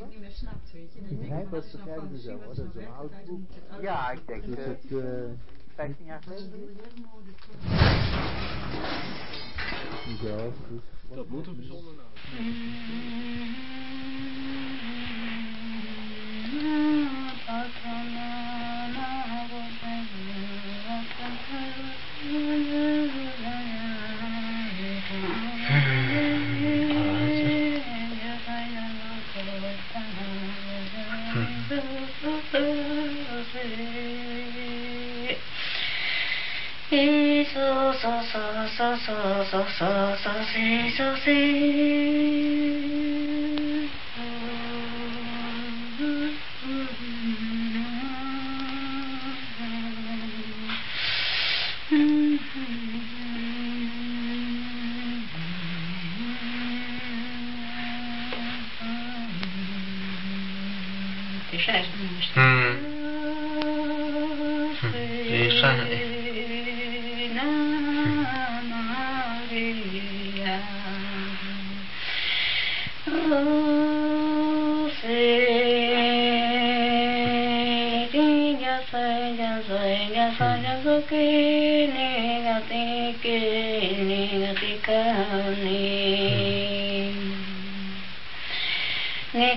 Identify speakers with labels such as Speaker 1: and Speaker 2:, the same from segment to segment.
Speaker 1: het niet meer snapt, weet je. Dan
Speaker 2: Ik
Speaker 1: denk
Speaker 2: begrijp
Speaker 1: van,
Speaker 2: dat,
Speaker 1: je
Speaker 2: begrijp ik dus wel,
Speaker 1: zie
Speaker 2: hoor. Dat is een oud boek.
Speaker 1: je
Speaker 3: Ja, ik denk
Speaker 2: Is
Speaker 3: eh,
Speaker 2: het eh
Speaker 3: 15 jaar geleden.
Speaker 2: Dus
Speaker 4: Dat moet een bijzonder naam.
Speaker 1: そうそう
Speaker 5: そうそうそうそうそうそうそう
Speaker 6: Ni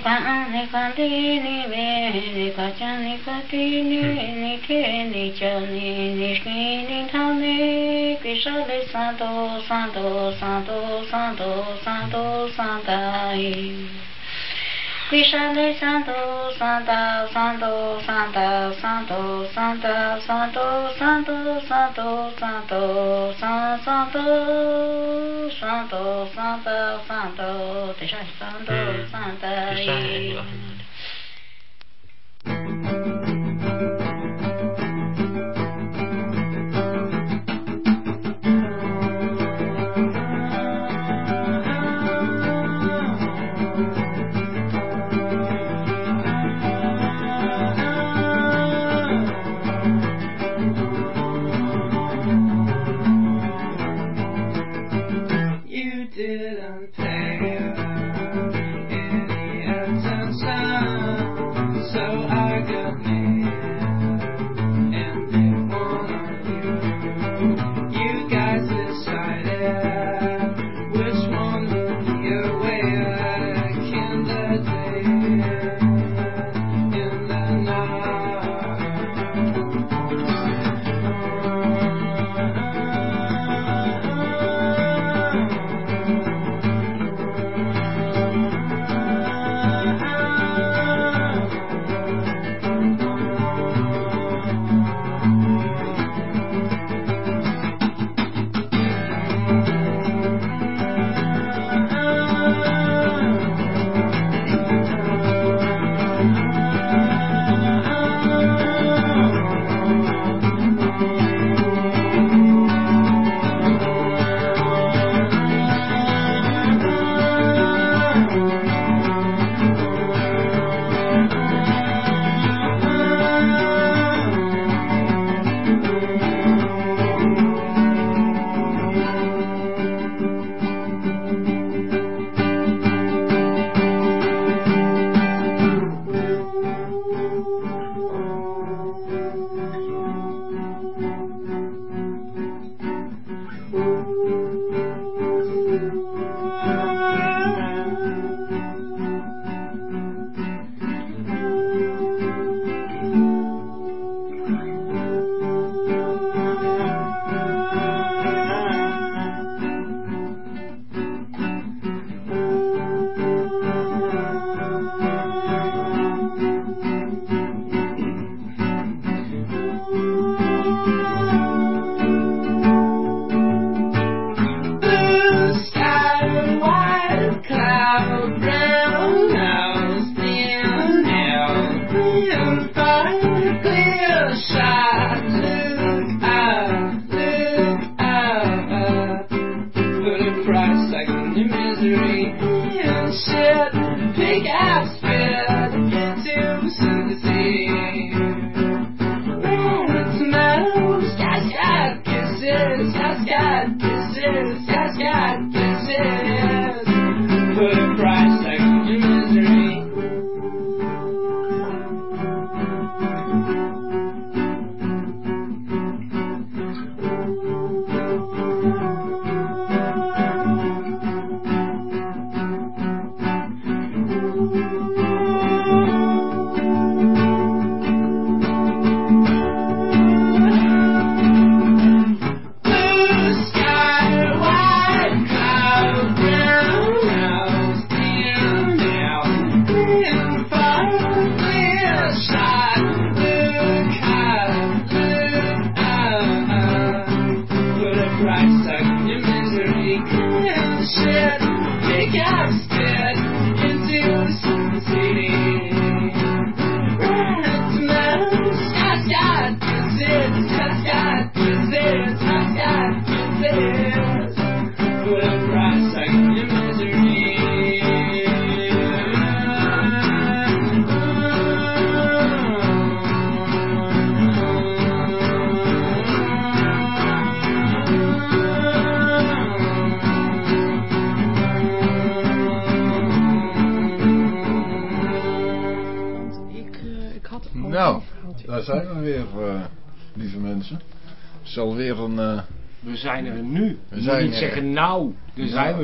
Speaker 6: kan ni kan di ni ve ni ka cha ni ka ti ni ni ke ni cha ni ni shi ni tha ni ki sha le sa do sa do sa do sa do sa do sa da
Speaker 7: 为啥来三度三度三度三度三度三度三度三度三度三度三度三度三度三度三度三度三度三三度三度三度三度三度三度三度三度三度三度三度三度三度三度三度三度
Speaker 3: 三度三度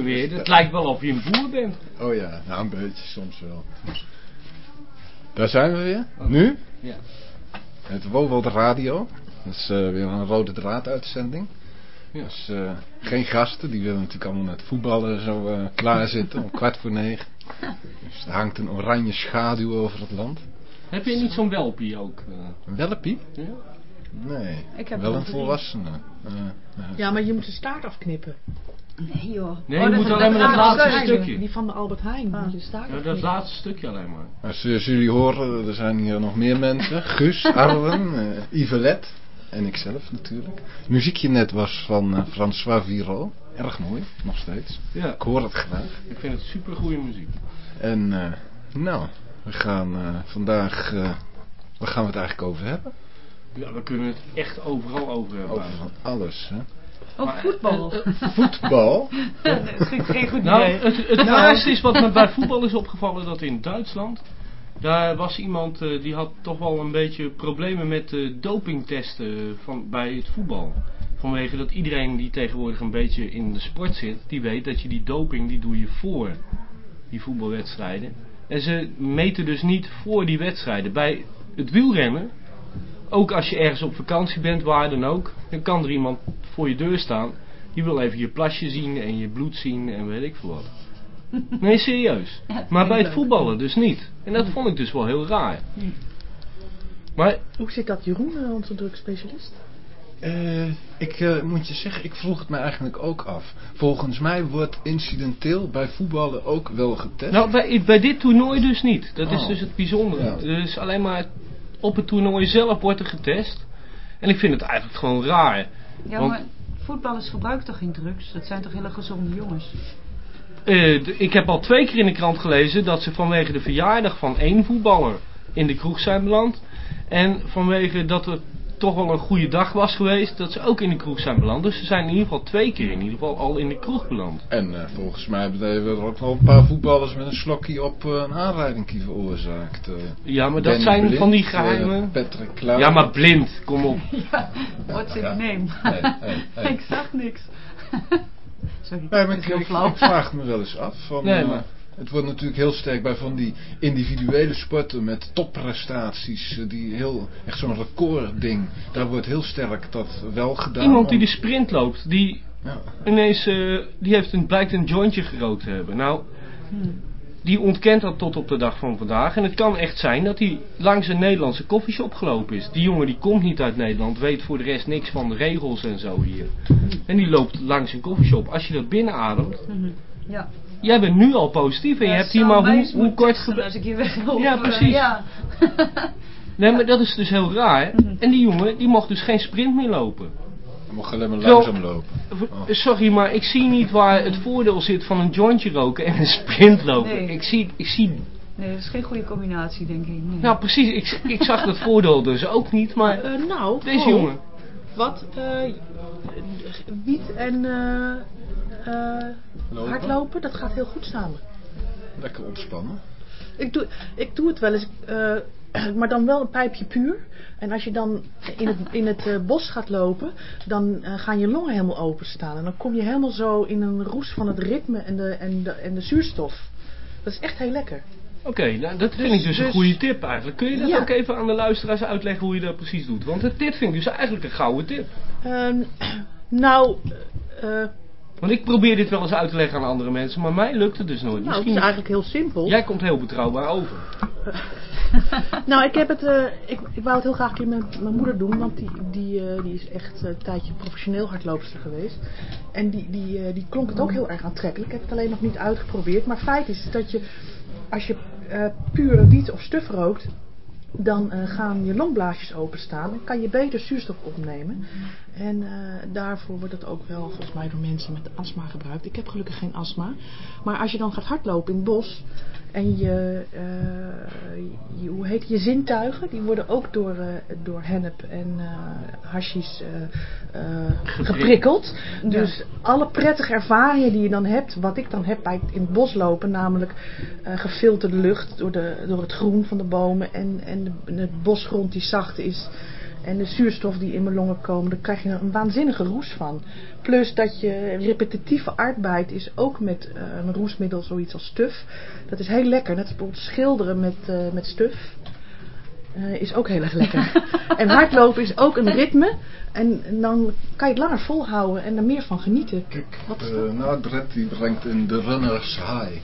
Speaker 3: weer. Het
Speaker 4: lijkt wel of je een boer bent.
Speaker 3: oh ja, nou een beetje soms wel. Daar zijn we weer. Nu?
Speaker 4: Ja.
Speaker 3: Het Wowold Radio. Dat is eh, weer een rode draaduitzending.
Speaker 4: Ja.
Speaker 3: Dus eh, geen gasten, die willen natuurlijk allemaal met voetballen zo eh, klaar zitten om kwart voor negen. Dus er hangt een oranje schaduw over het land.
Speaker 4: Heb je niet zo'n welpie ook? eh?
Speaker 3: Een welpie?
Speaker 4: Ja?
Speaker 3: Nee,
Speaker 1: Ik heb
Speaker 3: wel een volwassene. Eh, ja.
Speaker 5: Ja, maar je moet de staart afknippen.
Speaker 1: Nee joh.
Speaker 4: Nee,
Speaker 1: Oh,
Speaker 4: je moet alleen maar dat laatste stukje.
Speaker 5: Die van de Albert Heijn.
Speaker 1: Ah.
Speaker 4: Ja, dat laatste stukje alleen maar.
Speaker 3: Als jullie horen, er zijn hier nog meer mensen. Guus, Arwen, eh Yvelet en ikzelf natuurlijk. Het muziekje net was van eh, François Viro. Erg mooi, nog steeds.
Speaker 4: Ja,
Speaker 3: Ik hoor het graag.
Speaker 4: ik vind het super goede muziek.
Speaker 3: En eh, nou, we gaan eh, vandaag... eh, waar gaan we het eigenlijk over hebben?
Speaker 4: Ja, we kunnen het echt overal over hebben.
Speaker 3: Over van alles, hè.
Speaker 1: Oh, voetbal.
Speaker 3: Voetbal.
Speaker 1: dat vind ik geen goed
Speaker 4: Nou,
Speaker 1: idee.
Speaker 4: het, het raarste is wat me bij voetbal is opgevallen, dat in Duitsland, daar was iemand eh, die had toch wel een beetje problemen met de dopingtesten van, bij het voetbal. Vanwege dat iedereen die tegenwoordig een beetje in de sport zit, die weet dat je die doping, die doe je voor die voetbalwedstrijden. En ze meten dus niet voor die wedstrijden. Bij het wielrennen, ook als je ergens op vakantie bent, waar dan ook, dan kan er iemand voor je deur staan. Die wil even je plasje zien en je bloed zien en weet ik veel wat. Nee, serieus.
Speaker 1: Ja,
Speaker 4: Maar bij het
Speaker 1: leuk.
Speaker 4: voetballen dus niet. En dat vond ik dus wel heel raar. Maar
Speaker 5: Hoe zit dat, Jeroen, eh, onze drugspecialist?
Speaker 3: Eh, ik eh, moet je zeggen, ik vroeg het me eigenlijk ook af. Volgens mij wordt incidenteel bij voetballen ook wel getest.
Speaker 4: nou, bij, bij dit toernooi dus niet. Dat is
Speaker 3: Oh.
Speaker 4: dus het bijzondere.
Speaker 3: Ja.
Speaker 4: Dus alleen maar op het toernooi zelf wordt er getest. En ik vind het eigenlijk gewoon raar.
Speaker 1: Ja,
Speaker 4: want-
Speaker 1: maar voetballers gebruiken toch geen drugs? Dat zijn toch hele gezonde jongens?
Speaker 4: Eh, ik heb al twee keer in de krant gelezen dat ze vanwege de verjaardag van één voetballer in de kroeg zijn beland. En vanwege dat het toch wel een goede dag was geweest, dat ze ook in de kroeg zijn beland. Dus ze zijn in ieder geval twee keer in ieder geval al in de kroeg beland.
Speaker 3: En eh, volgens mij hebben er ook wel een paar voetballers met een slokje op eh, een aanrijding veroorzaakt. eh.
Speaker 4: Ja, maar dat
Speaker 3: Danny
Speaker 4: zijn
Speaker 3: Blind,
Speaker 4: van die
Speaker 3: eh,
Speaker 4: geheimen.
Speaker 3: Patrick.
Speaker 4: Ja, maar blind, kom op.
Speaker 1: What's in
Speaker 3: ja.
Speaker 1: name?
Speaker 3: Hey, hey, hey.
Speaker 1: ik zag niks. Sorry,
Speaker 3: Nee, maar ik,
Speaker 1: heel flauw.
Speaker 3: ik vraag me wel eens af. Van,
Speaker 4: Nee, maar-
Speaker 3: Het wordt natuurlijk heel sterk bij van die individuele sporten met topprestaties. eh, Die heel, echt zo'n recordding. Daar wordt heel sterk dat wel gedaan.
Speaker 4: Iemand die
Speaker 3: om-
Speaker 4: de sprint loopt, die
Speaker 3: Ja.
Speaker 4: ineens, eh, die heeft een, blijkt een jointje gerookt te hebben. Nou, die ontkent dat tot op de dag van vandaag. En het kan echt zijn dat hij langs een Nederlandse koffieshop gelopen is. Die jongen die komt niet uit Nederland, weet voor de rest niks van de regels en zo hier. En die loopt langs een koffieshop. Als je dat binnenademt.
Speaker 1: Ja.
Speaker 4: Jij bent nu al positief en je hebt hier maar hoe, hoe kort
Speaker 1: Als ik hier wegloop.
Speaker 4: Ja,
Speaker 1: eh,
Speaker 4: precies.
Speaker 1: Ja.
Speaker 4: Nee, maar dat is dus heel raar.
Speaker 1: Mhm.
Speaker 4: En die jongen, die mocht dus geen sprint meer lopen.
Speaker 3: Je mag alleen maar langzaam lopen.
Speaker 4: V- Sorry, maar ik zie niet waar het voordeel zit van een jointje roken en een sprint lopen.
Speaker 1: Nee.
Speaker 4: Ik, zie, ik zie...
Speaker 1: Nee, dat is geen goede combinatie, denk ik. Nee.
Speaker 4: Nou, precies. Ik, ik zag dat voordeel dus ook niet, maar
Speaker 5: Eh, nou,
Speaker 4: deze
Speaker 5: oh,
Speaker 4: jongen...
Speaker 5: Wat? eh wiet en eh, eh,
Speaker 3: Lopen.
Speaker 5: hardlopen, dat gaat heel goed samen.
Speaker 3: Lekker ontspannen.
Speaker 5: Ik doe, ik doe het wel eens, eh, maar dan wel een pijpje puur. En als je dan in het, in het eh, bos gaat lopen, dan gaan je longen helemaal openstaan. En dan kom je helemaal zo in een roes van het ritme en de, en de, en de zuurstof. Dat is echt heel lekker.
Speaker 4: Oké, nou, dat vind
Speaker 5: Dus-
Speaker 4: ik dus een
Speaker 5: dus-
Speaker 4: goede tip eigenlijk. Kun je dat
Speaker 5: Ja.
Speaker 4: ook even aan de luisteraars uitleggen hoe je dat precies doet? Want het- dit vind ik dus eigenlijk een gouden tip.
Speaker 5: Ehm, nou, eh,
Speaker 4: Want ik probeer dit wel eens uit te leggen aan andere mensen, maar mij lukt het dus nooit.
Speaker 5: nou het is
Speaker 4: Misschien...
Speaker 5: eigenlijk heel simpel.
Speaker 4: Jij komt heel betrouwbaar over.
Speaker 5: Nou, ik heb het, eh, ik, ik wou het heel graag een keer met mijn moeder doen, want die, die, eh, die is echt eh, een tijdje professioneel hardloopster geweest. En die, die, die klonk het ook heel erg aantrekkelijk. Ik heb het alleen nog niet uitgeprobeerd. Maar feit is dat je, als je puur wiet of stuf rookt, dan eh, gaan je longblaasjes openstaan en kan je beter zuurstof opnemen. En eh, daarvoor wordt het ook wel volgens mij door mensen met astma gebruikt. Ik heb gelukkig geen astma. Maar als je dan gaat hardlopen in het bos en je, eh, je, hoe heet je zintuigen, die worden ook door, eh, door hennep en hashish eh, eh, geprikkeld. Dus alle prettige ervaringen die je dan hebt, wat ik dan heb bij het in het bos lopen, namelijk gefilterde lucht door, de, door het groen van de bomen en, en de, de bosgrond die zacht is. En de zuurstof die in mijn longen komen, daar krijg je een waanzinnige roes van. Plus dat je repetitieve arbeid is ook met eh, een roesmiddel zoiets als stuf. Dat is heel lekker. Net als bijvoorbeeld schilderen met, eh, met stuf. eh, is ook heel erg lekker. en hardlopen is ook een ritme. En, en dan kan je het langer volhouden en er meer van genieten.
Speaker 3: Kijk,
Speaker 5: Wat
Speaker 3: uh, Nadret die brengt in de Runners High.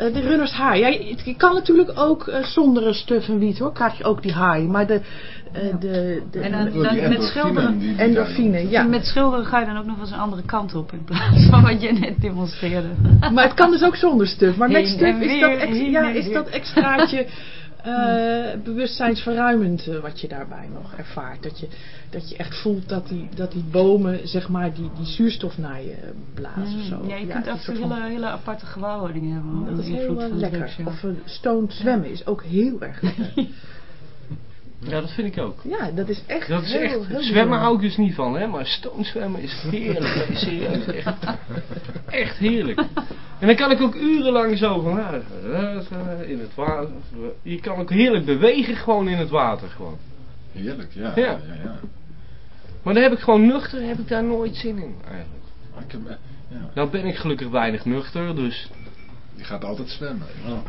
Speaker 5: Eh, de runners high. Ja, je, je kan natuurlijk ook eh, zonder een stuf en wiet hoor. Krijg je ook die high. Maar de... eh,
Speaker 1: Ja.
Speaker 5: de, de
Speaker 1: En dan-
Speaker 3: die
Speaker 1: met schilderen-
Speaker 5: endorfine, ja.
Speaker 1: Met schilderen ga je dan ook nog wel eens een andere kant op in plaats van wat je net demonstreerde.
Speaker 5: Maar het kan dus ook zonder stuf. Maar met
Speaker 1: Heen
Speaker 5: stuf
Speaker 1: en
Speaker 5: is dat, ex- ja, is dat extraatje eh, bewustzijnsverruimend eh, wat je daarbij nog ervaart. Dat je, dat je echt voelt dat die, dat die bomen zeg maar die, die zuurstof naar je blazen. of zo.
Speaker 1: Ja, je
Speaker 5: Ja,
Speaker 1: kunt
Speaker 5: een van-
Speaker 1: hele, hele aparte gewaarwordingen hebben.
Speaker 5: Dat is heel eh,
Speaker 1: van
Speaker 5: lekker.
Speaker 1: drugs, ja.
Speaker 5: Of uh, stoned zwemmen is ook heel erg lekker.
Speaker 4: Ja, dat vind ik ook.
Speaker 5: ja, dat is echt
Speaker 4: Dat is
Speaker 5: heel,
Speaker 4: echt,
Speaker 5: heel
Speaker 4: zwemmen hou ik dus niet van, hè, maar stoomzwemmen is heerlijk, hè, serieus, echt, echt heerlijk. En dan kan ik ook urenlang zo van, ja, in het water, je kan ook heerlijk bewegen gewoon in het water gewoon.
Speaker 3: Heerlijk, ja.
Speaker 4: Ja.
Speaker 3: ja, ja.
Speaker 4: Maar dan heb ik gewoon nuchter, heb ik daar nooit zin in eigenlijk.
Speaker 3: Ik heb, eh, ja.
Speaker 4: Nou ben ik gelukkig weinig nuchter, dus
Speaker 3: Die gaat altijd zwemmen.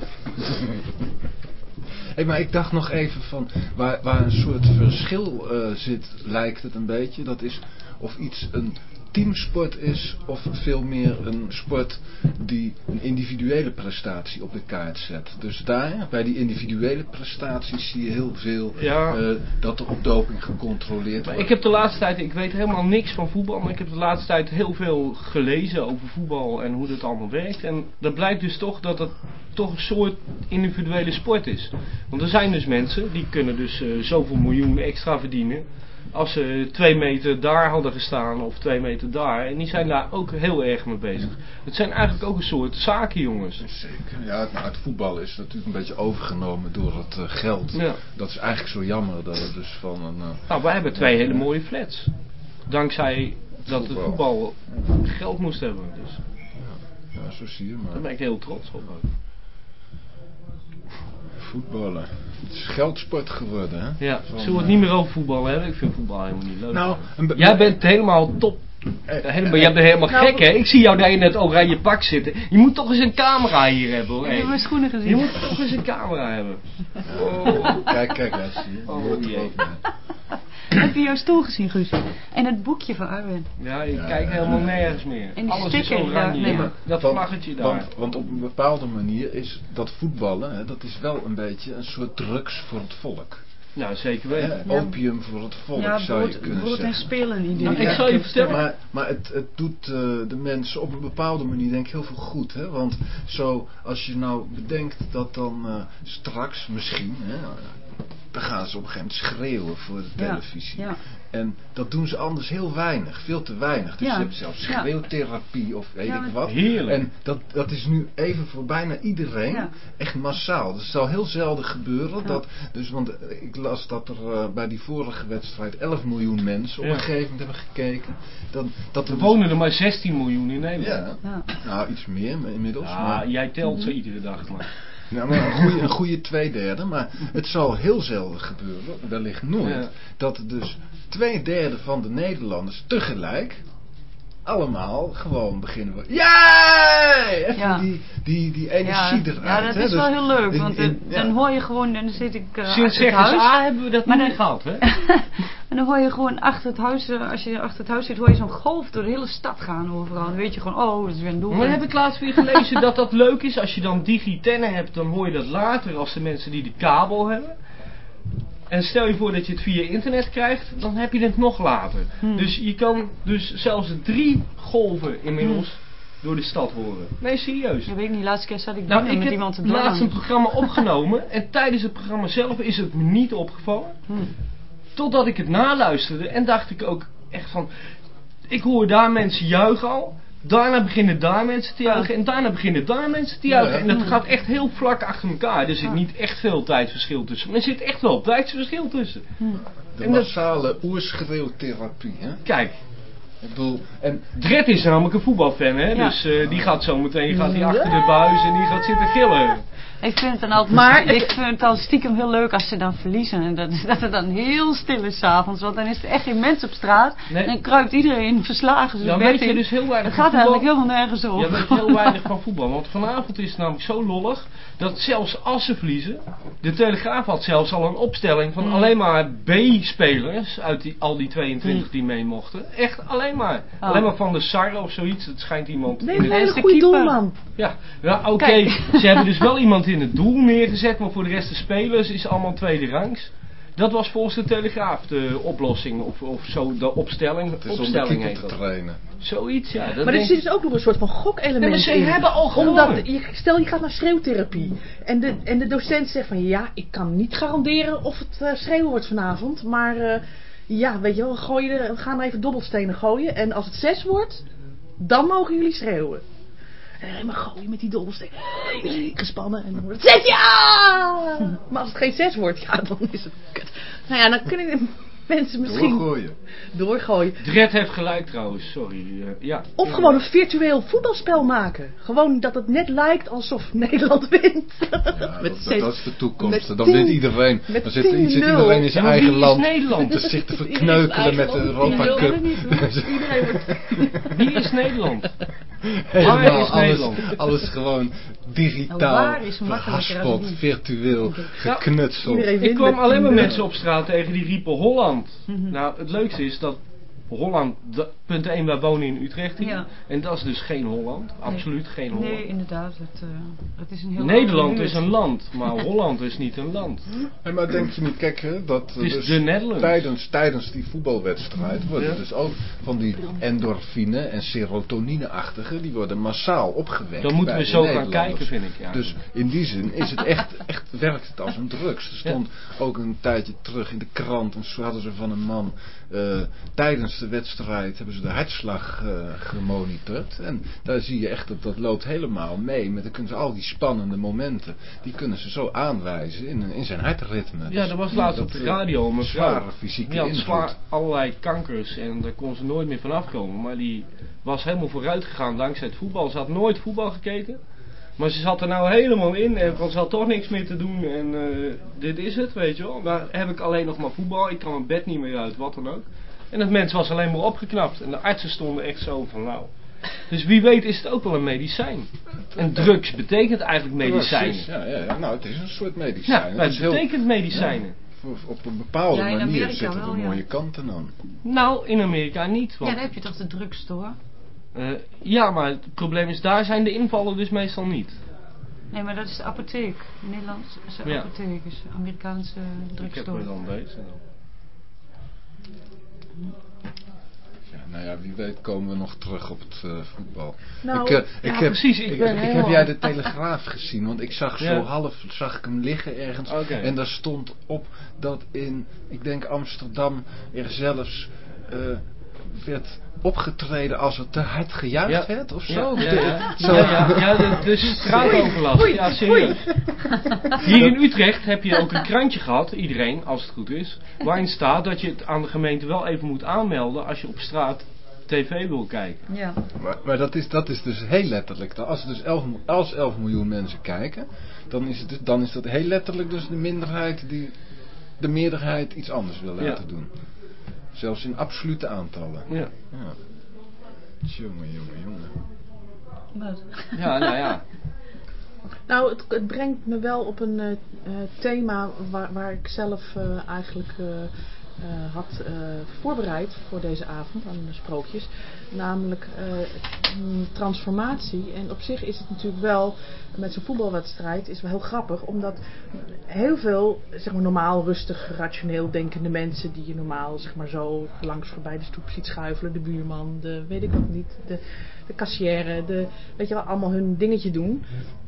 Speaker 3: hey, maar ik dacht nog even van waar, waar een soort verschil eh, zit, lijkt het een beetje. Dat is of iets een teamsport is of veel meer een sport die een individuele prestatie op de kaart zet. Dus daar, bij die individuele prestaties zie je heel veel
Speaker 4: Ja.
Speaker 3: eh, dat er op doping gecontroleerd
Speaker 4: Maar
Speaker 3: wordt.
Speaker 4: ik heb de laatste tijd, ik weet helemaal niks van voetbal, maar ik heb de laatste tijd heel veel gelezen over voetbal en hoe dat allemaal werkt. En dat blijkt dus toch dat het toch een soort individuele sport is. Want er zijn dus mensen die kunnen dus eh, zoveel miljoen extra verdienen. Als ze twee meter daar hadden gestaan of twee meter daar. En die zijn daar ook heel erg mee bezig. Het zijn eigenlijk ook een soort zaken jongens.
Speaker 3: Zeker. Ja, het, nou, het voetbal is natuurlijk een beetje overgenomen door het eh, geld.
Speaker 4: Ja.
Speaker 3: Dat is eigenlijk zo jammer dat het dus van een... eh,
Speaker 4: Nou, wij hebben twee hele mooie flats. Dankzij dat het
Speaker 3: Voetbal.
Speaker 4: geld moest hebben. Dus
Speaker 3: ja, zo zie je
Speaker 4: daar
Speaker 3: maar.
Speaker 4: ben ik heel trots op. ook.
Speaker 3: Voetballen. Het is geldsport geworden, hè?
Speaker 4: Ja,
Speaker 3: Van,
Speaker 4: zullen we het
Speaker 3: eh,
Speaker 4: niet meer over voetbal hebben? Ik vind voetbal helemaal niet leuk.
Speaker 3: Nou,
Speaker 4: Jij bent helemaal top.
Speaker 3: eh,
Speaker 4: Helemaal, jij bent helemaal
Speaker 5: Nou,
Speaker 4: gek, hè? Ik zie jou daar in het oranje pak zitten. Je moet toch eens een camera hier hebben, hoor.
Speaker 1: Ik heb mijn schoenen
Speaker 4: Je
Speaker 1: gezien.
Speaker 4: moet toch eens een camera hebben. Oh.
Speaker 3: Kijk, kijk, ja, zie je. Je
Speaker 4: Oh,
Speaker 1: Heb je jouw stoel gezien, Guus? En het boekje van Arwen.
Speaker 4: Ja, ik kijk
Speaker 3: ja.
Speaker 4: helemaal nergens meer.
Speaker 1: En die
Speaker 4: Alles is oranje.
Speaker 1: daar, nee, maar-
Speaker 4: dat
Speaker 3: Want-
Speaker 4: vlaggetje daar.
Speaker 3: Want, want op een bepaalde manier is dat voetballen, hè, dat is wel een beetje een soort drugs voor het volk.
Speaker 4: nou, zeker weten.
Speaker 1: Ja.
Speaker 3: Opium voor het volk,
Speaker 1: ja,
Speaker 3: zou je
Speaker 1: brood,
Speaker 3: kunnen
Speaker 1: brood en
Speaker 3: zeggen.
Speaker 1: spelen idee.
Speaker 4: Nou, ik zal je vertellen.
Speaker 3: Maar, maar het, het doet eh, de mensen op een bepaalde manier denk ik heel veel goed. Hè? Want zo, als je nou bedenkt dat dan eh, straks misschien, hè, dan gaan ze op een gegeven moment schreeuwen voor de televisie.
Speaker 1: ja.
Speaker 3: En dat doen ze anders heel weinig, veel te weinig. Dus
Speaker 1: Ja,
Speaker 3: je hebt zelfs schreeuwtherapie of weet
Speaker 1: Ja,
Speaker 3: ik wat.
Speaker 4: Heerlijk.
Speaker 3: En dat, dat is nu even voor bijna iedereen
Speaker 1: Ja.
Speaker 3: echt massaal. Dus het zal heel zelden gebeuren.
Speaker 1: Ja.
Speaker 3: Dat, dus, want eh, ik las dat er eh, bij die vorige wedstrijd 11 miljoen mensen op
Speaker 4: Ja.
Speaker 3: een gegeven moment hebben gekeken. Dat, dat
Speaker 4: Er
Speaker 3: er
Speaker 4: wonen er maar 16 miljoen in Nederland.
Speaker 3: Ja,
Speaker 1: Ja.
Speaker 3: nou iets meer inmiddels.
Speaker 4: Ja,
Speaker 3: maar,
Speaker 4: jij telt ze iedere dag maar.
Speaker 3: Nou, maar een, goede, een goede twee derde. Maar het zal heel zelden gebeuren, wellicht nooit.
Speaker 4: Ja.
Speaker 3: Dat dus twee derde van de Nederlanders tegelijk allemaal gewoon beginnen. we- Jij! Even
Speaker 1: Ja.
Speaker 3: die, die, die
Speaker 1: Ja,
Speaker 3: energie
Speaker 1: ja,
Speaker 3: eruit.
Speaker 1: dat
Speaker 3: hè.
Speaker 1: is wel
Speaker 3: Dus
Speaker 1: heel leuk,
Speaker 3: in-
Speaker 1: want
Speaker 3: in- ja.
Speaker 1: dan hoor je gewoon, dan zit ik eh,
Speaker 4: Sinds
Speaker 1: achter het huis.
Speaker 4: A hebben we dat
Speaker 1: Maar
Speaker 4: niet gehad, hè?
Speaker 1: En dan hoor je gewoon achter het huis, eh, als je achter het huis zit, hoor je zo'n golf door de hele stad gaan overal. Dan weet je gewoon, oh, dat is weer een doel.
Speaker 4: Maar heb ik laatst weer gelezen dat dat leuk is. Als je dan digitennen hebt, dan hoor je dat later als de mensen die de kabel hebben. En stel je voor dat je het via internet krijgt, dan heb je het nog later.
Speaker 1: Hmm.
Speaker 4: Dus je kan dus zelfs drie golven inmiddels door de stad horen. Nee, serieus.
Speaker 1: Ja, weet ik niet, laatste keer zat ik
Speaker 4: Nou, ik
Speaker 1: met iemand te
Speaker 4: laatst een programma opgenomen en tijdens het programma zelf is het me niet opgevallen.
Speaker 1: Hmm.
Speaker 4: Totdat ik het naluisterde en dacht ik ook echt van... Ik hoor daar mensen juichen al. Daarna beginnen daar mensen te juichen. En daarna beginnen daar mensen te juichen. En dat gaat echt heel vlak achter elkaar. Er zit niet echt veel tijdverschil tussen. Maar er zit echt wel tijdsverschil tussen.
Speaker 3: De
Speaker 4: En dat-
Speaker 3: massale oerschreeuwtherapie, hè?
Speaker 4: Kijk,
Speaker 3: Ik bedoel, en
Speaker 4: Dred is namelijk een voetbalfan, hè?
Speaker 1: Ja.
Speaker 4: Dus eh, die gaat zo meteen gaat die achter de buis en die gaat zitten gillen.
Speaker 1: Ik vind het dan altijd,
Speaker 5: Maar-
Speaker 1: ik vind het dan stiekem heel leuk als ze dan verliezen. En dat, dat het dan heel stil is s'avonds. Want dan is er echt geen mens op straat.
Speaker 4: Nee.
Speaker 1: En dan kruipt iedereen verslagen zijn
Speaker 4: Dan
Speaker 1: bed
Speaker 4: weet je
Speaker 1: in.
Speaker 4: dus heel
Speaker 1: Het
Speaker 4: weinig
Speaker 1: gaat
Speaker 4: van
Speaker 1: eigenlijk helemaal nergens over.
Speaker 4: Je weet heel weinig van voetbal. Want vanavond is het namelijk zo lollig dat zelfs als ze verliezen. De Telegraaf had zelfs al een opstelling van
Speaker 1: Mm.
Speaker 4: alleen maar B-spelers uit die, al die 22 die mee mochten. Echt alleen maar.
Speaker 1: Oh.
Speaker 4: Alleen maar van de Sar of zoiets. Dat schijnt iemand.
Speaker 5: Nee, een
Speaker 4: het-
Speaker 5: hele goede
Speaker 1: keeper.
Speaker 5: doelman.
Speaker 4: Ja, ja oké. Ze hebben dus wel iemand in het doel neergezet, maar voor de rest de spelers is allemaal tweede rangs. Dat was volgens de Telegraaf de oplossing, of, of zo, de opstelling.
Speaker 3: het is om de
Speaker 4: opstelling heet
Speaker 3: te trainen.
Speaker 4: Zoiets, ja. Dat
Speaker 5: Maar er
Speaker 4: ik-
Speaker 5: dus ook nog een soort van gokelement
Speaker 4: Nee, maar ze
Speaker 5: in.
Speaker 4: hebben al
Speaker 5: Omdat, je, stel je gaat naar schreeuwtherapie. En de, en de docent zegt van ja, ik kan niet garanderen of het eh, schreeuwen wordt vanavond. Maar eh, ja, weet je wel, we, gooien we gaan er even dobbelstenen gooien. En als het zes wordt, dan mogen jullie schreeuwen. En helemaal gooien met die dobbelstenen. Gespannen. En dan wordt het zes, ja! Maar als het geen zes wordt, ja, dan is het kut. Nou ja, dan kunnen mensen misschien
Speaker 3: Doorgooien.
Speaker 5: doorgooien.
Speaker 4: Dred heeft gelijk trouwens, sorry. eh, ja.
Speaker 5: Of
Speaker 4: Ja.
Speaker 5: gewoon een virtueel voetbalspel maken. Gewoon dat het net lijkt alsof Nederland wint.
Speaker 3: Ja,
Speaker 5: Met
Speaker 3: dat, is de toekomst. Dan
Speaker 5: tien-
Speaker 3: wint iedereen.
Speaker 5: met
Speaker 3: Dan zit er zit
Speaker 5: 10-0.
Speaker 3: iedereen in zijn
Speaker 4: Ja,
Speaker 3: eigen land.
Speaker 4: Nederland?
Speaker 3: Te zich te verkneukelen met de Europa Cup.
Speaker 5: niet. Iedereen wordt...
Speaker 4: Wie is Nederland?
Speaker 3: Helemaal
Speaker 4: Waar is
Speaker 3: alles,
Speaker 4: Nederland?
Speaker 3: alles gewoon digitaal,
Speaker 1: Nou, waar is makkelijker
Speaker 3: verhaspeld, virtueel, geknutseld.
Speaker 4: Ik kwam alleen maar
Speaker 5: 10-0.
Speaker 4: mensen op straat tegen die riepen Holland.
Speaker 1: Mhm.
Speaker 4: Nou, het leukste is dat Holland, punt 1, wij wonen in Utrecht hier.
Speaker 1: Ja.
Speaker 4: En dat is dus geen Holland. Absoluut geen Holland.
Speaker 1: Nee, inderdaad. Het, eh, het is een heel
Speaker 4: Nederland is een land, maar Holland is niet een land.
Speaker 3: Hey, maar denk je niet, kijk hè, dat
Speaker 4: Het is
Speaker 3: dus
Speaker 4: de
Speaker 3: tijdens, tijdens die voetbalwedstrijd worden
Speaker 4: Ja.
Speaker 3: dus ook van die endorfine en serotonine-achtige, die worden massaal opgewekt.
Speaker 4: Dan moeten
Speaker 3: bij
Speaker 4: we zo gaan kijken, vind ik. Ja.
Speaker 3: Dus in die zin is het echt, echt werkt het als een drugs. Er stond ook een tijdje terug in de krant, en zo hadden ze van een man, eh, tijdens de wedstrijd hebben ze de hartslag eh, gemonitord. En daar zie je echt dat dat loopt helemaal mee. Met dan kunnen ze al die spannende momenten, die kunnen ze zo aanwijzen in, in zijn hartritme.
Speaker 4: ja,
Speaker 3: Dus
Speaker 4: er was laatst
Speaker 3: dat,
Speaker 4: op de
Speaker 3: eh,
Speaker 4: radio een.
Speaker 3: Zware fysieke
Speaker 4: Die had zwaar allerlei kankers en daar kon ze nooit meer van afkomen. Maar die was helemaal vooruit gegaan dankzij het voetbal. Ze had nooit voetbal gekeken. Maar ze zat er nou helemaal in en van ze had toch niks meer te doen en eh, dit is het, weet je wel. Maar heb ik alleen nog maar voetbal, ik kan mijn bed niet meer uit, wat dan ook. En het mens was alleen maar opgeknapt en de artsen stonden echt zo van nou. Dus wie weet is het ook wel een medicijn. En drugs betekent eigenlijk medicijnen.
Speaker 3: Precies, Ja, ja, ja, nou het is een soort medicijn.
Speaker 4: Ja,
Speaker 3: het
Speaker 4: maar het
Speaker 3: heel,
Speaker 4: betekent medicijnen.
Speaker 3: op- op een bepaalde manier
Speaker 1: Amerika
Speaker 3: zitten er
Speaker 1: wel, ja.
Speaker 3: mooie kanten aan.
Speaker 4: Nou, in Amerika niet.
Speaker 1: Ja, dan heb je toch de drugstore?
Speaker 4: Eh, ja, maar het probleem is, daar zijn de invallen dus meestal niet.
Speaker 1: Nee, maar dat is de apotheek. De
Speaker 4: Ja.
Speaker 1: apotheek, is de Amerikaanse
Speaker 4: Ik heb
Speaker 1: drugstore.
Speaker 4: me dan deze.
Speaker 3: Ja, nou ja, wie weet komen we nog terug op het eh, voetbal.
Speaker 5: Nou,
Speaker 3: ik, eh,
Speaker 4: ja,
Speaker 3: ik heb,
Speaker 4: precies, ik
Speaker 3: Ik,
Speaker 4: ben
Speaker 3: ik heb jij de Telegraaf gezien? Want ik zag zo
Speaker 4: Ja.
Speaker 3: half, zag ik hem liggen ergens. En daar stond op dat in, ik denk Amsterdam, er zelfs eh, werd opgetreden als er te hard gejuicht
Speaker 4: Ja.
Speaker 3: werd of zo.
Speaker 4: ja, ja.
Speaker 3: Zo.
Speaker 4: Ja, ja, ja, de, de straatoverlast.
Speaker 5: Oei,
Speaker 4: Ja, serieus. Hier in Utrecht heb je ook een krantje gehad, iedereen, als het goed is, waarin staat dat je het aan de gemeente wel even moet aanmelden als je op straat tv wil kijken.
Speaker 1: Ja.
Speaker 3: Maar, maar dat, is, dat is dus heel letterlijk. Als er dus 11, mi- als 11 miljoen mensen kijken, dan is, het dus, dan is dat heel letterlijk dus de minderheid die de meerderheid iets anders wil
Speaker 4: Ja.
Speaker 3: laten doen. Zelfs in absolute aantallen.
Speaker 4: Ja,
Speaker 3: Ja. Jongen, jongen, jongen.
Speaker 1: Wat?
Speaker 4: ja nou ja.
Speaker 5: Nou, het, het brengt me wel op een eh, eh, thema waar, waar ik zelf eh, eigenlijk eh, eh, had eh, voorbereid voor deze avond aan de sprookjes. Namelijk eh, transformatie. En op zich is het natuurlijk wel, met zo'n voetbalwedstrijd, is wel heel grappig. Omdat heel veel, zeg maar normaal, rustig, rationeel denkende mensen die je normaal, zeg maar zo, langs voorbij de stoep ziet schuifelen. De buurman, de weet ik wat niet, de, de kassière, de, weet je wel, allemaal hun dingetje doen.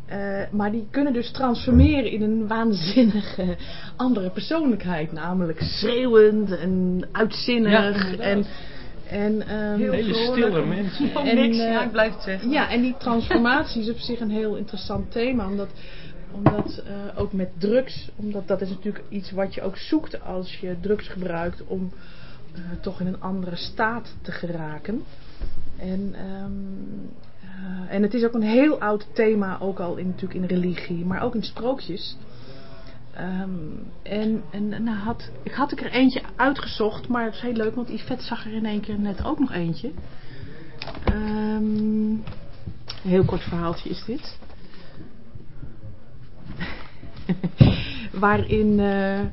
Speaker 5: Eh, maar die kunnen dus transformeren in een waanzinnige andere persoonlijkheid. Namelijk schreeuwend en uitzinnig.
Speaker 4: Ja,
Speaker 5: en En, ehm,
Speaker 4: Hele
Speaker 1: vrolijk.
Speaker 4: stille mensen.
Speaker 5: En,
Speaker 1: niks,
Speaker 5: eh,
Speaker 1: ja, ik blijf het zeggen.
Speaker 5: Ja, en die transformatie is op zich een heel interessant thema. Omdat, omdat eh, ook met drugs, omdat dat is natuurlijk iets wat je ook zoekt als je drugs gebruikt om eh, toch in een andere staat te geraken. En, ehm, eh, en het is ook een heel oud thema, ook al in, natuurlijk in religie, maar ook in sprookjes. Ehm, en en had, ik had ik er eentje uitgezocht, maar het is heel leuk, want Yvette zag er in één keer net ook nog eentje. Ehm, een heel kort verhaaltje is dit. Waarin, eh, eh,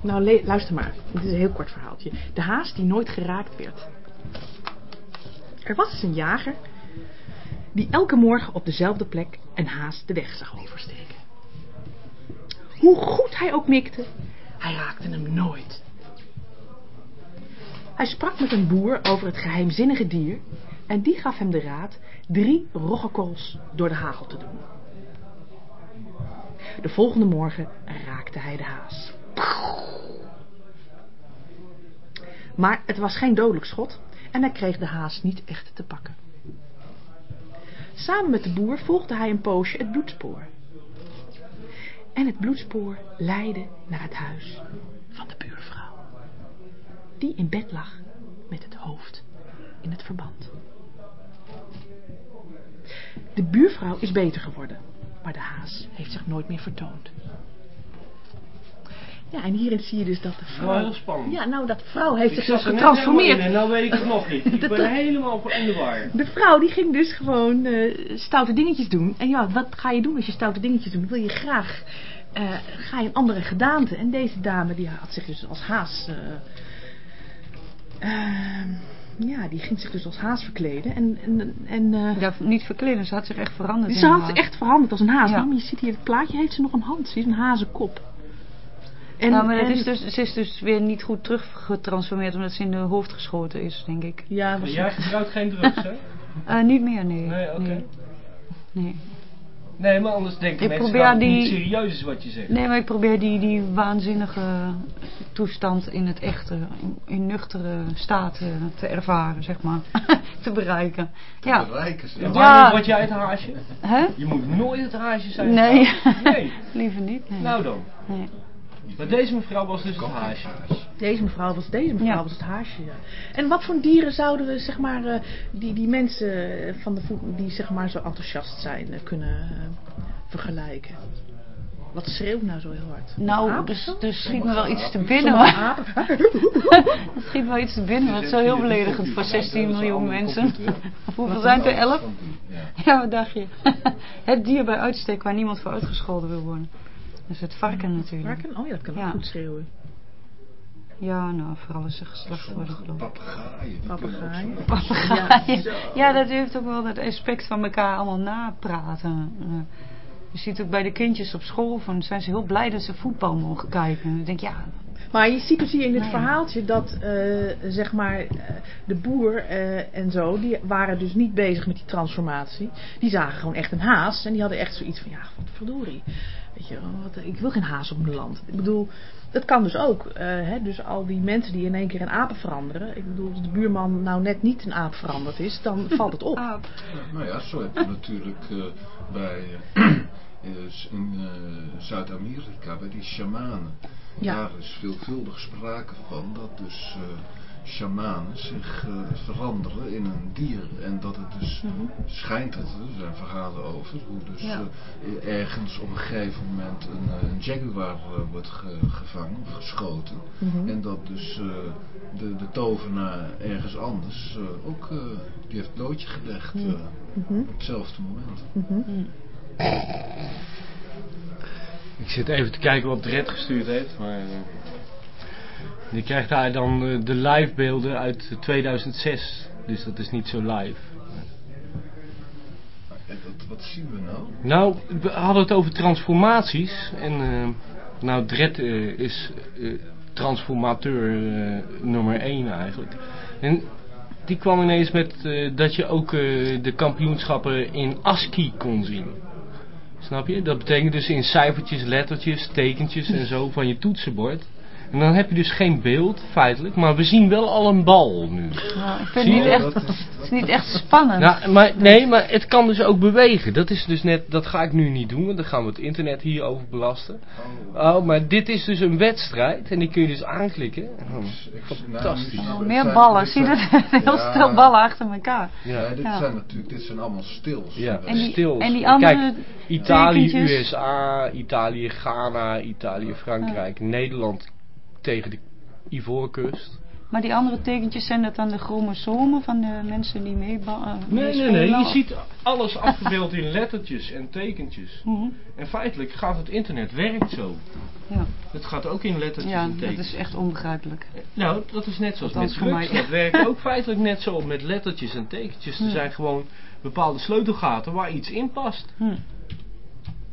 Speaker 5: nou luister maar, dit is een heel kort verhaaltje. De haas die nooit geraakt werd. Er was eens een jager die elke morgen op dezelfde plek een haas de weg zag oversteken. Hoe goed hij ook mikte, hij raakte hem nooit. Hij sprak met een boer over het geheimzinnige dier en die gaf hem de raad drie roggekorrels door de hagel te doen. De volgende morgen raakte hij de haas. Maar het was geen dodelijk schot en hij kreeg de haas niet echt te pakken. Samen met de boer volgde hij een poosje het bloedspoor. En het bloedspoor leidde naar het huis van de buurvrouw, die in bed lag met het hoofd in het verband. De buurvrouw is beter geworden, maar de haas heeft zich nooit meer vertoond. Ja, en hierin zie je dus dat de vrouw...
Speaker 4: Heel spannend.
Speaker 5: Ja, nou, dat vrouw heeft
Speaker 4: Ik
Speaker 5: zich getransformeerd.
Speaker 4: En nou weet ik het nog niet. Ik ben helemaal in de war.
Speaker 5: De vrouw die ging dus gewoon eh, stoute dingetjes doen. En ja, wat ga je doen als je stoute dingetjes doet? Wil je graag, eh, ga je een andere gedaante. En deze dame die had zich dus als haas... eh, ehm, ja, die ging zich dus als haas verkleden. En, en, en eh,
Speaker 1: Ja, niet verkleden, ze had zich echt veranderd.
Speaker 5: ze had zich echt veranderd als een haas.
Speaker 1: Ja.
Speaker 5: Nou, maar je ziet hier het plaatje, heeft ze nog een hand. Ze is een hazenkop. En,
Speaker 1: nou, maar dat
Speaker 5: en-
Speaker 1: is dus, ze is dus weer niet goed teruggetransformeerd omdat ze in de hoofd geschoten is, denk ik.
Speaker 5: Ja, was
Speaker 4: Jij gebruikt geen drugs, hè?
Speaker 1: Eh, niet meer, nee.
Speaker 4: Nee, oké.
Speaker 1: nee. Nee.
Speaker 4: Nee, maar anders denken
Speaker 1: Ik
Speaker 4: mensen
Speaker 1: probeer
Speaker 4: dat het
Speaker 1: die-
Speaker 4: niet serieus is wat je zegt.
Speaker 1: Nee, maar ik probeer die, die waanzinnige toestand in het echte, in, in nuchtere staat eh, te ervaren, zeg maar. te bereiken. Ja.
Speaker 3: Bereiken ze.
Speaker 4: Ja,
Speaker 1: Ja.
Speaker 4: Wanneer word jij het haasje?
Speaker 1: Hè?
Speaker 4: Je moet nooit het haasje zijn.
Speaker 1: Nee.
Speaker 4: Nee.
Speaker 1: Liever niet. Nee.
Speaker 4: Nou dan.
Speaker 1: Nee.
Speaker 4: Maar deze mevrouw was dus het haasje.
Speaker 5: Deze mevrouw was, deze mevrouw
Speaker 1: Ja.
Speaker 5: was het haasje. Ja. En wat voor dieren zouden we, zeg maar, eh, die, die mensen van de voet, die zeg maar zo enthousiast zijn, eh, kunnen eh, vergelijken? Wat schreeuwt nou zo heel hard?
Speaker 1: Nou,
Speaker 5: Apen
Speaker 1: dus, dus schiet me wel iets te binnen. Maar, het schiet me wel iets te binnen. Dat is zo heel beledigend voor 16 miljoen mensen. Hoeveel zijn het er? 11?
Speaker 3: Ja.
Speaker 1: Ja, wat dacht je? Het dier bij uitstek waar niemand voor uitgescholden wil worden. Dat is het varken natuurlijk.
Speaker 5: Varken? Oh ja, dat kan ook
Speaker 1: Ja.
Speaker 5: goed schreeuwen.
Speaker 1: Ja, nou, vooral als ze geslacht worden, geloof ik.
Speaker 3: Papegaaien.
Speaker 5: Papegaaien.
Speaker 1: Ja, dat heeft ook wel dat aspect van elkaar allemaal napraten. Eh, Je ziet ook bij de kindjes op school, van, zijn ze heel blij dat ze voetbal mogen kijken. Ik denk, ja,
Speaker 5: Maar je ziet dus hier in dit
Speaker 1: Nou
Speaker 5: verhaaltje dat, eh, zeg maar, eh, de boer eh, en zo, die waren dus niet bezig met die transformatie. Die zagen gewoon echt een haas en die hadden echt zoiets van, ja, wat verdorie. Weet je, wat, ik wil geen haas op mijn land. Ik bedoel, dat kan dus ook. eh, hè, dus al die mensen die in één keer een apen veranderen. Ik bedoel, als de buurman nou net niet een aap veranderd is, dan valt het op.
Speaker 3: Nou ja, zo heb je natuurlijk eh, bij in eh, Zuid-Amerika, bij die shamanen.
Speaker 5: Ja.
Speaker 3: Daar is veelvuldig sprake van dat dus eh shamanen zich eh, veranderen in een dier. En dat het dus schijnt, dat er zijn verhalen over, hoe dus
Speaker 1: Ja.
Speaker 3: eh, ergens op een gegeven moment een, een jaguar wordt ge- gevangen of geschoten.
Speaker 5: Mhm.
Speaker 3: En dat dus eh, de, de tovenaar ergens anders eh, ook, die heeft het loodje gelegd eh,
Speaker 5: Mhm.
Speaker 3: op hetzelfde moment.
Speaker 4: Ik zit even te kijken wat Dred gestuurd heeft, maar... eh, je krijgt daar dan eh, de live beelden uit 2006. Dus dat is niet zo live.
Speaker 3: En wat, wat zien we nou?
Speaker 4: Nou, we hadden het over transformaties. En eh, nou, Dred eh, is eh, transformateur eh, nummer 1 eigenlijk. En die kwam ineens met eh, dat je ook eh, de kampioenschappen in ASCII kon zien. Snap je? Dat betekent dus in cijfertjes, lettertjes, tekentjes en zo van je toetsenbord. En dan heb je dus geen beeld, feitelijk, maar we zien wel al een bal nu.
Speaker 1: Nou, ik vind het niet echt,
Speaker 3: is-
Speaker 1: het is niet echt spannend.
Speaker 4: Nou, maar, nee, maar het kan dus ook bewegen. Dat is dus net, dat ga ik nu niet doen, want dan gaan we het internet hierover belasten. Oh, maar dit is dus een wedstrijd en die kun je dus aanklikken. Oh,
Speaker 3: Ik-
Speaker 4: Fantastisch.
Speaker 3: nou,
Speaker 1: Oh, meer ballen, zie je dat? Heel
Speaker 3: Ja.
Speaker 1: stil ballen achter elkaar.
Speaker 3: Ja,
Speaker 4: Ja,
Speaker 3: dit
Speaker 1: Ja.
Speaker 3: zijn natuurlijk, dit zijn allemaal stils.
Speaker 4: ja.
Speaker 1: En die-
Speaker 4: stils.
Speaker 1: en die andere
Speaker 4: Kijk, Italië,
Speaker 1: tekentjes?
Speaker 4: USA, Italië, Ghana, Italië, Frankrijk, Nederland tegen de Ivoorkust.
Speaker 1: Maar die andere tekentjes zijn dat dan de chromosomen van de mensen die meeballen?
Speaker 4: Nee, nee, nee. Je ziet alles afgebeeld in lettertjes en tekentjes.
Speaker 1: Mhm.
Speaker 4: En feitelijk gaat het internet werkt zo.
Speaker 1: Ja,
Speaker 4: Het gaat ook in lettertjes
Speaker 1: ja
Speaker 4: en
Speaker 1: dat
Speaker 4: tekentjes.
Speaker 1: is echt onbegrijpelijk.
Speaker 4: Nou, dat is net zoals met
Speaker 1: Althans voor
Speaker 4: drugs.
Speaker 1: mij.
Speaker 4: Dat werkt ook feitelijk net zo met lettertjes en tekentjes. Er
Speaker 1: Hm.
Speaker 4: zijn gewoon bepaalde sleutelgaten waar iets in past.
Speaker 1: Hm.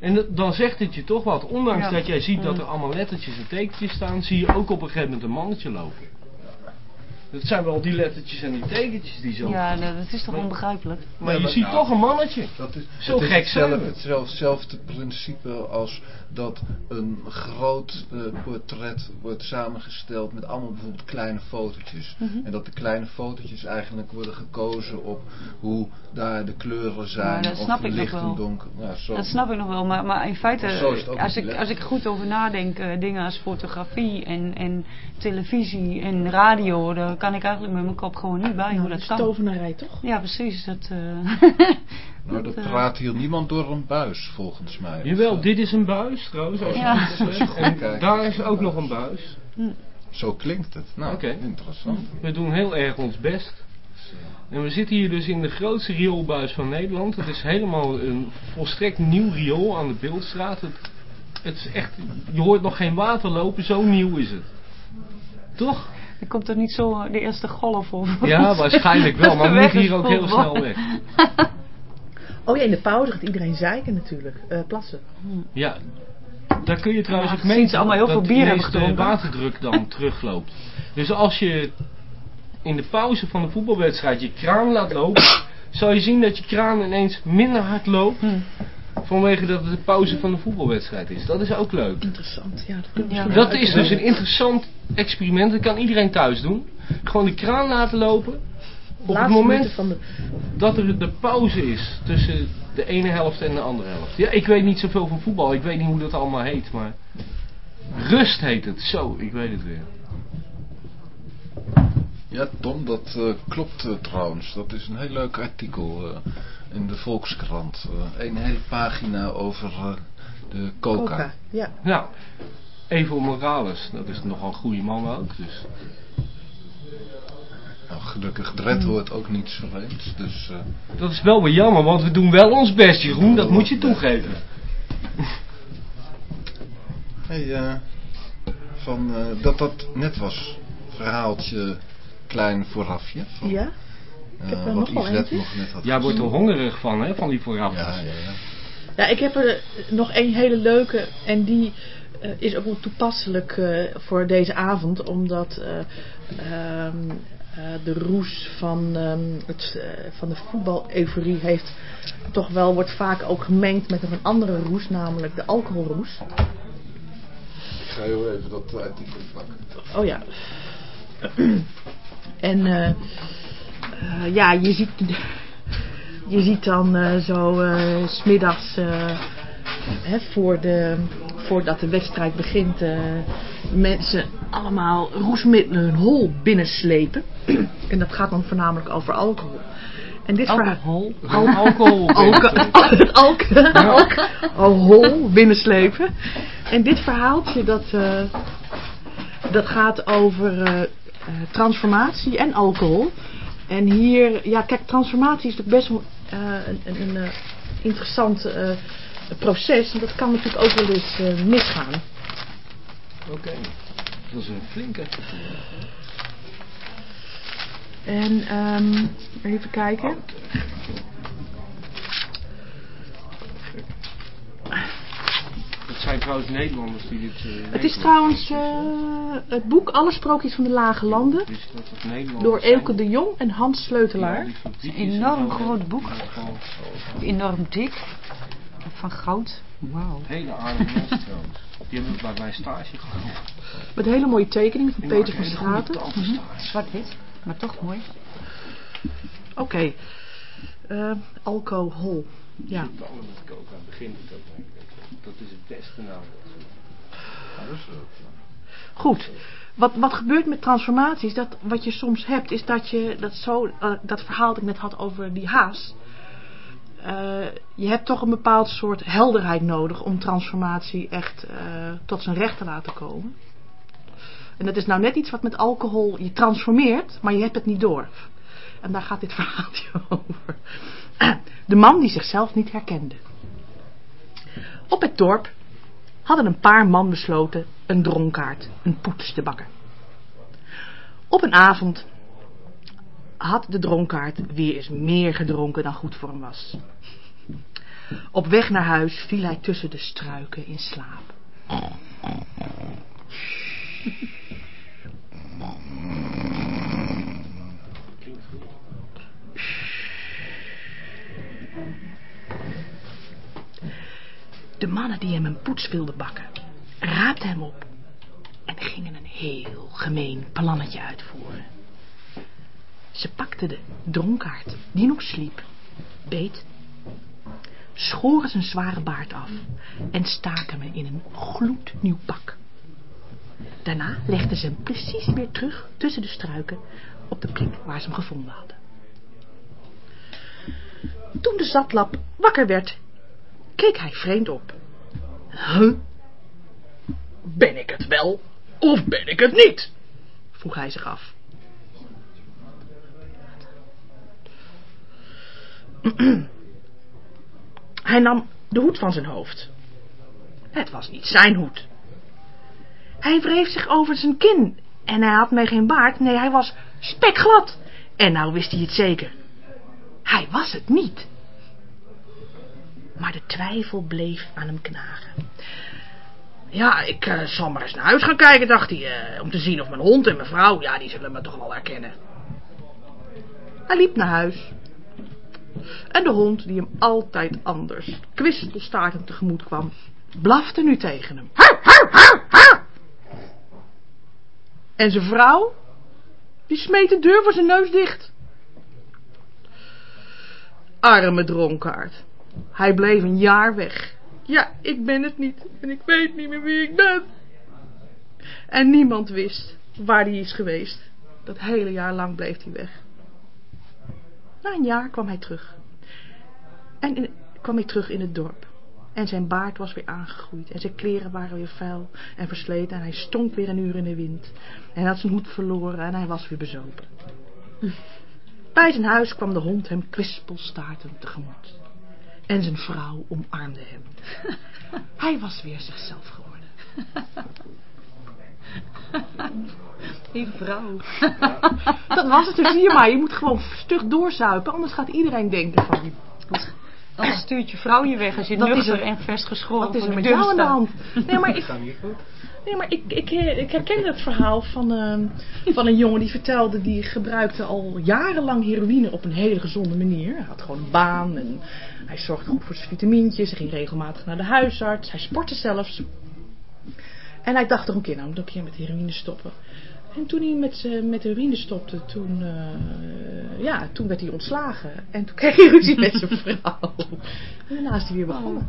Speaker 4: En dat- dan zegt het je toch wat. Ondanks
Speaker 1: Ja.
Speaker 4: dat jij ziet dat
Speaker 1: Hm.
Speaker 4: er allemaal lettertjes en tekentjes staan, zie je ook op een gegeven moment een mannetje lopen. Dat zijn wel die lettertjes en die tekentjes die zo.
Speaker 1: Ja, nou, dat is toch
Speaker 4: Maar-
Speaker 1: onbegrijpelijk?
Speaker 4: Maar
Speaker 3: Ja,
Speaker 4: je
Speaker 3: maar-
Speaker 4: ziet
Speaker 3: nou,
Speaker 4: toch een mannetje.
Speaker 3: Dat is,
Speaker 4: Zo
Speaker 3: het is
Speaker 4: gek zijn
Speaker 3: hetzelfde, hetzelfde principe als dat een groot eh, portret wordt samengesteld met allemaal bijvoorbeeld kleine fotootjes.
Speaker 1: Mhm.
Speaker 3: En dat de kleine fotootjes eigenlijk worden gekozen op hoe daar de kleuren zijn.
Speaker 1: Maar dat
Speaker 3: of
Speaker 1: snap ik nog
Speaker 3: licht
Speaker 1: wel.
Speaker 3: en donker. Nou, zo.
Speaker 1: Dat snap ik nog wel, maar, maar in feite,
Speaker 3: Maar is ook
Speaker 1: als ik, als ik goed over nadenk, eh, dingen als fotografie en, en televisie en radio, daar kan ik eigenlijk met mijn kop gewoon niet bij hoe
Speaker 5: Nou,
Speaker 1: dat
Speaker 5: dat
Speaker 1: kan.
Speaker 5: is tovenarij, toch?
Speaker 1: Ja, precies. Dat, eh,
Speaker 3: Nou, dat
Speaker 1: dat, eh,
Speaker 3: praat hier niemand door een buis, volgens mij.
Speaker 4: Jawel,
Speaker 3: Of,
Speaker 4: dit is een buis trouwens. Als je
Speaker 1: Ja.
Speaker 4: En
Speaker 3: Kijk.
Speaker 4: daar is ook nog een buis.
Speaker 3: Zo klinkt het. Nou,
Speaker 4: Oké.
Speaker 3: interessant.
Speaker 4: We doen heel erg ons best. En we zitten hier dus in de grootste rioolbuis van Nederland. Het is helemaal een volstrekt nieuw riool aan de Beeldstraat. Het, het is echt, je hoort nog geen water lopen, zo nieuw is het. Toch?
Speaker 1: Er komt er niet zo de eerste golf over.
Speaker 4: Ja, waarschijnlijk wel, maar we
Speaker 1: Weg
Speaker 4: moeten
Speaker 1: is
Speaker 4: hier ook heel snel weg.
Speaker 5: Oh ja, in de pauze gaat iedereen zeiken natuurlijk. Eh, plassen.
Speaker 4: Ja, daar kun je trouwens
Speaker 1: Ja,
Speaker 4: ook meten
Speaker 1: ze allemaal heel veel bier hebben
Speaker 4: de
Speaker 1: gedronken.
Speaker 4: waterdruk dan terugloopt. Dus als je in de pauze van een voetbalwedstrijd je kraan laat lopen, zal je zien dat je kraan ineens minder hard loopt.
Speaker 1: Hm.
Speaker 4: Vanwege dat het de pauze van de voetbalwedstrijd is. Dat is ook leuk.
Speaker 5: Interessant. Ja, dat
Speaker 1: Ja.
Speaker 4: Dat is dus een interessant experiment. Dat kan iedereen thuis doen. Gewoon de kraan laten lopen. Op het moment
Speaker 5: van de...
Speaker 4: dat er de pauze is tussen de ene helft en de andere helft. Ja, ik weet niet zoveel van voetbal. Ik weet niet hoe dat allemaal heet. Maar rust heet het. Zo, ik weet het weer.
Speaker 3: Ja, Tom, dat eh, klopt eh, trouwens. Dat is een heel leuk artikel eh, in de Volkskrant. Eh, een hele pagina over eh, de coca.
Speaker 5: Coca. Ja.
Speaker 4: Nou, Evo Morales. Dat is nogal een goede man ook. Dus
Speaker 3: Nou, gelukkig, Dred hoort ook niet zo eens. Dus eh,
Speaker 4: dat is wel weer jammer. Want we doen wel ons best Jeroen. Dat moet je toegeven.
Speaker 3: hey, eh, van, eh, dat dat net was. Verhaaltje klein voorafje. Van,
Speaker 5: Ja? Ik heb
Speaker 3: eh,
Speaker 5: er
Speaker 3: wat
Speaker 5: nog wel
Speaker 3: Yvette
Speaker 5: eentje.
Speaker 3: nog net had
Speaker 4: Jij wordt er hongerig van, hè? Van die voorafjes.
Speaker 3: Ja, ja, ja.
Speaker 5: Ja, ik heb er nog één hele leuke en die eh, is ook wel toepasselijk eh, voor deze avond, omdat eh, ehm, eh, de roes van, ehm, het, eh, van de voetbal-euforie heeft toch wel, wordt vaak ook gemengd met nog een andere roes, namelijk de alcoholroes.
Speaker 3: Ik ga heel even dat artikel pakken.
Speaker 5: Oh ja. En eh, ja, je ziet, je ziet dan eh, zo eh, s smiddags, hè, voor de, voordat de wedstrijd begint, mensen allemaal roesmiddelen hun hol binnenslepen. en dat gaat dan voornamelijk over alcohol. En dit verhaal-
Speaker 1: Alcohol.
Speaker 4: Alcohol.
Speaker 5: Alk- alcohol binnenslepen. En dit verhaaltje dat, dat gaat over transformatie en alcohol. En hier, ja kijk, transformatie is natuurlijk best wel eh, een, een, een, eh, interessant eh, proces. En dat kan natuurlijk ook wel eens misgaan.
Speaker 4: Oké. Dat is een flinke.
Speaker 5: En ehm, even kijken.
Speaker 4: Het zijn trouwens Nederlanders die dit... eh,
Speaker 5: Het is trouwens eh, het boek Alle Sprookjes van de Lage Landen.
Speaker 4: Dat
Speaker 5: Door
Speaker 4: zijn?
Speaker 5: Elke de Jong en Hans Sleutelaar.
Speaker 4: Ja,
Speaker 1: Een enorm groot boek. Enorm dik. Van goud. Wauw.
Speaker 4: Hele aardige mensen trouwens. Die hebben we bij mijn stage gehad.
Speaker 5: Met een hele mooie tekening van
Speaker 4: Die
Speaker 5: Peter van Straten.
Speaker 4: tandenstaartjes.
Speaker 1: Zwart-wit, maar toch mooi.
Speaker 5: Oké. Eh, alcohol. Ja.
Speaker 4: Tanden met coca begint het ook mee. Dat is het beste nou.
Speaker 5: Goed. Wat, wat gebeurt met transformaties, dat wat je soms hebt, is dat je, dat, zo, eh, dat verhaal dat ik net had over die haas. eh, je hebt toch een bepaald soort helderheid nodig om transformatie echt eh, tot zijn recht te laten komen. En dat is nou net iets wat met alcohol je transformeert, maar je hebt het niet door. En daar gaat dit verhaaltje over. De man die zichzelf niet herkende. Op het dorp hadden een paar man besloten een dronkaard, een poets te bakken. Op een avond had de dronkaard weer eens meer gedronken dan goed voor hem was. Op weg naar huis viel hij tussen de struiken in slaap. De mannen die hem een poets wilden bakken, raapten hem op en gingen een heel gemeen plannetje uitvoeren. Ze pakten de dronkaard, die nog sliep, beet, schoren zijn zware baard af en staken hem in een gloednieuw pak. Daarna legden ze hem precies weer terug tussen de struiken op de plek waar ze hem gevonden hadden. Toen de zatlap wakker werd, keek hij vreemd op. Huh? Ben ik het wel of ben ik het niet? vroeg hij zich af. Hij nam de hoed van zijn hoofd. Het was niet zijn hoed. Hij wreef zich over zijn kin en hij had mij geen baard, nee, hij was spekglad. En nou wist hij het zeker. Hij was het niet. Maar de twijfel bleef aan hem knagen. Ja, ik eh, zal maar eens naar huis gaan kijken, dacht hij. eh, om te zien of mijn hond en mijn vrouw, ja, die zullen me toch wel herkennen. Hij liep naar huis. En de hond, die hem altijd anders kwispelstaartend tegemoet kwam, blafte nu tegen hem. En zijn vrouw, die smeet de deur voor zijn neus dicht. Arme dronkaard. Hij bleef een jaar weg. Ja, ik ben het niet en ik weet niet meer wie ik ben. En niemand wist waar hij is geweest. Dat hele jaar lang bleef hij weg. Na een jaar kwam hij terug. En in- kwam hij terug in het dorp. En zijn baard was weer aangegroeid. En zijn kleren waren weer vuil en versleten. En hij stonk weer een uur in de wind. En hij had zijn hoed verloren en hij was weer bezopen. Bij zijn huis kwam de hond hem kwispelstaartend tegemoet. En zijn vrouw omarmde hem. Hij was weer zichzelf geworden.
Speaker 1: Die vrouw.
Speaker 5: Dat was het dus hier maar. Je moet gewoon stug doorzuipen. Anders gaat iedereen denken van...
Speaker 1: Anders stuurt je vrouw je weg als je
Speaker 5: Wat is
Speaker 1: nuchter
Speaker 5: er-
Speaker 1: en vers geschoren
Speaker 5: Wat is er met jou aan de hand? Nee, maar ik? Nee, maar ik, ik, ik herken het verhaal van, ehm, van een jongen die vertelde... die gebruikte al jarenlang heroïne op een hele gezonde manier. Hij had gewoon een baan en hij zorgde goed voor zijn vitamintjes. Hij ging regelmatig naar de huisarts. Hij sportte zelfs. En hij dacht toch een keer, nou moet ik een keer met heroïne stoppen. En toen hij met, z'n- met heroïne stopte, toen, eh, ja, toen werd hij ontslagen. En toen kreeg hij ruzie met zijn vrouw. En daarna is hij weer begonnen.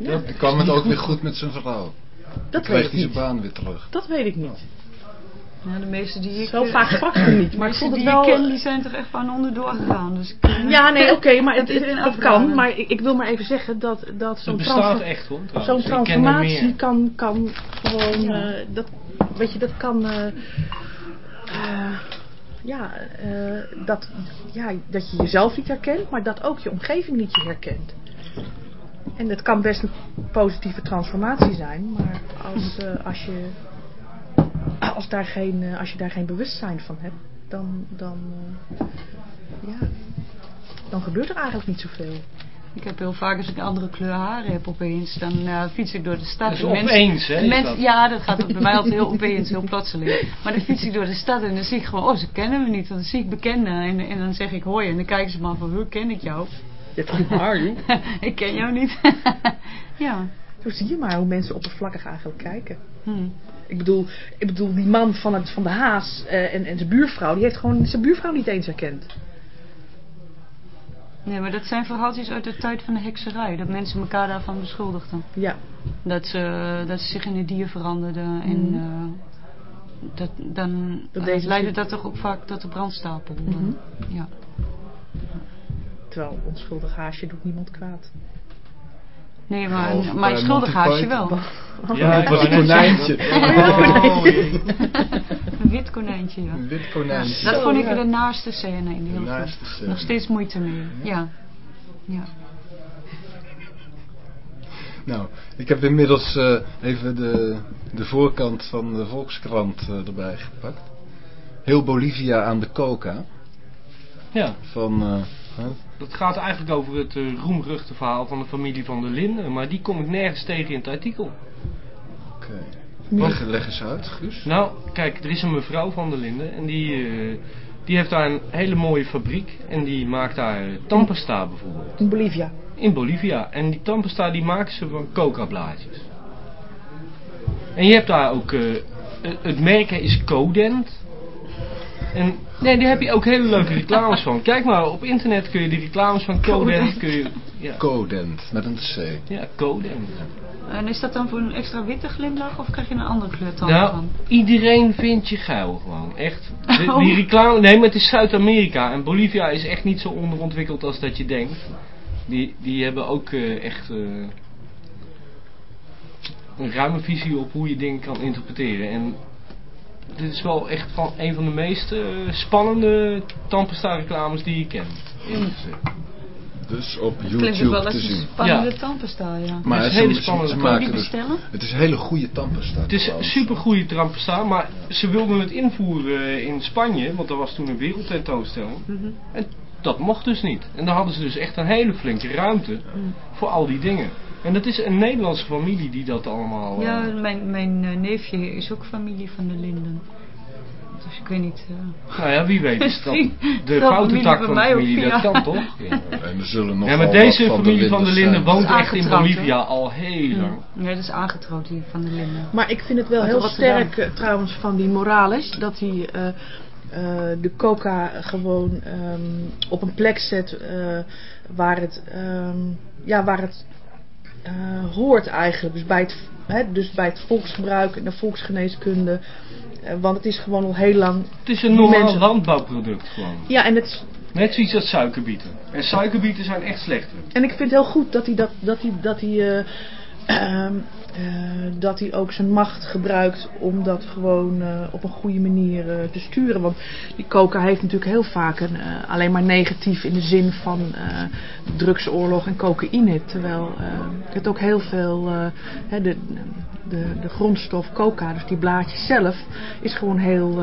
Speaker 5: Ja,
Speaker 3: Dan kwam het ook weer goed met zijn vrouw.
Speaker 5: Dat
Speaker 3: Kreeg
Speaker 5: weet ik
Speaker 3: hij zijn
Speaker 5: niet.
Speaker 3: baan weer terug.
Speaker 5: Dat weet ik niet.
Speaker 1: Ja, de meeste die ik...
Speaker 5: Zo
Speaker 1: eh,
Speaker 5: vaak sprak ze hem niet. Maar ik
Speaker 1: meeste
Speaker 5: vond het
Speaker 1: die
Speaker 5: wel...
Speaker 1: ik ken, die zijn toch echt van onderdoor gegaan. Dus eh,
Speaker 5: Ja, nee, oké, maar het,
Speaker 1: Het
Speaker 5: het- kan. Maar ik, ik wil maar even zeggen dat, dat zo'n transformatie kan, kan gewoon... eh, dat, weet je, dat kan... eh, eh, ja, eh, dat, ja, dat je jezelf niet herkent, maar dat ook je omgeving niet je herkent. En dat kan best een positieve transformatie zijn, maar als, eh, als, je, als, daar geen, eh, als je daar geen bewustzijn van hebt, dan, dan, eh, ja, dan gebeurt er eigenlijk niet zoveel.
Speaker 1: Ik heb heel vaak als ik een andere kleur haren heb opeens, dan eh, fiets ik door de stad.
Speaker 4: Dat is
Speaker 1: en mensen-
Speaker 4: opeens, hè,
Speaker 1: mensen-
Speaker 4: dat?
Speaker 1: Ja, dat gaat bij mij altijd heel opeens, heel plotseling. Maar dan fiets ik door de stad en dan zie ik gewoon, oh ze kennen me niet. Dan zie ik bekenden en, en dan zeg ik hoi en dan kijken ze maar van, hoe ken ik jou?
Speaker 5: Je hebt geen haar, joh.
Speaker 1: ik ken jou niet. ja.
Speaker 5: Zo zie je maar hoe mensen oppervlakkig eigenlijk kijken.
Speaker 1: Hm.
Speaker 5: Ik bedoel, ik bedoel die man van, het, van de Haas eh, en, en zijn buurvrouw, die heeft gewoon zijn buurvrouw niet eens herkend.
Speaker 1: Nee, maar dat zijn verhaaltjes uit de tijd van de hekserij. Dat mensen elkaar daarvan beschuldigden.
Speaker 5: Ja,
Speaker 1: Dat ze, dat ze zich in een dier veranderden. En
Speaker 5: Mhm.
Speaker 1: eh, dat, dan
Speaker 5: Dat deze
Speaker 1: leidde dat toch ook vaak tot de brandstapel.
Speaker 5: Mhm.
Speaker 1: ja.
Speaker 5: Terwijl onschuldig haasje doet niemand kwaad.
Speaker 1: Nee, maar,
Speaker 3: Behalve
Speaker 1: maar schuldig haasje wel.
Speaker 4: Ja, ik
Speaker 3: was een konijntje.
Speaker 4: Oh.
Speaker 1: Een wit konijntje, ja.
Speaker 3: Een wit konijntje.
Speaker 1: Dat vond ik de naaste scène in de hele
Speaker 3: naaste
Speaker 1: film.
Speaker 3: scène.
Speaker 1: Nog steeds moeite mee. Ja. ja.
Speaker 3: Nou, ik heb inmiddels eh, even de, de voorkant van de Volkskrant eh, erbij gepakt. Heel Bolivia aan de coca.
Speaker 4: Ja,
Speaker 3: Van, eh?
Speaker 4: Dat gaat eigenlijk over het uh, roemruchte verhaal van de familie van der Linden. Maar die kom ik nergens tegen in het artikel.
Speaker 3: oké. Leg, leg eens uit, Guus.
Speaker 4: Nou, kijk, er is een mevrouw van der Linden en die, eh, die heeft daar een hele mooie fabriek. En die maakt daar tandpasta bijvoorbeeld.
Speaker 5: In Bolivia.
Speaker 4: In Bolivia. En die tandpasta die maken ze van coca-blaadjes. En je hebt daar ook, eh, het- het merk is Codent. En nee, daar heb je ook hele leuke reclames van. Kijk maar, op internet kun je die reclames van Codent, kun je, ja,
Speaker 3: Codent, met een C.
Speaker 4: ja, Codent.
Speaker 1: En is dat dan voor een extra witte glimlach of krijg je een andere kleur tanden
Speaker 4: Nou,
Speaker 1: van?
Speaker 4: iedereen vindt je geil gewoon, echt. Die,
Speaker 1: Oh.
Speaker 4: die reclame, nee, maar het is Zuid-Amerika en Bolivia is echt niet zo onderontwikkeld als dat je denkt. Die, die hebben ook eh, echt eh, een ruime visie op hoe je dingen kan interpreteren. En dit is wel echt van een van de meest eh, spannende tandpasta reclames die je kent. eerlijk gezegd.
Speaker 3: Dus op
Speaker 1: Klinkt ook
Speaker 3: YouTube
Speaker 1: wel
Speaker 3: te zien.
Speaker 1: spannende
Speaker 4: Ja.
Speaker 1: tandpasta, ja.
Speaker 3: Maar
Speaker 4: Het is hele spannende.
Speaker 3: ze maken dus,
Speaker 1: bestellen?
Speaker 3: het is hele goede tandpasta.
Speaker 4: Het is super goede tandpasta, maar ze wilden het invoeren in Spanje, want er was toen een wereldtentoonstelling.
Speaker 1: Mhm.
Speaker 4: En dat mocht dus niet. En dan hadden ze dus echt een hele flinke ruimte voor al die dingen. En dat is een Nederlandse familie die dat allemaal... eh,
Speaker 1: Ja, mijn, mijn eh, neefje is ook familie van de Linden. Dus ik weet niet... eh,
Speaker 4: nou ja, wie weet is dat de foute
Speaker 1: familie
Speaker 4: tak van de familie, dat kan toch? Ja,
Speaker 3: En er zullen nog
Speaker 4: ja maar deze familie van de Linden woont echt in Bolivia al heel lang.
Speaker 1: Ja, dat is aangetrouwd, die van de Linden.
Speaker 5: Maar ik vind het wel
Speaker 1: Uit
Speaker 5: heel
Speaker 1: Rotterdam.
Speaker 5: sterk eh, trouwens van die Morales. Dat hij eh, eh, de coca gewoon ehm, op een plek zet eh, waar het, ehm, ja, waar het eh, hoort eigenlijk. Dus bij, het, hè, dus bij het volksgebruik en de volksgeneeskunde. Eh, want het is gewoon al heel lang...
Speaker 4: Het is een normaal
Speaker 5: mensen-
Speaker 4: landbouwproduct gewoon.
Speaker 5: Ja, en, het,
Speaker 4: Net zoiets als suikerbieten. En suikerbieten zijn echt slechter.
Speaker 5: en ik vind het heel goed dat hij, dat, dat hij, dat hij, eh, ehm, eh, dat hij ook zijn macht gebruikt om dat gewoon eh, op een goede manier eh, te sturen. Want die coca heeft natuurlijk heel vaak een, alleen maar negatief in de zin van drugsoorlog en cocaïne. Terwijl het ook heel veel, hè, de, de, de grondstof coca, dus die blaadjes zelf, is gewoon heel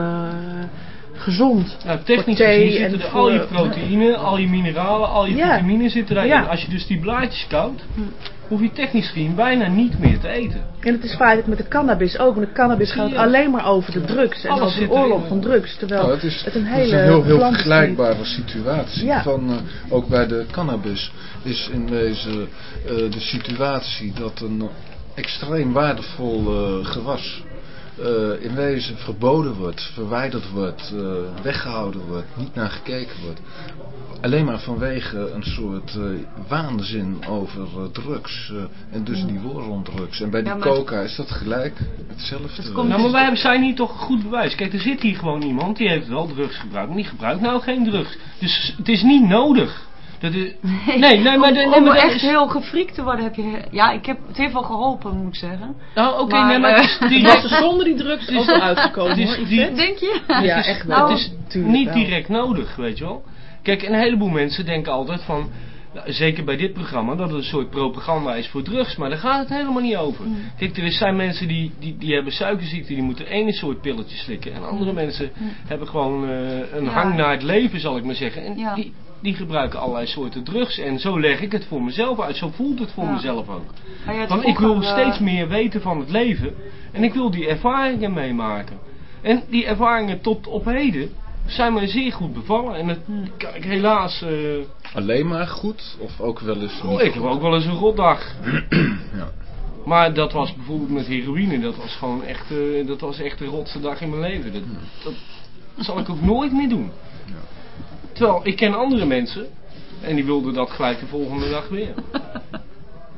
Speaker 5: gezond.
Speaker 4: Nou, technisch gezien zitten
Speaker 5: en
Speaker 4: er
Speaker 5: voor-
Speaker 4: al je proteïne, al je mineralen, al je
Speaker 5: Ja.
Speaker 4: vitamine zitten daarin.
Speaker 5: Ja.
Speaker 4: Als je dus die blaadjes koudt, hoef je technisch gezien bijna niet meer te eten.
Speaker 5: En het is feitelijk met de cannabis ook. Want de cannabis gaat alleen maar over de drugs. En
Speaker 4: Alles
Speaker 5: over de oorlog van drugs. Terwijl
Speaker 3: Nou, het is,
Speaker 5: het een
Speaker 3: het is
Speaker 5: hele
Speaker 3: een heel, vergelijkbare situatie.
Speaker 5: Ja.
Speaker 3: Van, eh, ook bij de cannabis is in wezen eh, de situatie dat een extreem waardevol eh, gewas eh, in wezen verboden wordt, verwijderd wordt, eh, weggehouden wordt, niet naar gekeken wordt. Alleen maar vanwege een soort eh, waanzin over drugs. eh, en dus die war on drugs. En bij die
Speaker 1: Ja,
Speaker 3: coca is dat gelijk hetzelfde.
Speaker 1: Komt-
Speaker 4: Nou, maar wij hebben, zijn hier toch goed bewijs. Kijk, er zit hier gewoon iemand die heeft wel drugs gebruikt, maar die gebruikt nou geen drugs. Dus het is niet nodig. Dat is, nee, nee, maar,
Speaker 1: om,
Speaker 4: nee, maar
Speaker 1: echt
Speaker 4: is-
Speaker 1: heel gefriekt te worden heb je... Ja, ik heb, het heeft wel geholpen, moet ik zeggen.
Speaker 4: Nou, oké,
Speaker 1: Maar,
Speaker 4: nee, maar is,
Speaker 1: eh,
Speaker 4: die,
Speaker 5: was er zonder die drugs
Speaker 4: Dus-
Speaker 5: ook al uitgekomen
Speaker 4: dus
Speaker 5: hoor.
Speaker 4: die-.
Speaker 1: Denk je?
Speaker 5: Ja,
Speaker 4: het is,
Speaker 5: echt wel.
Speaker 4: Het is
Speaker 5: Tuurlijk
Speaker 4: niet
Speaker 5: wel.
Speaker 4: direct nodig, weet je wel. Kijk, een heleboel mensen denken altijd van, nou, zeker bij dit programma, dat het een soort propaganda is voor drugs. Maar daar gaat het helemaal niet over.
Speaker 1: Mm.
Speaker 4: Kijk, er zijn mensen die, die, die hebben suikerziekte, die moeten ene soort pilletje slikken. En andere mensen hebben gewoon eh, een
Speaker 1: Mm. Ja.
Speaker 4: hang naar het leven, zal ik maar zeggen. En
Speaker 1: Ja.
Speaker 4: die, die gebruiken allerlei soorten drugs. En zo leg ik het voor mezelf uit. Zo voelt het voor
Speaker 1: Ja.
Speaker 4: mezelf ook.
Speaker 1: Ja,
Speaker 4: Want ik wil
Speaker 1: eh,
Speaker 4: steeds meer weten van het leven. En ik wil die ervaringen meemaken. En die ervaringen tot op heden zijn mij zeer goed bevallen. En het,
Speaker 1: Hmm.
Speaker 4: kijk, helaas, eh,
Speaker 3: Alleen maar goed? Of ook wel eens niet
Speaker 4: oh, ik heb ook wel eens een rotdag.
Speaker 3: Ja.
Speaker 4: Maar dat was bijvoorbeeld met heroïne, dat was gewoon echt, eh, dat was echt de rotste dag in mijn leven. Dat, dat zal ik ook nooit meer doen. Terwijl, ik ken andere mensen, en die wilden dat gelijk de volgende dag weer.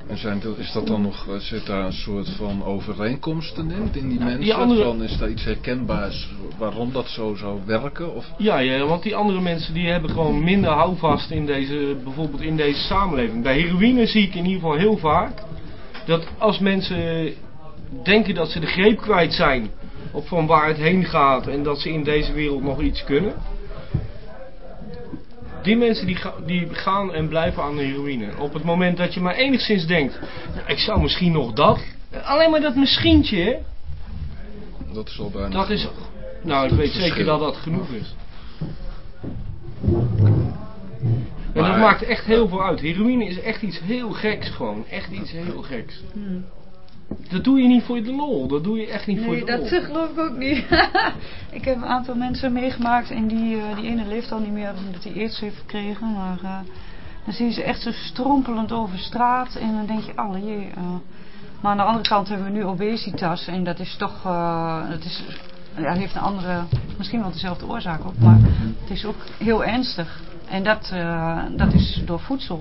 Speaker 3: En zijn, is dat dan nog, eh, zit daar een soort van overeenkomsten in, in die mensen?
Speaker 4: die andere-
Speaker 3: Van, is daar iets herkenbaars waarom dat zo zou werken? Of,
Speaker 4: Ja, ja, want die andere mensen die hebben gewoon minder houvast in deze, bijvoorbeeld in deze samenleving. Bij heroïne zie ik in ieder geval heel vaak dat als mensen denken dat ze de greep kwijt zijn op van waar het heen gaat en dat ze in deze wereld nog iets kunnen. Die mensen die, ga- die gaan en blijven aan de heroïne. Op het moment dat je maar enigszins denkt, nou, ik zou misschien nog dat. Alleen maar dat misschientje, hè.
Speaker 3: dat is al bijna
Speaker 4: Dat is, nou, ik weet
Speaker 3: verschil.
Speaker 4: zeker dat dat genoeg is. En
Speaker 3: Maar-
Speaker 4: dat maakt echt heel veel uit. Heroïne is echt iets heel geks gewoon. Echt iets heel geks. Dat doe je niet voor de lol. Dat doe je echt niet voor
Speaker 1: Nee,
Speaker 4: de lol.
Speaker 1: dat geloof ik ook niet. ik heb een aantal mensen meegemaakt en die, eh, die ene leeft al niet meer omdat hij aids heeft gekregen. Maar eh, dan zie je ze echt zo strompelend over straat en dan denk je, alle jee. eh. maar aan de andere kant hebben we nu obesitas en dat is toch, het is, ja, heeft een andere, misschien wel dezelfde oorzaak ook, maar het is ook heel ernstig. En dat, dat is door voedsel.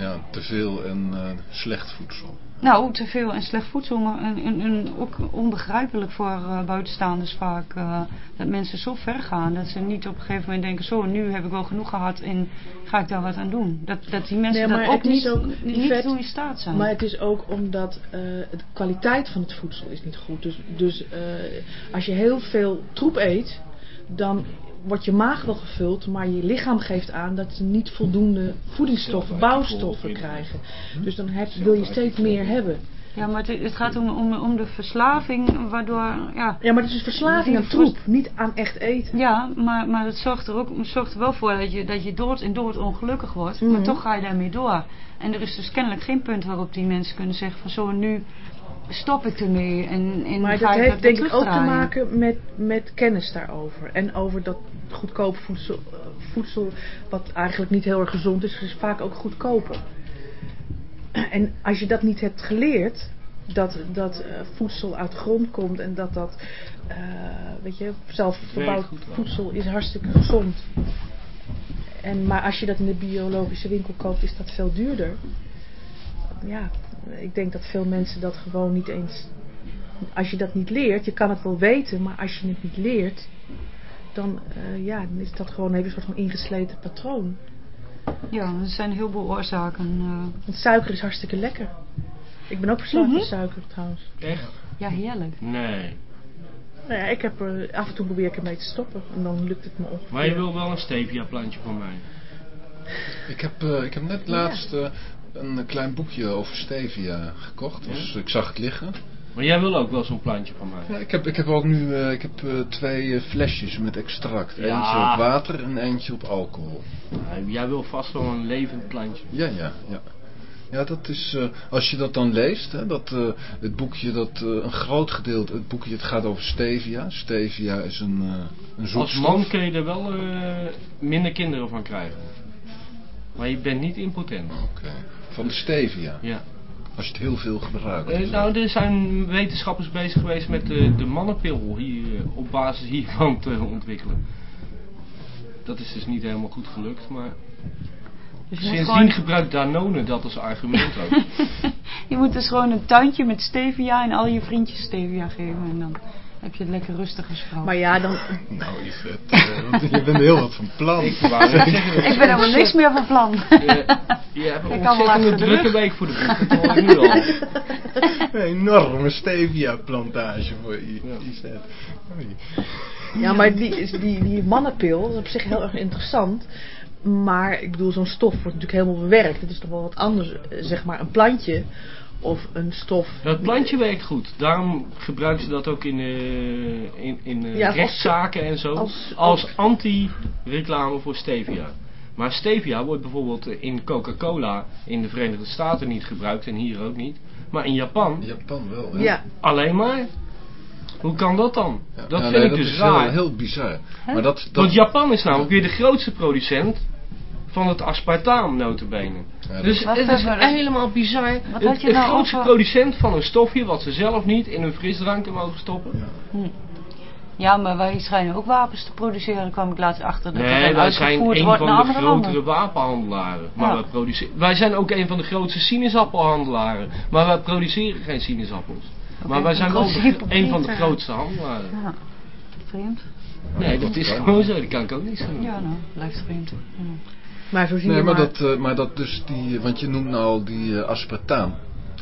Speaker 3: Te- ja, te veel en eh, slecht voedsel.
Speaker 1: Nou, te veel en slecht voedsel, maar en, en, en ook onbegrijpelijk voor eh, buitenstaanders vaak. eh, dat mensen zo ver gaan dat ze niet op een gegeven moment denken, zo, nu heb ik wel genoeg gehad en ga ik daar wat aan doen. Dat, dat die mensen
Speaker 5: Nee, maar
Speaker 1: dat ook niet,
Speaker 5: ook
Speaker 1: niet
Speaker 5: niet vet.
Speaker 1: toe in staat zijn.
Speaker 5: Maar het is ook omdat eh, de kwaliteit van het voedsel is niet goed. Dus, dus eh, als je heel veel troep eet, dan wordt je maag wel gevuld, maar je lichaam geeft aan dat ze niet voldoende voedingsstoffen, bouwstoffen krijgen. Dus dan heb, wil je steeds meer hebben.
Speaker 1: Ja, maar het, het gaat om, om, om de verslaving, waardoor, ja,
Speaker 5: Ja, maar het is dus verslaving aan troep, niet aan echt eten.
Speaker 1: ja maar, maar het zorgt er ook zorgt er wel voor dat je, dat je dood en dood ongelukkig wordt.
Speaker 5: Mhm.
Speaker 1: Maar toch ga je daarmee door. En er is dus kennelijk geen punt waarop die mensen kunnen zeggen van zo, nu stop ik ermee en, en
Speaker 5: Maar dat heeft denk ik ook te maken met, met kennis daarover. En over dat goedkoop voedsel, eh, voedsel, wat eigenlijk niet heel erg gezond is, is vaak ook goedkoper. En als je dat niet hebt geleerd, dat, dat eh, voedsel uit de grond komt en dat dat, eh, weet je, zelfverbouwd voedsel is hartstikke gezond. En, maar als je dat in de biologische winkel koopt, is dat veel duurder. Ja, ik denk dat veel mensen dat gewoon niet eens als je dat niet leert, je kan het wel weten, maar als je het niet leert, dan, eh, ja, dan is dat gewoon even een soort van ingesleten patroon.
Speaker 1: Ja, er zijn heel veel oorzaken. eh.
Speaker 5: Want suiker is hartstikke lekker. Ik ben ook verslaafd aan suiker trouwens.
Speaker 4: Echt?
Speaker 1: ja, heerlijk.
Speaker 4: Nee.
Speaker 5: Nou ja, ik heb er, af en toe probeer ik ermee te stoppen en dan lukt het me ongeveer.
Speaker 4: Maar je wil wel een stevia plantje van mij.
Speaker 3: Ik heb, eh, ik heb net laatst eh, een klein boekje over stevia gekocht. Dus ik zag het liggen.
Speaker 4: Maar jij wil ook wel zo'n plantje van mij.
Speaker 3: Ja, ik, heb, ik heb ook nu eh, ik heb, eh, twee eh, flesjes met extract.
Speaker 4: Ja.
Speaker 3: Eentje op water en eentje op alcohol.
Speaker 4: Nou, jij wil vast wel een levend plantje.
Speaker 3: Ja, ja, ja. Ja, dat is, eh, als je dat dan leest, hè, dat, eh, het boekje, dat eh, een groot gedeelte, het boekje, het gaat over stevia. Stevia is een, eh een
Speaker 4: Als
Speaker 3: zoetstof.
Speaker 4: man kun je er wel eh, minder kinderen van krijgen. Maar je bent niet impotent.
Speaker 3: Oké. Van de stevia,
Speaker 4: Ja.
Speaker 3: als je het heel veel gebruikt.
Speaker 4: Eh, nou, er zijn wetenschappers bezig geweest met de, de mannenpil hier, eh, op basis hiervan te ontwikkelen. Dat is dus niet helemaal goed gelukt, maar
Speaker 1: Dus
Speaker 4: sindsdien
Speaker 1: gewoon,
Speaker 4: gebruikt Danone dat als argument ook.
Speaker 1: je moet dus gewoon een tuintje met stevia en al je vriendjes stevia geven. En dan heb je het lekker rustig als vrouw.
Speaker 5: Maar ja, dan,
Speaker 3: Nou, Yvette, eh, je bent heel wat van plan.
Speaker 4: Ik
Speaker 1: ben helemaal niks meer van plan.
Speaker 4: je, je hebt een ontzettende drukke week voor de boeg, dat hoor ik nu al.
Speaker 3: Een enorme stevia plantage voor. Yvette.
Speaker 5: Ja, maar die, die, die mannenpil dat is op zich heel erg interessant. Maar ik bedoel, zo'n stof wordt natuurlijk helemaal bewerkt. Het is toch wel wat anders, eh, zeg maar, een plantje of een stof.
Speaker 4: Dat plantje werkt goed. Daarom gebruiken ze dat ook in, eh, in, in eh,
Speaker 5: Ja, als-
Speaker 4: rechtszaken en zo.
Speaker 5: als-
Speaker 4: Als, anti-reclame voor stevia. Maar stevia wordt bijvoorbeeld in Coca-Cola in de Verenigde Staten niet gebruikt en hier ook niet. Maar in Japan
Speaker 3: Japan wel, hè?
Speaker 5: Ja,
Speaker 4: alleen maar. Hoe kan dat dan?
Speaker 3: Ja,
Speaker 4: dat
Speaker 3: ja,
Speaker 4: vind
Speaker 3: nee,
Speaker 4: ik dus
Speaker 3: is
Speaker 4: raar.
Speaker 3: Heel, heel bizar. Maar dat, dat,
Speaker 4: Want Japan is namelijk weer de grootste producent van het aspartaam notabene.
Speaker 3: Ja,
Speaker 4: Dus het is helemaal bizar.
Speaker 1: Wat
Speaker 4: Het,
Speaker 1: had je
Speaker 4: het
Speaker 1: nou
Speaker 4: grootste
Speaker 1: over-
Speaker 4: producent van een stofje wat ze zelf niet in hun frisdranken mogen stoppen.
Speaker 1: Ja, maar wij schijnen ook wapens te produceren, kwam ik laatst achter. Dat
Speaker 4: Nee, wij zijn een van de grotere
Speaker 1: landen.
Speaker 4: wapenhandelaren. Maar
Speaker 1: Ja.
Speaker 4: wij, produceren, wij zijn ook een van de grootste sinaasappelhandelaren. Maar wij produceren geen sinaasappels. maar wij zijn wel de- een van de grootste handelaren.
Speaker 1: Ja, vreemd.
Speaker 4: Nee, dat is gewoon zo. Dat kan ik ook niet doen.
Speaker 1: Ja, nou, blijft vreemd. Ja.
Speaker 5: Maar zo zie
Speaker 3: Nee,
Speaker 5: je
Speaker 3: maar
Speaker 5: maar.
Speaker 3: dat, eh, maar dat dus die, want je noemt nou al die eh, aspartaam.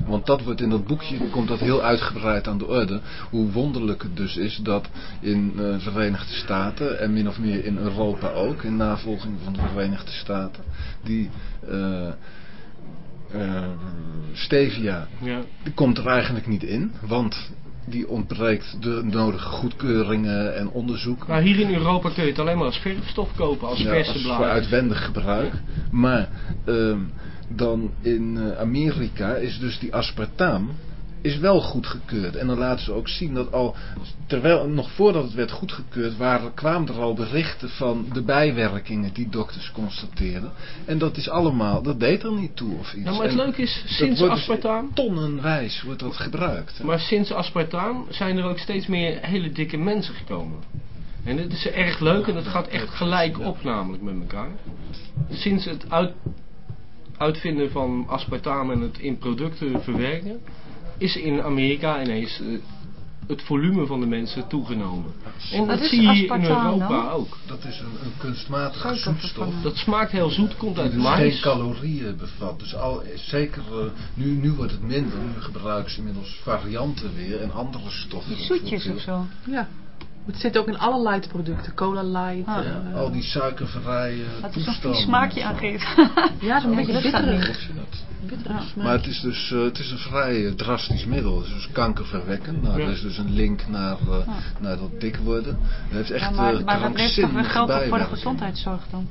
Speaker 3: Want dat wordt in dat boekje, komt dat heel uitgebreid aan de orde. Hoe wonderlijk het dus is dat in eh, de Verenigde Staten en min of meer in Europa ook, in navolging van de Verenigde Staten, die eh, eh, stevia,
Speaker 4: Ja.
Speaker 3: die komt er eigenlijk niet in. Want die ontbreekt de nodige goedkeuringen en onderzoek.
Speaker 4: Maar hier in Europa kun je het alleen maar als verfstof kopen, als
Speaker 3: Ja, als voor uitwendig gebruik. Maar ehm, dan in eh, Amerika is dus die aspartaam is wel goedgekeurd. En dan laten ze ook zien dat al, terwijl nog voordat het werd goedgekeurd, waren, kwamen er al berichten van de bijwerkingen die dokters constateerden. En dat is allemaal, dat deed er niet toe of iets.
Speaker 4: Ja, maar het
Speaker 3: En
Speaker 4: leuke is, sinds
Speaker 3: dus
Speaker 4: aspartaam,
Speaker 3: Tonnenwijs wordt dat gebruikt. hè.
Speaker 4: maar sinds aspartaam zijn er ook steeds meer hele dikke mensen gekomen. En dit is erg leuk en het gaat echt gelijk op namelijk met elkaar. Sinds het uit, uitvinden van aspartaam en het in producten verwerken, is in Amerika ineens eh, het volume van de mensen toegenomen. En dat zie je in Europa
Speaker 1: dan?
Speaker 4: ook.
Speaker 3: Dat is een, een kunstmatige zoetstof.
Speaker 4: Dat smaakt heel zoet, komt uit
Speaker 3: Die dus
Speaker 4: mais.
Speaker 3: geen calorieën bevat. Dus al, zeker, eh, nu, nu wordt het minder. Nu gebruiken ze inmiddels varianten weer en andere stoffen.
Speaker 1: Die zoetjes of zo.
Speaker 5: Ja. Het zit ook in alle light producten. Cola light.
Speaker 1: Ah.
Speaker 5: eh,
Speaker 3: Ja, al die suikervrije
Speaker 1: Dat is een vies smaakje aangeeft.
Speaker 5: ja, zo'n beetje bitterig. Bitterig smaak.
Speaker 3: Maar het is dus eh, het is een vrij eh, drastisch middel. Het is dus kankerverwekkend. Nou,
Speaker 4: Ja.
Speaker 3: Er is dus een link naar, eh, naar dat dik worden. Het heeft echt
Speaker 1: Ja, maar, maar dat levert toch weer geld op voor de gezondheidszorg dan?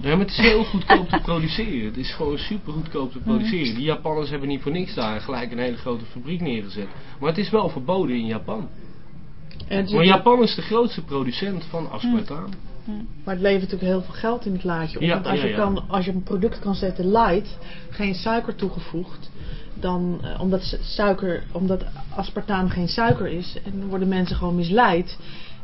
Speaker 4: Ja, maar het is heel goedkoop te produceren. Het is gewoon super goedkoop te produceren. Die Japanners hebben niet voor niks daar gelijk een hele grote fabriek neergezet. Maar het is wel verboden in Japan.
Speaker 5: En is-
Speaker 4: Maar Japan is de grootste producent van aspartaam.
Speaker 5: Maar het levert natuurlijk heel veel geld in het laadje op.
Speaker 4: Ja,
Speaker 5: Want als,
Speaker 4: ja,
Speaker 5: je. Kan, als je een product kan zetten light, geen suiker toegevoegd, dan, eh, omdat, su- suiker, omdat aspartaam geen suiker is, en worden mensen gewoon misleid.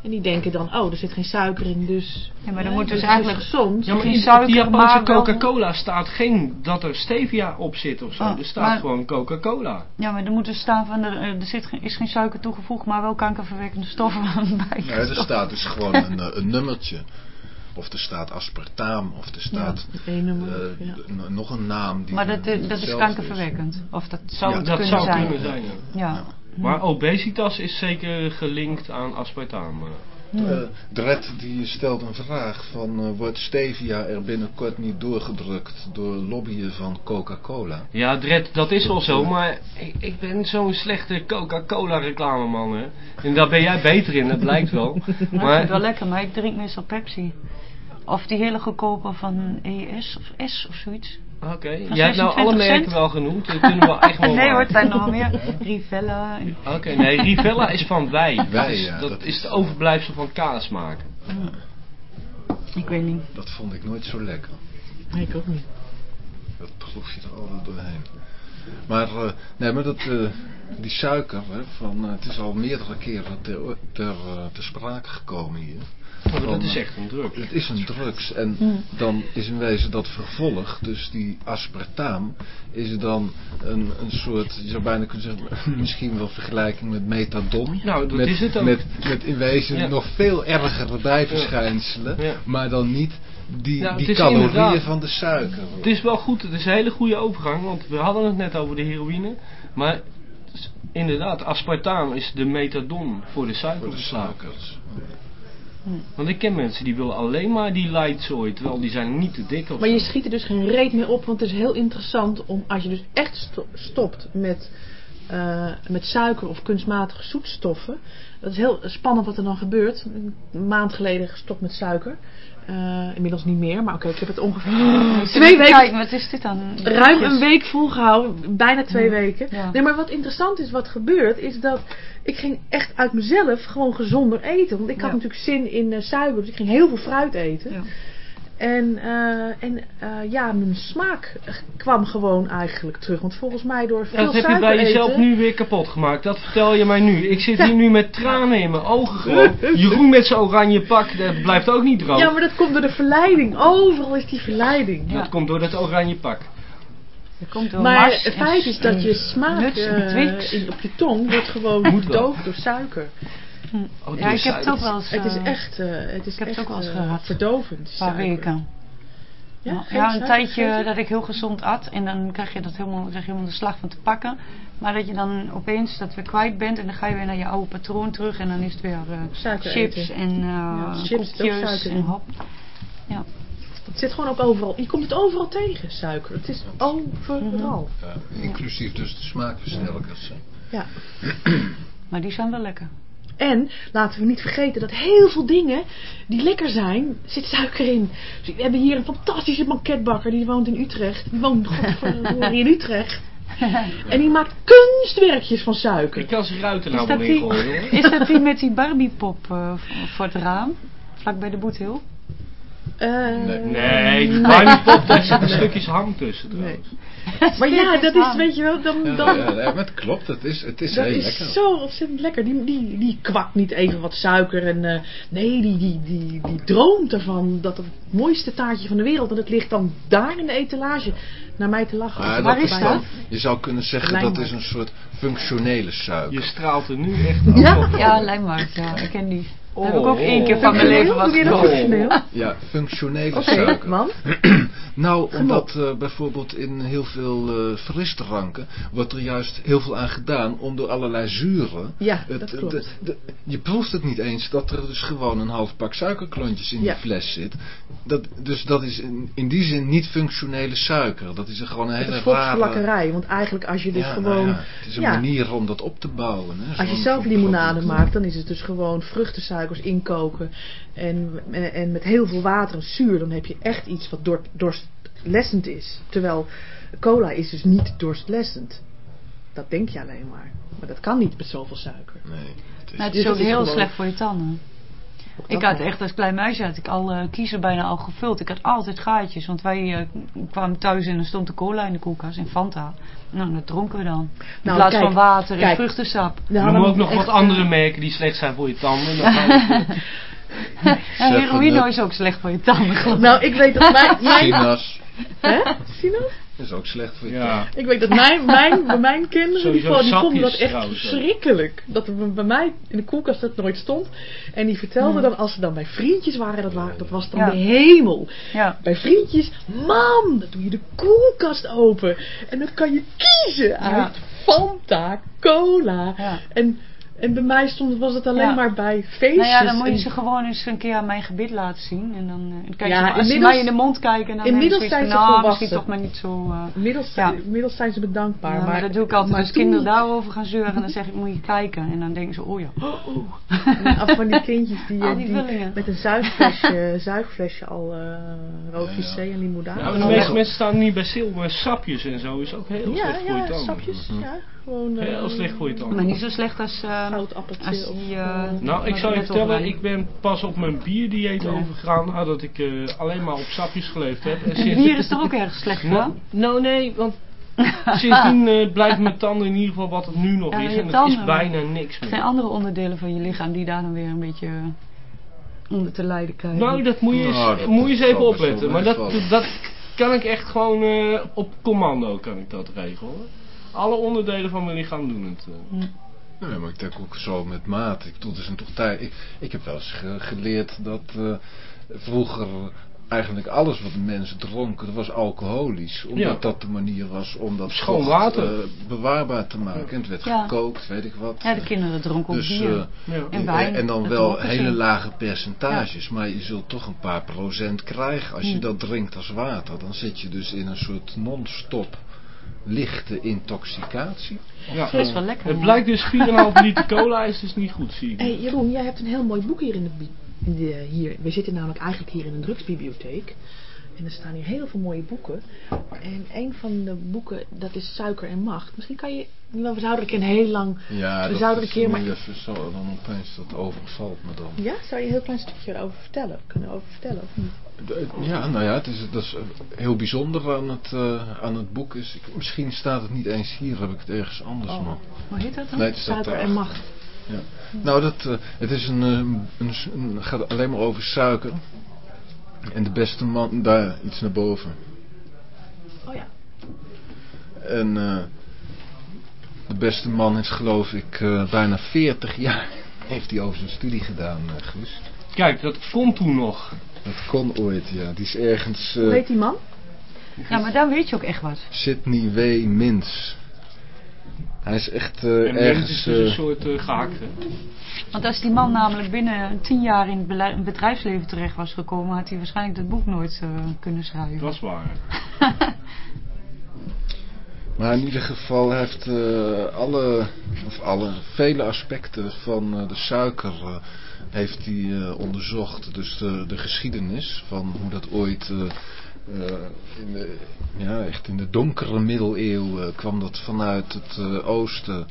Speaker 5: En die denken dan, oh, er zit geen suiker in, dus...
Speaker 1: Ja, maar dan moet dus
Speaker 5: het is
Speaker 1: eigenlijk-
Speaker 5: gezond.
Speaker 4: Ja, maar
Speaker 1: Geen
Speaker 4: die Japanse Coca-Cola staat geen dat er stevia op zit of zo.
Speaker 1: Ah,
Speaker 4: er staat
Speaker 1: maar-
Speaker 4: gewoon Coca-Cola.
Speaker 1: Ja, maar er moet dus staan van er, er zit, geen- is geen suiker toegevoegd, maar wel kankerverwekkende stoffen bij.
Speaker 3: Ja, er staat dus gewoon een, eh, een nummertje. Of er staat aspartaam, of er staat
Speaker 5: nummer,
Speaker 3: eh,
Speaker 5: ja.
Speaker 3: n- nog een naam. Die
Speaker 1: Maar dat,
Speaker 3: die
Speaker 1: dat is kankerverwekkend. Of dat zou
Speaker 3: Ja,
Speaker 1: het
Speaker 4: Dat
Speaker 1: kunnen
Speaker 4: zou
Speaker 1: zijn.
Speaker 4: kunnen zijn. ja. Maar obesitas is zeker gelinkt aan aspartaam. eh.
Speaker 3: Dred die stelt een vraag van eh, wordt stevia er binnenkort niet doorgedrukt door lobbyen van Coca-Cola?
Speaker 4: Ja, Dred, dat is wel zo, maar ik, ik ben zo'n slechte Coca-Cola reclameman, hè. En daar ben jij beter in, dat blijkt wel.
Speaker 1: Maar vind
Speaker 4: Maar
Speaker 1: het wel lekker, maar ik drink meestal Pepsi. Of die hele goedkope van ES of S of zoiets.
Speaker 4: Oké, jij hebt nou alle
Speaker 1: 26
Speaker 4: merken
Speaker 1: cent?
Speaker 4: wel genoemd. Dat kunnen we echt wel
Speaker 1: nee hoor, het zijn nog meer. Rivella.
Speaker 4: Oké, nee, Rivella is van wij.
Speaker 3: Wij,
Speaker 4: dat is,
Speaker 3: ja,
Speaker 4: dat
Speaker 3: dat
Speaker 4: is de overblijfsel van kaas maken.
Speaker 1: Ik weet niet.
Speaker 3: Dat vond ik nooit zo lekker.
Speaker 5: Nee, ik ook niet.
Speaker 3: Dat proef je er altijd doorheen. Maar, eh, nee, maar dat, eh, die suiker, hè, van, eh, het is al meerdere keren ter, ter, ter sprake gekomen hier.
Speaker 4: Oh, maar dat is echt een druk.
Speaker 3: Het is een drugs en dan is in wezen dat vervolg, dus die aspartaam, is dan een, een soort, je zou bijna kunnen zeggen, misschien wel vergelijking met methadon.
Speaker 4: Nou, dat
Speaker 3: met,
Speaker 4: is het ook.
Speaker 3: Met, met in wezen
Speaker 4: Ja.
Speaker 3: nog veel ergere bijverschijnselen,
Speaker 4: Ja.
Speaker 3: maar dan niet die,
Speaker 4: Nou,
Speaker 3: die calorieën van de suiker.
Speaker 4: Het is wel goed, het is een hele goede overgang, want we hadden het net over de heroïne. Maar inderdaad, aspartaam is de methadon voor de
Speaker 3: voor de
Speaker 4: suikerverslaafd.
Speaker 3: suikers.
Speaker 4: Want ik ken mensen die willen alleen maar die lightzooi, terwijl die zijn niet te dik of
Speaker 5: Maar je
Speaker 4: zo.
Speaker 5: schiet er dus geen reet meer op, want het is heel interessant om, als je dus echt sto- stopt met, eh, met suiker of kunstmatige zoetstoffen. Dat is heel spannend wat er dan gebeurt. Een maand geleden gestopt met suiker. Eh, inmiddels niet meer, maar oké, ik heb het ongeveer twee weken,
Speaker 1: wat is dit dan?
Speaker 5: ruim een week volgehouden. Bijna twee weken.
Speaker 1: Ja.
Speaker 5: Nee, maar wat interessant is, wat gebeurt, is dat ik ging echt uit mezelf gewoon gezonder eten. Want ik had
Speaker 1: Ja.
Speaker 5: natuurlijk zin in eh, suiker, dus ik ging heel veel fruit eten.
Speaker 1: Ja.
Speaker 5: En, eh, en eh, ja, mijn smaak kwam gewoon eigenlijk terug. Want volgens mij door veel
Speaker 4: Dat heb je bij jezelf
Speaker 5: eten-
Speaker 4: nu weer kapot gemaakt. Dat vertel je mij nu. Ik zit hier nu met tranen in mijn ogen gewoon. Jeroen met zijn oranje pak, dat blijft ook niet droog.
Speaker 5: Ja, maar dat komt door de verleiding. Overal is die verleiding.
Speaker 4: Dat komt door dat oranje pak.
Speaker 1: Dat komt door
Speaker 5: Maar
Speaker 1: mars
Speaker 5: het feit is dat je smaak in, op je tong wordt gewoon verdoofd door suiker.
Speaker 4: Oh,
Speaker 1: Ja, ik heb het ook wel eens
Speaker 5: Het is
Speaker 1: eh,
Speaker 5: echt, eh, het is
Speaker 1: ik heb het
Speaker 5: echt
Speaker 1: ook wel eens
Speaker 5: eh,
Speaker 1: gehad.
Speaker 5: verdovend.
Speaker 1: een paar weken.
Speaker 5: Ja,
Speaker 1: Ja, ja, een
Speaker 5: suiker
Speaker 1: tijdje dat ik heel gezond at en dan krijg je dat helemaal, krijg je helemaal de slag van te pakken. Maar dat je dan opeens dat weer kwijt bent en dan ga je weer naar je oude patroon terug en dan is het weer eh,
Speaker 5: Suiker
Speaker 1: chips
Speaker 5: eten.
Speaker 1: en eh
Speaker 5: Ja, chips
Speaker 1: koekjes en
Speaker 5: in.
Speaker 1: hop.
Speaker 5: Het zit gewoon ook overal. Je komt het overal tegen, suiker. Het is overal.
Speaker 3: Ja, inclusief dus de smaakversterkers.
Speaker 5: Ja.
Speaker 1: Maar die zijn wel lekker.
Speaker 5: En laten we niet vergeten dat heel veel dingen die lekker zijn, zit suiker in. Dus we hebben hier een fantastische banketbakker die woont in Utrecht. Die woont in Utrecht. En die maakt kunstwerkjes van suiker.
Speaker 4: Ik kan zijn ruiten
Speaker 1: Is
Speaker 4: nou
Speaker 1: dat die-
Speaker 4: ingooien hoor.
Speaker 1: Is dat die met die Barbiepop eh voor het raam? Vlak bij de boetheel?
Speaker 5: Eh,
Speaker 4: Nee, die Barbie pop, daar zitten stukjes ham tussen
Speaker 5: Nee. Maar ja, dat is, weet je wel, dan,
Speaker 3: Ja,
Speaker 5: dan,
Speaker 3: ja, ja, maar het klopt, het is, het is
Speaker 5: dat
Speaker 3: heel
Speaker 5: is
Speaker 3: lekker.
Speaker 5: zo ontzettend lekker. Die, die, die kwakt niet even wat suiker en eh, nee, die, die, die, die droomt ervan dat het mooiste taartje van de wereld en het ligt dan daar in de etalage naar mij te lachen.
Speaker 3: Maar
Speaker 1: Waar is dat?
Speaker 3: dan, je zou kunnen zeggen dat is een soort functionele suiker.
Speaker 4: Je straalt er nu echt
Speaker 5: Ja.
Speaker 4: over.
Speaker 1: Ja, Lijnmarkt, ja, ik ken die.
Speaker 4: Oh,
Speaker 1: heb ik ook één keer
Speaker 4: oh.
Speaker 1: van mijn leven wat
Speaker 5: functioneel?
Speaker 3: Ja, functionele suiker.
Speaker 5: want?
Speaker 3: Nou, omdat eh, bijvoorbeeld in heel veel eh frisdranken wordt er juist heel veel aan gedaan om door allerlei zuren.
Speaker 5: Ja,
Speaker 3: het-
Speaker 5: dat
Speaker 3: de-
Speaker 5: klopt.
Speaker 3: de- je proeft het niet eens dat er dus gewoon een half pak suikerklontjes in
Speaker 5: Ja.
Speaker 3: die fles zit. Dat, dus dat is in, in die zin niet functionele suiker. Dat is er gewoon een
Speaker 5: Het
Speaker 3: hele
Speaker 5: is
Speaker 3: rare...
Speaker 5: volksvlakkerij, want eigenlijk als je dus
Speaker 3: Ja, nou
Speaker 5: gewoon...
Speaker 3: ja, het is een
Speaker 5: ja.
Speaker 3: manier om dat op te bouwen. Hè?
Speaker 5: Als je zelf limonade maakt, dan is het dus gewoon inkoken en, en met heel veel water en zuur. Dan heb je echt iets wat door, dorstlessend is. Terwijl cola is dus niet dorstlessend. Dat denk je alleen maar. Maar dat kan niet met zoveel suiker.
Speaker 3: Nee, het is
Speaker 1: Nou, het
Speaker 5: Dus
Speaker 1: is ook
Speaker 5: het is
Speaker 1: heel
Speaker 5: gewoon-
Speaker 1: slecht voor je tanden. Ik had echt als klein meisje had ik al eh, kiezen bijna al gevuld. Ik had altijd gaatjes, want wij eh, kwamen thuis en er stond de cola in de koelkast en Fanta. Nou, dat dronken we dan. In
Speaker 5: Nou,
Speaker 1: plaats
Speaker 5: kijk,
Speaker 1: van water en vruchtensap.
Speaker 5: Nou,
Speaker 4: Noem ook nog
Speaker 5: echt,
Speaker 4: wat andere merken die slecht zijn voor je tanden.
Speaker 1: Heroïne is ook slecht voor je tanden. geloof ik.
Speaker 5: Nou, ik weet dat mijn... mijn
Speaker 3: Sinaas
Speaker 5: hè? Sinaas?
Speaker 3: is ook slecht voor je
Speaker 4: ja.
Speaker 5: Ik weet dat mijn, mijn, bij mijn kinderen, die, vonden dat echt
Speaker 4: trouwens
Speaker 5: verschrikkelijk. Dat er bij mij in de koelkast dat nooit stond. En die vertelden dan, als ze dan bij vriendjes waren, dat, waren, dat was dan
Speaker 1: Ja.
Speaker 5: de hemel.
Speaker 1: Ja.
Speaker 5: Bij vriendjes, mam, dan doe je de koelkast open. En dan kan je kiezen uit Fanta, cola.
Speaker 1: Ja.
Speaker 5: En, en bij mij stond, was het alleen
Speaker 1: Ja.
Speaker 5: maar bij feestjes.
Speaker 1: Nou ja, dan moet je ze gewoon eens een keer aan mijn gebit laten zien. En dan eh, kijk
Speaker 5: Ja,
Speaker 1: je, als ze
Speaker 5: inmiddels-
Speaker 1: mij in de mond kijken, dan
Speaker 5: inmiddels zijn ze
Speaker 1: nou,
Speaker 5: volwassen.
Speaker 1: toch maar niet zo... eh,
Speaker 5: Inmiddels,
Speaker 1: Ja.
Speaker 5: inmiddels zijn ze bedankbaar.
Speaker 1: ja,
Speaker 5: maar,
Speaker 1: maar dat doe ik altijd
Speaker 5: maar
Speaker 1: als
Speaker 5: toen
Speaker 1: kinderen daarover gaan zeuren. En dan zeg ik, moet je kijken. En dan denken ze, oh ja. Oh, oh.
Speaker 5: Af van die kindjes die,
Speaker 1: Al
Speaker 5: eh,
Speaker 1: die
Speaker 5: die
Speaker 1: vullingen.
Speaker 5: met een zuigflesje, zuigflesje al eh rood
Speaker 3: Ja,
Speaker 5: visé en limonade.
Speaker 4: Ja, de meeste mensen staan niet bij stil, maar sapjes en zo is ook heel
Speaker 5: ja,
Speaker 4: slecht voor je
Speaker 5: ja,
Speaker 4: tanden.
Speaker 5: sapjes. Ja, gewoon, eh,
Speaker 4: Heel slecht voor je tanden.
Speaker 1: Maar niet zo slecht als... eh,
Speaker 5: Goudapeltje
Speaker 1: als
Speaker 5: of,
Speaker 1: die,
Speaker 5: eh,
Speaker 4: Nou, ik zou je vertellen, ik ben pas op mijn bierdieet overgegaan nadat ik eh, alleen maar op sapjes geleefd heb. En
Speaker 1: bier is er ook erg slecht voor.
Speaker 4: Nou, nou nee, want sindsdien eh, blijven mijn tanden in ieder geval wat het nu nog
Speaker 1: Ja,
Speaker 4: is. En het is bijna niks
Speaker 1: Er zijn
Speaker 4: meer.
Speaker 1: andere onderdelen van je lichaam die daar dan weer een beetje onder te lijden krijgen.
Speaker 4: Nou, dat moet je eens,
Speaker 3: Nou, dat-
Speaker 4: moet je eens even
Speaker 3: zal
Speaker 4: opletten. Maar dat, dat kan ik echt gewoon eh, op commando kan ik dat regelen. Alle onderdelen van mijn lichaam doen het. eh.
Speaker 3: Nee, maar ik denk ook zo met maat. Ik bedoel, er zijn toch tijd. Ik, ik heb wel eens ge- geleerd dat eh, vroeger eigenlijk alles wat de mensen dronken, dat was alcoholisch. Omdat
Speaker 4: Ja.
Speaker 3: dat de manier was om dat
Speaker 4: Schoon water.
Speaker 3: eh, bewaarbaar te maken. En het werd
Speaker 1: Ja.
Speaker 3: gekookt, weet ik wat.
Speaker 1: Ja, de kinderen dronken ook
Speaker 3: dus,
Speaker 1: bier.
Speaker 3: eh,
Speaker 4: Ja.
Speaker 1: En wijn,
Speaker 3: en dan
Speaker 1: dat
Speaker 3: wel hele lage percentages, maar je zult toch een paar procent krijgen. Als je
Speaker 1: Hm.
Speaker 3: dat drinkt als water, dan zit je dus in een soort non-stop lichte intoxicatie.
Speaker 4: Ja.
Speaker 1: Dat is wel lekker.
Speaker 4: Het blijkt dus 4,5 liter cola is dus niet goed, zie ik.
Speaker 5: hey, Jeroen, jij hebt een heel mooi boek hier in de, in de hier. We zitten namelijk eigenlijk hier in een drugsbibliotheek. En er staan hier heel veel mooie boeken. En een van de boeken, dat is Suiker en Macht. Misschien kan je, nou, we zouden er een keer heel lang...
Speaker 3: Ja,
Speaker 5: We zouden
Speaker 3: is
Speaker 5: een keer maar-
Speaker 3: even zo, dan opeens dat overvalt me dan.
Speaker 5: Ja, zou je een heel klein stukje erover vertellen? Kunnen we over vertellen of niet?
Speaker 3: Ja, nou ja, het is, dat is heel bijzonder aan het, eh, aan het boek. Is, ik- misschien staat het niet eens hier, heb ik het ergens anders
Speaker 5: Oh.
Speaker 3: nog.
Speaker 5: Hoe heet dat dan?
Speaker 3: Nee, het staat
Speaker 5: Suiker en macht.
Speaker 3: Ja. Nou, dat, eh, het is een, eh, een, een- gaat alleen maar over suiker. En de beste man, daar iets naar boven.
Speaker 5: Oh ja.
Speaker 3: En eh, de beste man is geloof ik eh, bijna 40 jaar heeft hij over zijn studie gedaan, eh Guus.
Speaker 4: Kijk, dat kon toen nog.
Speaker 3: Dat kon ooit, ja. Die is ergens... eh,
Speaker 5: Hoe heet die man?
Speaker 1: Ja, maar dan weet je ook echt wat.
Speaker 3: Sidney W. Mins. Hij is echt eh,
Speaker 4: En
Speaker 3: ergens...
Speaker 4: is dus een
Speaker 3: eh,
Speaker 4: soort uh, gehaakte.
Speaker 1: Want als die man namelijk binnen tien jaar in het bedrijfsleven terecht was gekomen, had hij waarschijnlijk dat boek nooit eh, kunnen schrijven.
Speaker 4: Dat is waar.
Speaker 3: Maar in ieder geval heeft eh, alle, of alle, vele aspecten van eh, de suiker eh, heeft hij eh, onderzocht. Dus de, de geschiedenis van hoe dat ooit eh, eh, in de, ja, echt in de donkere middeleeuwen kwam dat vanuit het oosten.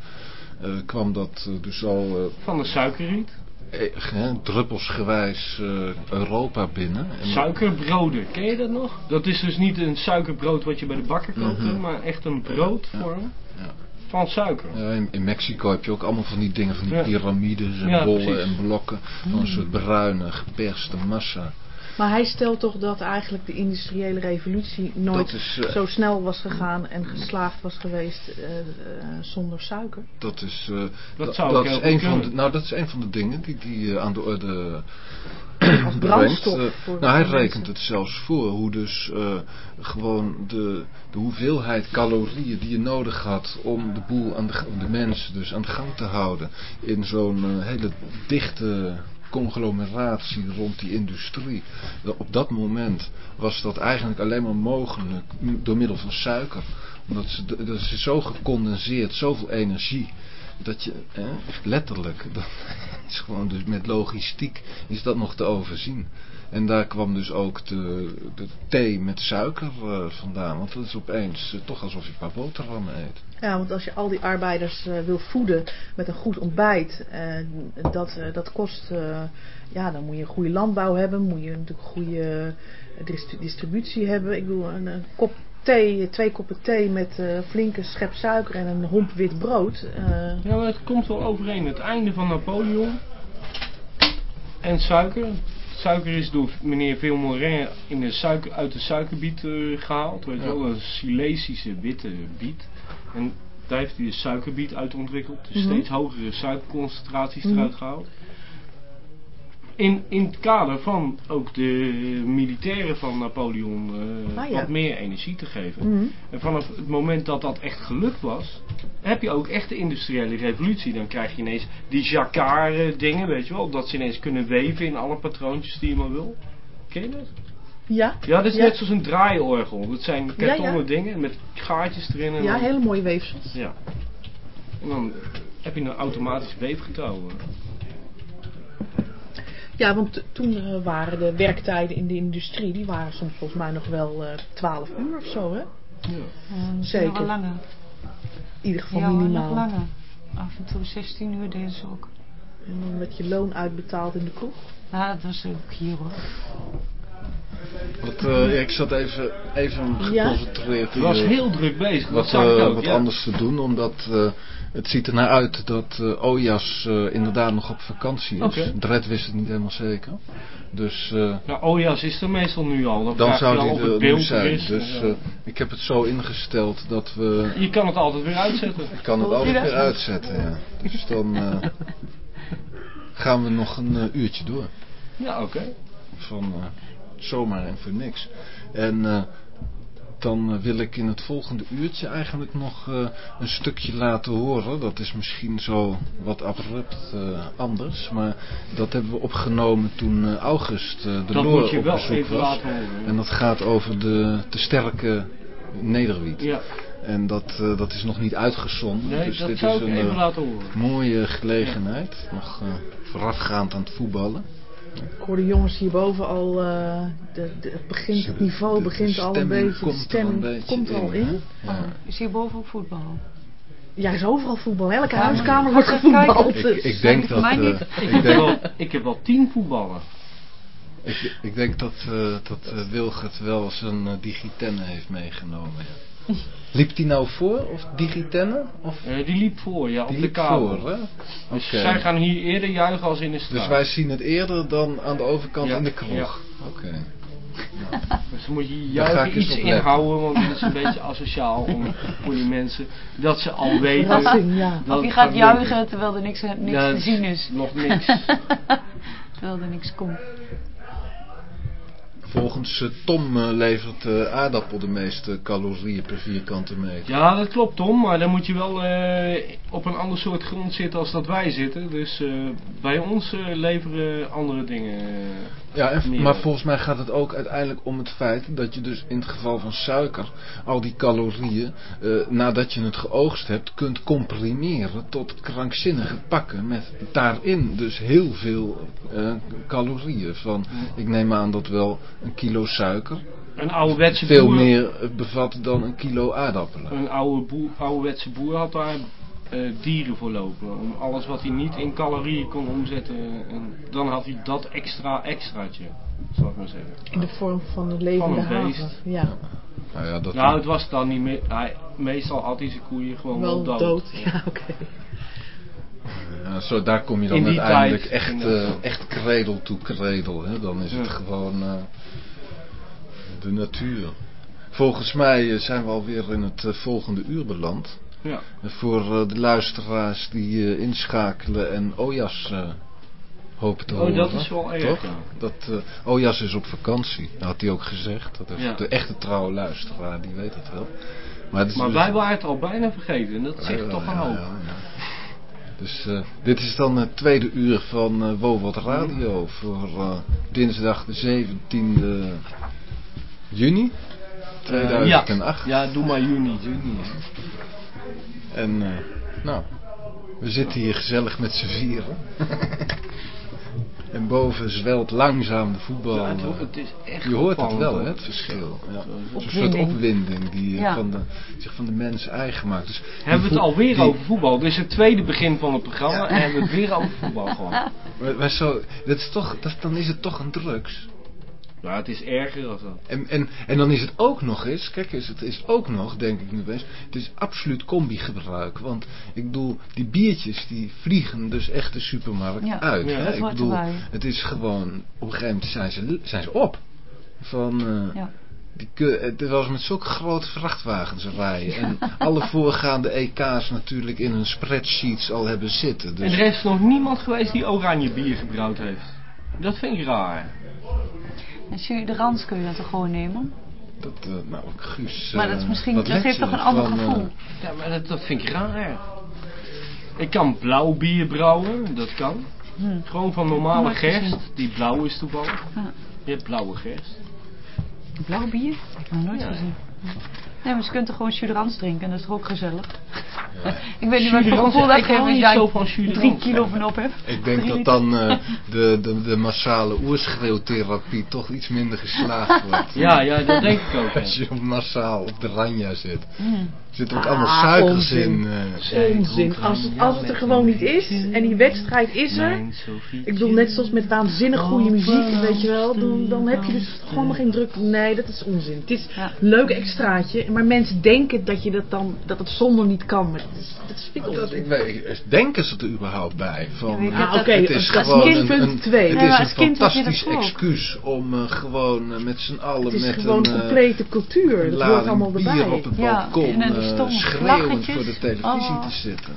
Speaker 3: kwam dat dus al
Speaker 4: Van de suikerriet.
Speaker 3: eh, druppelsgewijs Europa binnen. En
Speaker 4: Suikerbroden, ken je dat nog? Dat is dus niet een suikerbrood wat je bij de bakker koopt,
Speaker 3: Mhm.
Speaker 4: maar echt een broodvorm
Speaker 3: Ja.
Speaker 4: Van suiker.
Speaker 3: Ja, in, in Mexico heb je ook allemaal van die dingen, van die piramides en bollen en blokken. Van een soort bruine, geperste massa.
Speaker 5: Maar hij stelt toch dat eigenlijk de industriële revolutie nooit
Speaker 3: Dat is, eh,
Speaker 5: zo snel was gegaan en geslaagd was geweest eh, eh, zonder suiker.
Speaker 3: Dat is, eh,
Speaker 4: Dat zou ook
Speaker 3: is een van de. Nou, dat is een van de dingen die die aan de orde
Speaker 5: Als brandstof voor
Speaker 3: nou, hij rekent het zelfs voor hoe dus eh, gewoon de, de hoeveelheid calorieën die je nodig had om de boel aan de, de mensen dus aan de gang te houden in zo'n hele dichte conglomeratie rond die industrie. Op dat moment was dat eigenlijk alleen maar mogelijk door middel van suiker. Omdat ze, zo gecondenseerd, zoveel energie. Dat je, hè, letterlijk, dat is gewoon dus met logistiek is dat nog te overzien. En daar kwam dus ook de, de thee met suiker eh, vandaan. Want dat is opeens eh, toch alsof je een paar boterhammen eet.
Speaker 5: Ja, want als je al die arbeiders eh, wil voeden met een goed ontbijt, dat, dat kost, ja, dan moet je een goede landbouw hebben, moet je natuurlijk goede distri- distributie hebben. Ik bedoel, een kop thee, twee koppen thee met eh, flinke schep suiker en een homp wit brood. eh,
Speaker 4: Ja, maar het komt wel overeen. Het einde van Napoleon en suiker. Suiker is door meneer Vilmorin in de suiker, uit de suikerbiet eh, gehaald. Weet je
Speaker 3: Ja.
Speaker 4: wel, een Silesische witte biet. En daar heeft hij de suikerbiet uit ontwikkeld. Dus
Speaker 5: Mhm.
Speaker 4: steeds hogere suikerconcentraties
Speaker 5: Mhm.
Speaker 4: eruit gehaald. In, in het kader van ook de militairen van Napoleon eh,
Speaker 5: Ah, ja.
Speaker 4: wat meer energie te geven.
Speaker 5: mhm.
Speaker 4: En vanaf het moment dat dat echt gelukt was, heb je ook echt de industriële revolutie. Dan krijg je ineens die jacquard eh, dingen, weet je wel. Dat ze ineens kunnen weven in alle patroontjes die je maar wil. Ken je dat?
Speaker 5: Ja,
Speaker 4: Ja, dat is
Speaker 5: Ja.
Speaker 4: net zoals een draaiorgel. Dat zijn kartonnen
Speaker 5: ja.
Speaker 4: dingen met gaatjes erin. En
Speaker 5: ja,
Speaker 4: dan,
Speaker 5: hele mooie weefsels.
Speaker 4: ja. En dan heb je een automatisch weefgetouw. Eh.
Speaker 5: Ja, want toen eh, waren de werktijden in de industrie, die waren soms volgens mij nog wel eh 12 uur of zo, hè?
Speaker 4: Ja.
Speaker 1: Ja,
Speaker 5: Zeker.
Speaker 1: nog langer.
Speaker 5: In ieder geval
Speaker 1: Ja, hoor, nog
Speaker 5: minimaal.
Speaker 1: langer. Af en toe 16 uur deden ze ook.
Speaker 5: En dan werd je loon uitbetaald in de kroeg.
Speaker 1: Nou, dat was ook hier hoor.
Speaker 3: Wat, eh, ik zat even, even
Speaker 5: Ja?
Speaker 3: geconcentreerd
Speaker 4: Je was
Speaker 3: hier
Speaker 4: heel druk bezig.
Speaker 3: wat, eh,
Speaker 4: ook.
Speaker 3: wat
Speaker 4: ja.
Speaker 3: anders te doen. Omdat eh, het ziet er naar uit dat eh Ojas eh, inderdaad nog op vakantie is.
Speaker 4: Oké.
Speaker 3: Dred wist het niet helemaal zeker. Dus eh,
Speaker 4: Nou, Ojas is er meestal nu al. Dan,
Speaker 3: zou
Speaker 4: of
Speaker 3: er
Speaker 4: het
Speaker 3: nu zijn.
Speaker 4: is.
Speaker 3: Dus eh, ik heb het zo ingesteld dat we...
Speaker 4: je kan het altijd weer uitzetten.
Speaker 3: Ik kan het altijd weer uitzetten, ja. Dus dan eh, gaan we nog een uurtje door.
Speaker 4: Ja, oké.
Speaker 3: Van eh, zomaar en voor niks. En eh, dan eh, wil ik in het volgende uurtje eigenlijk nog eh, een stukje laten horen. Dat is misschien zo wat abrupt eh, anders. Maar dat hebben we opgenomen toen eh, August de
Speaker 4: Dat
Speaker 3: Loor
Speaker 4: moet je
Speaker 3: op
Speaker 4: wel
Speaker 3: bezoek
Speaker 4: even
Speaker 3: was.
Speaker 4: laten horen.
Speaker 3: En dat gaat over de te sterke nederwiet.
Speaker 4: Ja,
Speaker 3: En dat, dat is nog niet uitgezonden.
Speaker 4: nee,
Speaker 3: dus
Speaker 4: dat
Speaker 3: dit
Speaker 4: zou
Speaker 3: is
Speaker 4: ik
Speaker 3: een
Speaker 4: even laten horen.
Speaker 3: mooie gelegenheid. Nog voorafgaand aan het voetballen.
Speaker 5: Ik hoor de jongens hierboven al, eh, de, de, het, begint, het niveau
Speaker 3: De-
Speaker 5: begint al een beetje, de stemming
Speaker 3: beetje
Speaker 5: komt er al
Speaker 3: in,
Speaker 5: in.
Speaker 3: hè? Ja.
Speaker 1: Oh, is hier boven ook voetbal?
Speaker 5: Ja, er is overal voetbal. Elke huiskamer wordt gevoetbald.
Speaker 3: Ik, ik denk dat... eh.
Speaker 4: Ik heb,
Speaker 3: denk,
Speaker 4: wel, ik heb wel tien voetballen.
Speaker 3: Ik, ik denk dat, eh dat Wilgert wel zijn digitenne heeft meegenomen. ja. Liep die nou voor, of digitenne? Of
Speaker 4: Eh, die liep voor, ja, op
Speaker 3: die
Speaker 4: de
Speaker 3: liep
Speaker 4: kabel.
Speaker 3: voor, hè?
Speaker 4: Dus zij gaan hier eerder juichen als in de straat.
Speaker 3: Dus wij zien het eerder dan aan de overkant
Speaker 4: Ja,
Speaker 3: in de kroeg.
Speaker 4: ja.
Speaker 3: Oké.
Speaker 4: Dus dan moet je juichen iets inhouden, want het is een beetje asociaal om, voor die mensen. Dat ze al weten
Speaker 5: ja.
Speaker 4: dat
Speaker 1: Of je gaat
Speaker 4: lukken.
Speaker 1: juichen terwijl er niks, niks te zien is.
Speaker 4: Nog niks.
Speaker 1: terwijl er niks komt.
Speaker 3: Volgens eh, Tom eh, levert de aardappel de meeste calorieën per vierkante meter.
Speaker 4: Ja, dat klopt Tom, maar dan moet je wel eh, op een ander soort grond zitten als dat wij zitten. Dus eh, bij ons eh, leveren andere dingen. eh,
Speaker 3: Ja, en, maar volgens mij gaat het ook uiteindelijk om het feit dat je dus in het geval van suiker al die calorieën, eh, nadat je het geoogst hebt, kunt comprimeren tot krankzinnige pakken met daarin dus heel veel eh, calorieën. Van, ik neem aan dat wel een kilo suiker
Speaker 4: Een ouderwetse
Speaker 3: veel
Speaker 4: boer,
Speaker 3: meer eh, bevat dan een kilo aardappelen.
Speaker 4: Een oude boer, ouderwetse boer had daar eh, dieren voor lopen. Om alles wat hij niet in calorieën kon omzetten. En dan had hij dat extra extraatje, zal ik maar zeggen.
Speaker 5: In de vorm van een levende
Speaker 4: Van een beest.
Speaker 5: haven. Ja,
Speaker 3: Nou ja, dat
Speaker 4: Nou, het was dan niet meer. Hij, meestal had hij zijn koeien gewoon wel,
Speaker 5: wel
Speaker 4: dood.
Speaker 5: dood. Ja, oké.
Speaker 3: Ja, zo, daar kom je dan uiteindelijk
Speaker 4: tijd,
Speaker 3: echt, eh, echt kredel toe kredel. Hè? Dan is het gewoon eh, de natuur. Volgens mij eh, zijn we alweer in het volgende uur beland.
Speaker 4: Ja.
Speaker 3: Voor de luisteraars die inschakelen en Ojas hopen te
Speaker 4: Oh,
Speaker 3: horen.
Speaker 4: dat is wel erg,
Speaker 3: Toch?
Speaker 4: ja.
Speaker 3: Dat, Ojas is op vakantie, dat had hij ook gezegd. Dat is
Speaker 4: Ja.
Speaker 3: De echte trouwe luisteraar, die weet het wel. Maar, het
Speaker 4: Maar
Speaker 3: dus-
Speaker 4: wij waren het al bijna vergeten. En dat zegt toch een hoop.
Speaker 3: Dus eh, dit is dan het tweede uur van Wowot Radio voor eh, dinsdag de 17e juni
Speaker 4: Eh,
Speaker 3: 2008.
Speaker 4: ja. ja, doe maar juni.
Speaker 3: Juni. En nou, we zitten hier gezellig met z'n vieren. en boven zwelt langzaam de voetbal.
Speaker 4: Ja, het, het is echt
Speaker 3: je hoort het wel, hè, het verschil. Ja. Zo'n soort
Speaker 1: Opwinding.
Speaker 3: die eh,
Speaker 1: Ja.
Speaker 3: van de, zich van de mens eigen maakt. Dus
Speaker 4: Hebben we het alweer
Speaker 3: die-
Speaker 4: over voetbal. Dit is het tweede begin van het programma. En hebben we het weer over voetbal gewoon.
Speaker 3: Maar, maar zo, dat is toch, dat, dan is het toch een drugs.
Speaker 4: Ja, het is erger dan dat.
Speaker 3: En, en, en dan is het ook nog eens, kijk eens, het is ook nog, denk ik nu best, het is absoluut combi-gebruik. Want ik bedoel, die biertjes die vliegen dus echt de supermarkt
Speaker 1: Ja,
Speaker 3: uit.
Speaker 4: ja,
Speaker 3: hè?
Speaker 1: dat
Speaker 3: Ik bedoel,
Speaker 1: erbij.
Speaker 3: het is gewoon, op een gegeven moment zijn ze, zijn ze op. Van, eh,
Speaker 1: Ja.
Speaker 3: die, ke- het was met zulke grote vrachtwagens rijden. En alle voorgaande EK's natuurlijk in hun spreadsheets al hebben zitten.
Speaker 4: En
Speaker 3: Dus
Speaker 4: er is nog niemand geweest die oranje bier gebrouwd heeft. Dat vind ik raar.
Speaker 1: En Jus de Rans kun je dan toch gewoon nemen?
Speaker 3: dat, eh, nou, Guus.
Speaker 1: Maar
Speaker 3: eh,
Speaker 1: dat, is misschien,
Speaker 3: wat
Speaker 1: dat geeft
Speaker 3: je
Speaker 1: toch een ander
Speaker 3: van, eh,
Speaker 1: gevoel.
Speaker 4: Ja, maar dat, dat vind ik raar. Ik kan blauw bier brouwen, dat kan.
Speaker 1: Hm.
Speaker 4: Gewoon van normale gerst. Die blauw is toevallig.
Speaker 1: Ja.
Speaker 4: Je hebt blauwe gerst.
Speaker 1: Blauw bier? Ik heb nog nooit
Speaker 4: Ja.
Speaker 1: gezien. Nee, maar ze kunt toch gewoon jus de Rans drinken en dat is toch ook gezellig?
Speaker 3: Ja.
Speaker 1: Ik weet niet wat voor gevoel dat geeft als
Speaker 4: niet
Speaker 1: jij drie kilo van op hebt.
Speaker 3: Ik denk dat dan eh, de, de, de massale oerschreeuwtherapie toch iets minder geslaagd wordt.
Speaker 4: Ja, ja, dat denk ik ook.
Speaker 3: Als
Speaker 4: ja.
Speaker 3: je massaal op de ranja zit. Er zitten ook
Speaker 5: Ah,
Speaker 3: allemaal suikers
Speaker 5: onzin.
Speaker 3: in. eh.
Speaker 5: Onzin. Als het, als het er gewoon niet is en die wedstrijd is er. Ik bedoel, net zoals met waanzinnig goede muziek, weet je wel. Dan, dan heb je dus gewoon nog geen druk. Nee, dat is onzin. Het is een leuk extraatje. Maar mensen denken dat je dat dan, dat het zonder niet kan. Maar dat is, dat is vind ik
Speaker 3: Dat,
Speaker 5: onzin.
Speaker 3: ik weet, denken ze er überhaupt bij? Van,
Speaker 1: Ja,
Speaker 5: Ah, oké,
Speaker 3: het is gewoon
Speaker 5: kind
Speaker 3: een,
Speaker 5: punt
Speaker 3: een-
Speaker 5: twee.
Speaker 3: het is een fantastisch excuus om eh, gewoon eh, met z'n allen
Speaker 5: Het is
Speaker 3: met
Speaker 5: gewoon
Speaker 3: een, eh,
Speaker 5: complete cultuur. Dat hoort allemaal
Speaker 3: bier
Speaker 5: erbij.
Speaker 3: op het balkon
Speaker 1: een
Speaker 3: eh,
Speaker 1: stomme
Speaker 3: schreeuwend
Speaker 1: lachetjes.
Speaker 3: voor de televisie
Speaker 1: Oh.
Speaker 3: te zitten.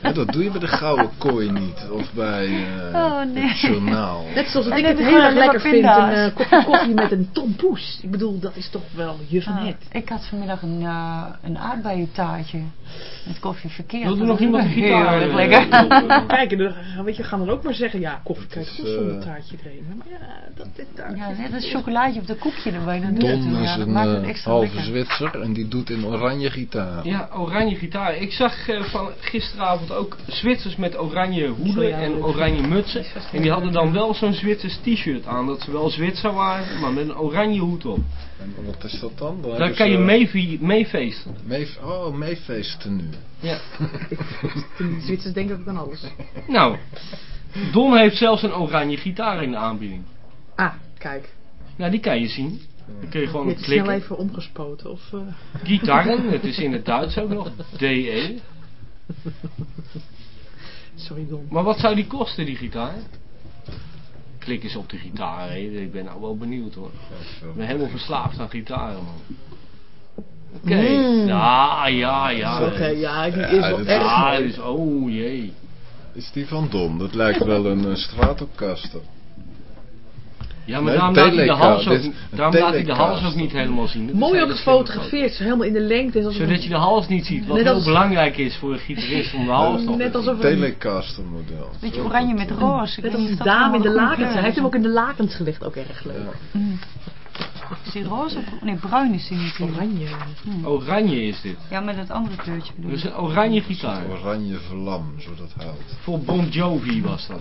Speaker 3: Hè, dat doe je bij de Gouden Kooi niet. Of bij eh,
Speaker 1: Oh, nee.
Speaker 3: het journaal.
Speaker 5: Net zoals
Speaker 1: En
Speaker 5: ik het heel erg lekker vind, een eh, kopje koffie met een tompoes. Ik bedoel, dat is toch wel je van
Speaker 1: Ah,
Speaker 5: het.
Speaker 1: ik had vanmiddag een, uh, een aardbeientaartje met koffie verkeerd.
Speaker 4: Wilde
Speaker 1: Dat
Speaker 4: nog iemand
Speaker 1: heel
Speaker 4: gitaar? eh,
Speaker 1: lekker.
Speaker 5: Kijk, dan, weet je, gaan er ook maar zeggen, ja, koffie
Speaker 3: is,
Speaker 5: toch wel zonder taartje drinken. Maar ja, dat dit taartje.
Speaker 1: Ja, net een chocolaatje of de koekje erbij. Dat doet het
Speaker 3: Don is
Speaker 1: ja, dat
Speaker 3: een halve
Speaker 1: lekker.
Speaker 3: Zwitser en die doet in oranje gitaar.
Speaker 4: Ja, oranje gitaar. Ik zag eh, van gisteravond ook Zwitsers met oranje hoeden en oranje mutsen. En die hadden dan wel zo'n Zwitsers t-shirt aan. Dat ze wel Zwitser waren, maar met een oranje hoed op.
Speaker 3: En wat is dat dan? Dan
Speaker 4: kan je meefeesten.
Speaker 3: mee oh, meefeesten nu.
Speaker 4: Ja.
Speaker 5: De Zwitsers denken ook aan alles.
Speaker 4: Nou, Don heeft zelfs een oranje gitaar in de aanbieding.
Speaker 5: Ah, kijk.
Speaker 4: Nou, die kan je zien. Dan kun je gewoon op
Speaker 5: hebt snel
Speaker 4: klikken.
Speaker 5: even omgespoten. Of, eh,
Speaker 4: Gitarren, het is in het Duits ook nog. DE.
Speaker 5: Sorry, Don.
Speaker 4: Maar wat zou die kosten, die gitaar? Klik eens op de gitaar, hè. Ik ben nou wel benieuwd hoor. Ik ben helemaal verslaafd aan gitaren, man. Oké.
Speaker 5: Mm.
Speaker 4: Ja, ja, ja.
Speaker 5: Oké, ja, die
Speaker 3: Ja,
Speaker 5: is wel
Speaker 3: dat
Speaker 5: erg
Speaker 4: Ja,
Speaker 5: mooi.
Speaker 4: dus, oh jee.
Speaker 3: Is die van Don? Dat lijkt wel een uh, Stratocaster.
Speaker 4: Ja, maar
Speaker 3: Nee,
Speaker 4: daarom laat hij de hals ook,
Speaker 3: een
Speaker 4: daarom laat hij de hals ook niet helemaal zien. Dat
Speaker 5: Mooi ook gefotografeerd, zo helemaal in de lengte.
Speaker 4: Zodat je de hals niet ziet, wat
Speaker 5: Net
Speaker 4: heel
Speaker 5: als-
Speaker 4: belangrijk is voor een gitarist om de hals nog
Speaker 5: Net
Speaker 4: te
Speaker 5: alsof een,
Speaker 3: Telecaster model.
Speaker 1: Beetje oranje met roze. Ik
Speaker 5: net als
Speaker 1: niet dat
Speaker 5: dame in de lakens. Hij heeft hem ook in de lakens gelegd, ook erg leuk.
Speaker 3: Ja.
Speaker 1: is. Die roze of... Nee, bruin is die natuurlijk.
Speaker 5: Oranje.
Speaker 4: Oranje is dit.
Speaker 1: Ja, met dat andere kleurtje bedoel
Speaker 4: Dus
Speaker 1: ik.
Speaker 4: een oranje gitaar.
Speaker 3: Oranje vlam, zo dat houdt.
Speaker 4: Voor Bon Jovi was dat.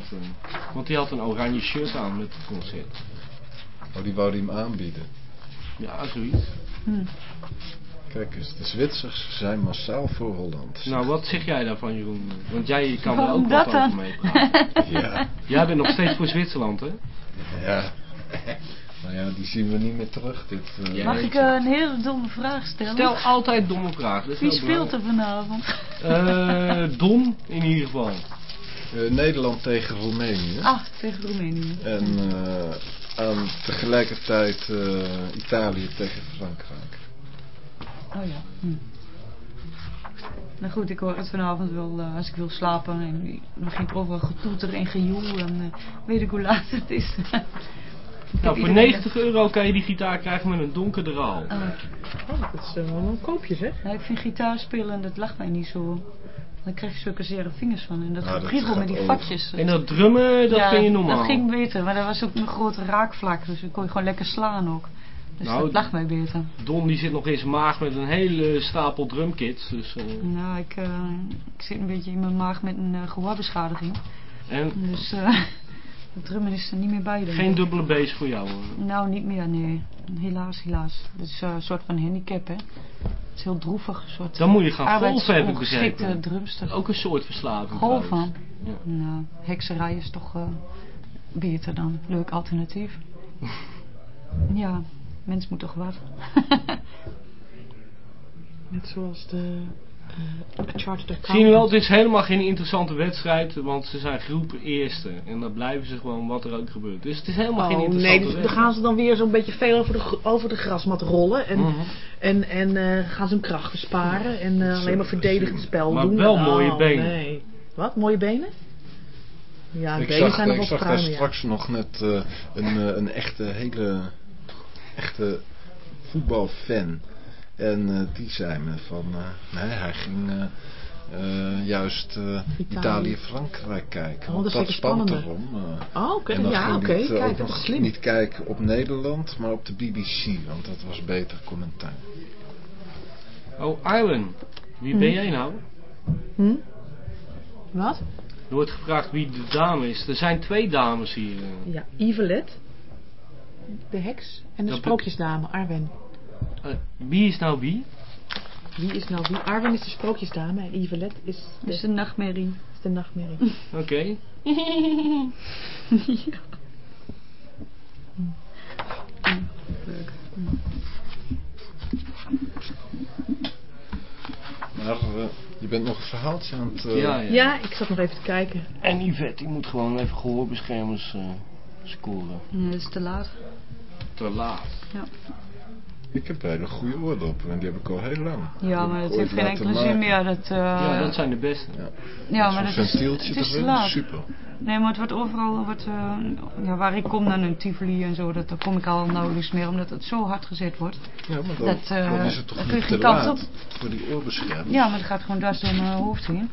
Speaker 4: Want die had een oranje shirt aan met het concert.
Speaker 3: Oh, die wou die hem aanbieden.
Speaker 4: Ja, zoiets.
Speaker 3: Kijk eens, de Zwitsers zijn massaal voor Holland.
Speaker 4: Nou, wat zeg jij daarvan, Jeroen? Want jij kan er ook wat over mee praten.
Speaker 3: Ja,
Speaker 4: Jij bent nog steeds voor Zwitserland, hè?
Speaker 3: ja. Maar ja, die zien we niet meer terug. Dit, eh.
Speaker 1: Mag ik een hele domme vraag stellen?
Speaker 4: Stel altijd domme vragen.
Speaker 1: Wie speelt er vanavond?
Speaker 4: belangrijk. Eh, Don, in ieder geval.
Speaker 3: eh, Nederland tegen Roemenië.
Speaker 1: Ah, tegen Roemenië.
Speaker 3: En eh, aan tegelijkertijd eh, Italië tegen Frankrijk.
Speaker 1: Oh ja. Hm. Nou goed, ik hoor het vanavond wel eh, als ik wil slapen. En dan begint er overal getoeter en gejoel. En eh, weet ik hoe laat het is.
Speaker 4: Nou, voor
Speaker 1: iedereen-
Speaker 4: 90 euro kan je die gitaar krijgen met een donkere raal.
Speaker 1: Ah,
Speaker 5: Oh, dat is wel een koopje zeg.
Speaker 1: nou, ik vind gitaar spelen, dat lacht mij niet zo. Dan krijg je zulke zere vingers van. En dat
Speaker 3: Nou,
Speaker 1: gepriegel met die
Speaker 3: over.
Speaker 1: vakjes.
Speaker 4: En dat drummen, dat
Speaker 1: Ja,
Speaker 4: vind je normaal.
Speaker 1: Dat ging beter, maar dat was ook een grote raakvlak. Dus dan kon je gewoon lekker slaan ook. Dus
Speaker 4: Nou,
Speaker 1: dat lag mij beter.
Speaker 4: Don die zit nog in zijn maag met een hele stapel drumkits. Dus, eh,
Speaker 1: Nou, ik, eh, ik zit een beetje in mijn maag met een uh, gehoorbeschadiging.
Speaker 4: en
Speaker 1: Dus eh het drummen is er niet meer bij. ik.
Speaker 4: geen dubbele bass voor jou. hoor.
Speaker 1: Nou, niet meer, nee. Helaas, helaas. Dat is eh, een soort van handicap, hè. Het is heel droevig. Een soort
Speaker 4: Dan moet je gaan golfen, heb ik begrepen. Ook een soort verslaving
Speaker 1: Golven?
Speaker 4: trouwens. Ja.
Speaker 1: Nou, hekserij is toch eh, beter dan. Leuk alternatief. ja, mens moet toch wat.
Speaker 5: Net zoals de Chartered Accountant.
Speaker 4: Zie je wel, het is helemaal geen interessante wedstrijd, want ze zijn groep eerste. En dan blijven ze gewoon wat er ook gebeurt. Dus het is helemaal geen
Speaker 5: Oh
Speaker 4: interessante
Speaker 5: nee, dus dan gaan ze dan weer zo'n beetje veel over de, over de grasmat rollen. En,
Speaker 4: Mhm.
Speaker 5: en, en eh, gaan ze hun krachten sparen. En eh, alleen maar verdedigend spel
Speaker 4: Maar
Speaker 5: doen.
Speaker 4: wel
Speaker 5: Oh,
Speaker 4: mooie benen.
Speaker 5: Nee. Wat? Mooie benen? Ja,
Speaker 3: ik
Speaker 5: benen
Speaker 3: zag,
Speaker 5: zijn nog
Speaker 3: ik
Speaker 5: wel
Speaker 3: zag daar
Speaker 5: ja.
Speaker 3: straks nog net eh, een, eh, een echte, hele, echte voetbalfan. En eh, die zei me van, eh, nee, hij ging eh, juist eh,
Speaker 5: Italië.
Speaker 3: Italië-Frankrijk kijken.
Speaker 5: Oh,
Speaker 3: want
Speaker 5: dat
Speaker 3: dat
Speaker 5: is
Speaker 3: spant
Speaker 5: spannender.
Speaker 3: erom.
Speaker 5: Oh, oké. Ja, oké.
Speaker 3: eh,
Speaker 5: Kijk,
Speaker 3: ook
Speaker 5: dat is
Speaker 3: nog
Speaker 5: slim.
Speaker 3: niet kijken op Nederland, maar op de BBC, want dat was beter commentaar.
Speaker 4: Oh, Arlen, wie
Speaker 5: Hm.
Speaker 4: ben jij nou?
Speaker 5: Hm? Wat?
Speaker 4: Er wordt gevraagd wie de dame is. Er zijn twee dames hier.
Speaker 5: Ja, Yvelet. De heks. En de
Speaker 4: Dat
Speaker 5: sprookjesdame, Arwen.
Speaker 4: Eh, wie is nou wie?
Speaker 5: Wie is nou wie? Arwen is de sprookjesdame en Yvelet is de,
Speaker 1: is een nachtmerrie.
Speaker 5: is de nachtmerrie.
Speaker 4: Oké.
Speaker 1: ja. Leuk.
Speaker 3: Maar eh, je bent nog een verhaaltje aan het... eh,
Speaker 4: Ja, ja.
Speaker 5: Ja, ik zat nog even te kijken.
Speaker 4: En Yvette, die moet gewoon even gehoorbeschermers eh, scoren.
Speaker 1: Nee, dat is te laat.
Speaker 4: Te laat.
Speaker 3: Ik heb hele goede oordoppen en die heb ik al heel lang.
Speaker 1: Ja, maar dat heeft geen enkele zin meer. Dat, eh,
Speaker 4: ja, dat zijn de beste.
Speaker 1: ja, maar
Speaker 3: Zo'n
Speaker 1: dat is, het is laat.
Speaker 3: super.
Speaker 1: Nee, maar het wordt overal, wordt, eh, ja, waar ik kom dan in Tivoli en zo, dat, daar kom ik al nauwelijks meer, omdat het zo hard gezet wordt.
Speaker 3: Ja, maar dan,
Speaker 1: Dat, eh,
Speaker 3: dan is het toch
Speaker 1: dan kun je
Speaker 3: niet te
Speaker 1: kant
Speaker 3: laat voor die oorbescherming.
Speaker 1: Ja, maar dat gaat gewoon dwars door mijn hoofd heen.